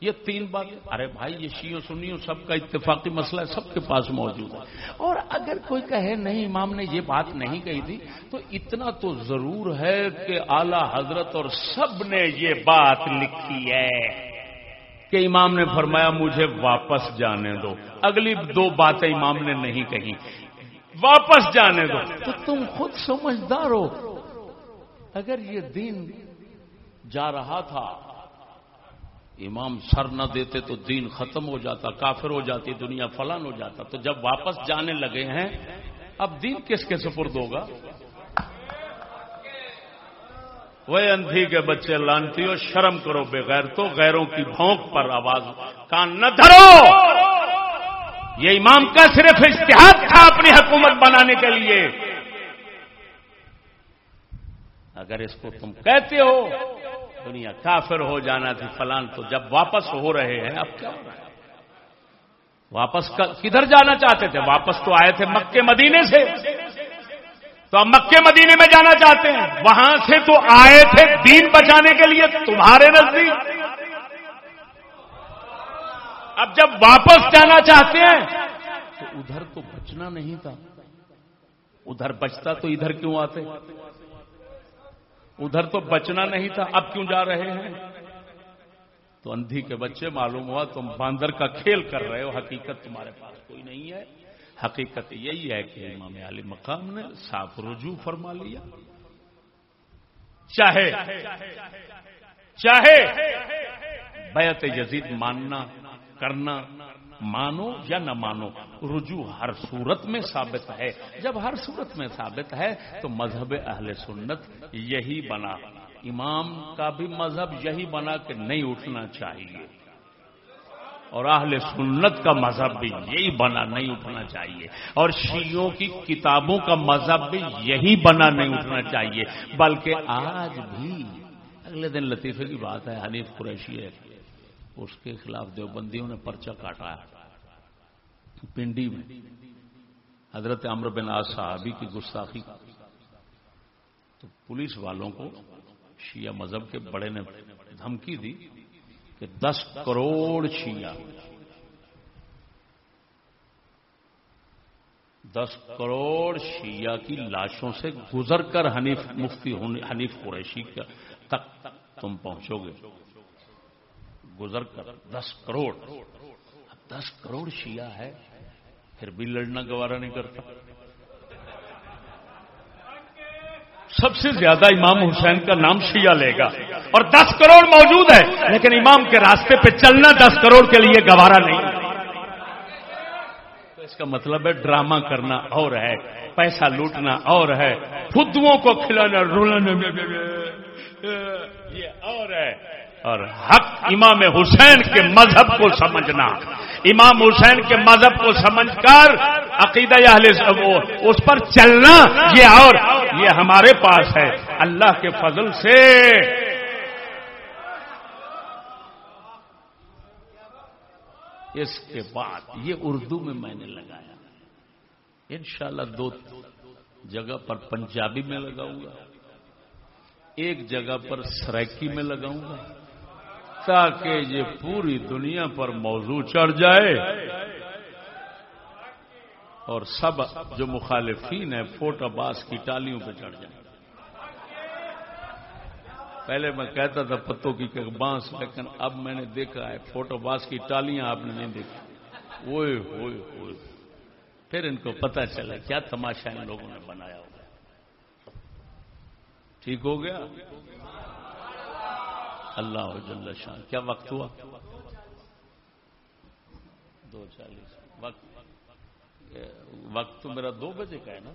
یہ تین بات ارے بھائی، یہ شیوں سنیوں سب کا اتفاقی مسئلہ ہے سب کے پاس موجود ہے۔ اور اگر کوئی کہے، نہیں امام نے یہ بات نہیں کہی تھی، تو اتنا تو ضرور ہے کہ اعلی حضرت اور سب نے یہ بات لکھی ہے کہ امام نے فرمایا، مجھے واپس جانے دو۔ اگلی دو باتیں امام نے نہیں کہی۔ واپس جانے دو۔ تو تم خود سمجھدار ہو۔ اگر یہ دین جا رہا تھا۔ امام سر نہ دیتے تو دین ختم ہو جاتا، کافر ہو جاتی، دنیا فلان ہو جاتا۔ تو جب واپس جانے لگے ہیں، اب دین کس کے سپرد ہوگا؟ وہ اندھی کے بچے لانتی ہو، شرم کرو بغیر تو، غیروں کی بھونک پر آواز، کان نہ دھرو۔ یہ امام کا صرف اشتہار تھا اپنی حکومت بنانے کے لیے۔ اگر اس کو تم کہتے ہو دنیا کافر ہو جانا تھی فلان تو جب واپس ہو رہے ہیں، اب کیا ہو رہا ہے؟ واپس کدھر جانا چاہتے تھے؟ واپس تو آئے تھے مکے مدینے سے۔ تو اب مکے مدینے میں جانا چاہتے ہیں۔ وہاں سے تو آئے تھے دین بچانے کے لیے تمہارے نزدیک۔ اب جب واپس جانا چاہتے ہیں، تو ادھر تو بچنا نہیں تھا۔ ادھر بچتا تو ادھر کیوں آتے؟ ادھر تو بچنا نہیں تھا، اب کیوں جا رہے ہیں؟ تو اندھی کے بچے معلوم ہوا، تم باندر کا کھیل کر رہے ہو، حقیقت تمہارے پاس کوئی نہیں ہے۔ حقیقت یہی ہے کہ امام علی مقام نے صاف رجوع فرما لیا۔ چاہے چاہے بیعت یزید ماننا، کرنا مانو یا نہ مانو، رجوع ہر صورت میں ثابت ہے۔ جب ہر صورت میں ثابت ہے تو مذہب اہل سنت یہی بنا۔ امام کا بھی مذہب یہی بنا کہ نہیں اٹھنا چاہیے۔ اور اہل سنت کا مذہب بھی یہی بنا، نہیں اٹھنا چاہیے۔ اور شیعوں کی کتابوں کا مذہب بھی یہی بنا، نہیں اٹھنا چاہیے۔ بلکہ آج بھی، اگلے دن لطیفے کی بات ہے، حنیف قریشی ہے۔ اس کے خلاف دیوبندیوں نے پرچہ کاٹا پنڈی میں۔ حضرت عمر بن آج صحابی کی گستاخی۔ تو پولیس والوں کو شیعہ مذہب کے بڑے نے دھمکی دی کہ دس کروڑ شیعہ۔ دس کروڑ شیعہ کی لاشوں سے گزر کر حنیف مفتی حنیف قریشی تک تم پہنچو گے۔ گزر کر دس کروڑ دس کروڑ شیعہ ہے، پھر بھی لڑنا گوارا نہیں کرتا۔ سب سے زیادہ امام حسین کا نام شیعہ لے گا۔ اور دس کروڑ موجود ہے، لیکن امام کے راستے پہ چلنا دس کروڑ کے لیے گوارا نہیں۔ تو اس کا مطلب ہے ڈرامہ کرنا اور ہے، پیسہ لوٹنا اور ہے خدو کو کھلانا رولانا یہ اور ہے۔ اور حق امام حسین کے مذہب کو سمجھنا۔ امام حسین کے مذہب کو سمجھ کر عقیدہ اس پر چلنا، یہ اور یہ ہمارے پاس ہے۔ اللہ کے فضل سے۔ اس کے بعد یہ اردو میں میں نے لگایا۔ انشاءاللہ دو جگہ پر پنجابی میں لگاؤں گا۔ ایک جگہ پر سریکی میں لگاؤں گا۔ تاکہ یہ پوری دنیا پر موضوع چڑھ جائے اور سب جو مخالفین ہیں فوٹو باس کی ٹالیوں پہ چڑھ جائیں۔ پہلے میں کہتا تھا پتوں کی بانس، لیکن اب میں نے دیکھا ہے فوٹو باس کی ٹالیاں آپ نے نہیں دیکھی۔ ہوئے ہوئے ہوئے۔ پھر ان کو پتا چلا کیا تماشا ان لوگوں نے بنایا ہوگا ٹھیک ہو گیا؟ اللہ جل شان۔ کیا وقت ہوا؟ دو چالیس۔ وقت وقت تو میرا دو بجے کا ہے نا؟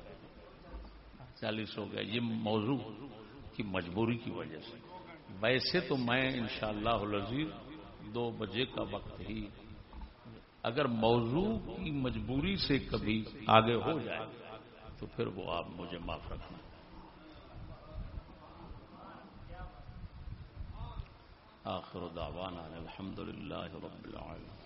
چالیس ہو گیا۔ یہ موضوع کی مجبوری کی وجہ سے۔ ویسے تو میں انشاءاللہ اللہ دو بجے کا وقت ہی اگر موضوع کی مجبوری سے کبھی آگے ہو جائے تو پھر وہ آپ مجھے معاف رکھنا۔ آخر دعوانا الحمد للہ رب العالمين.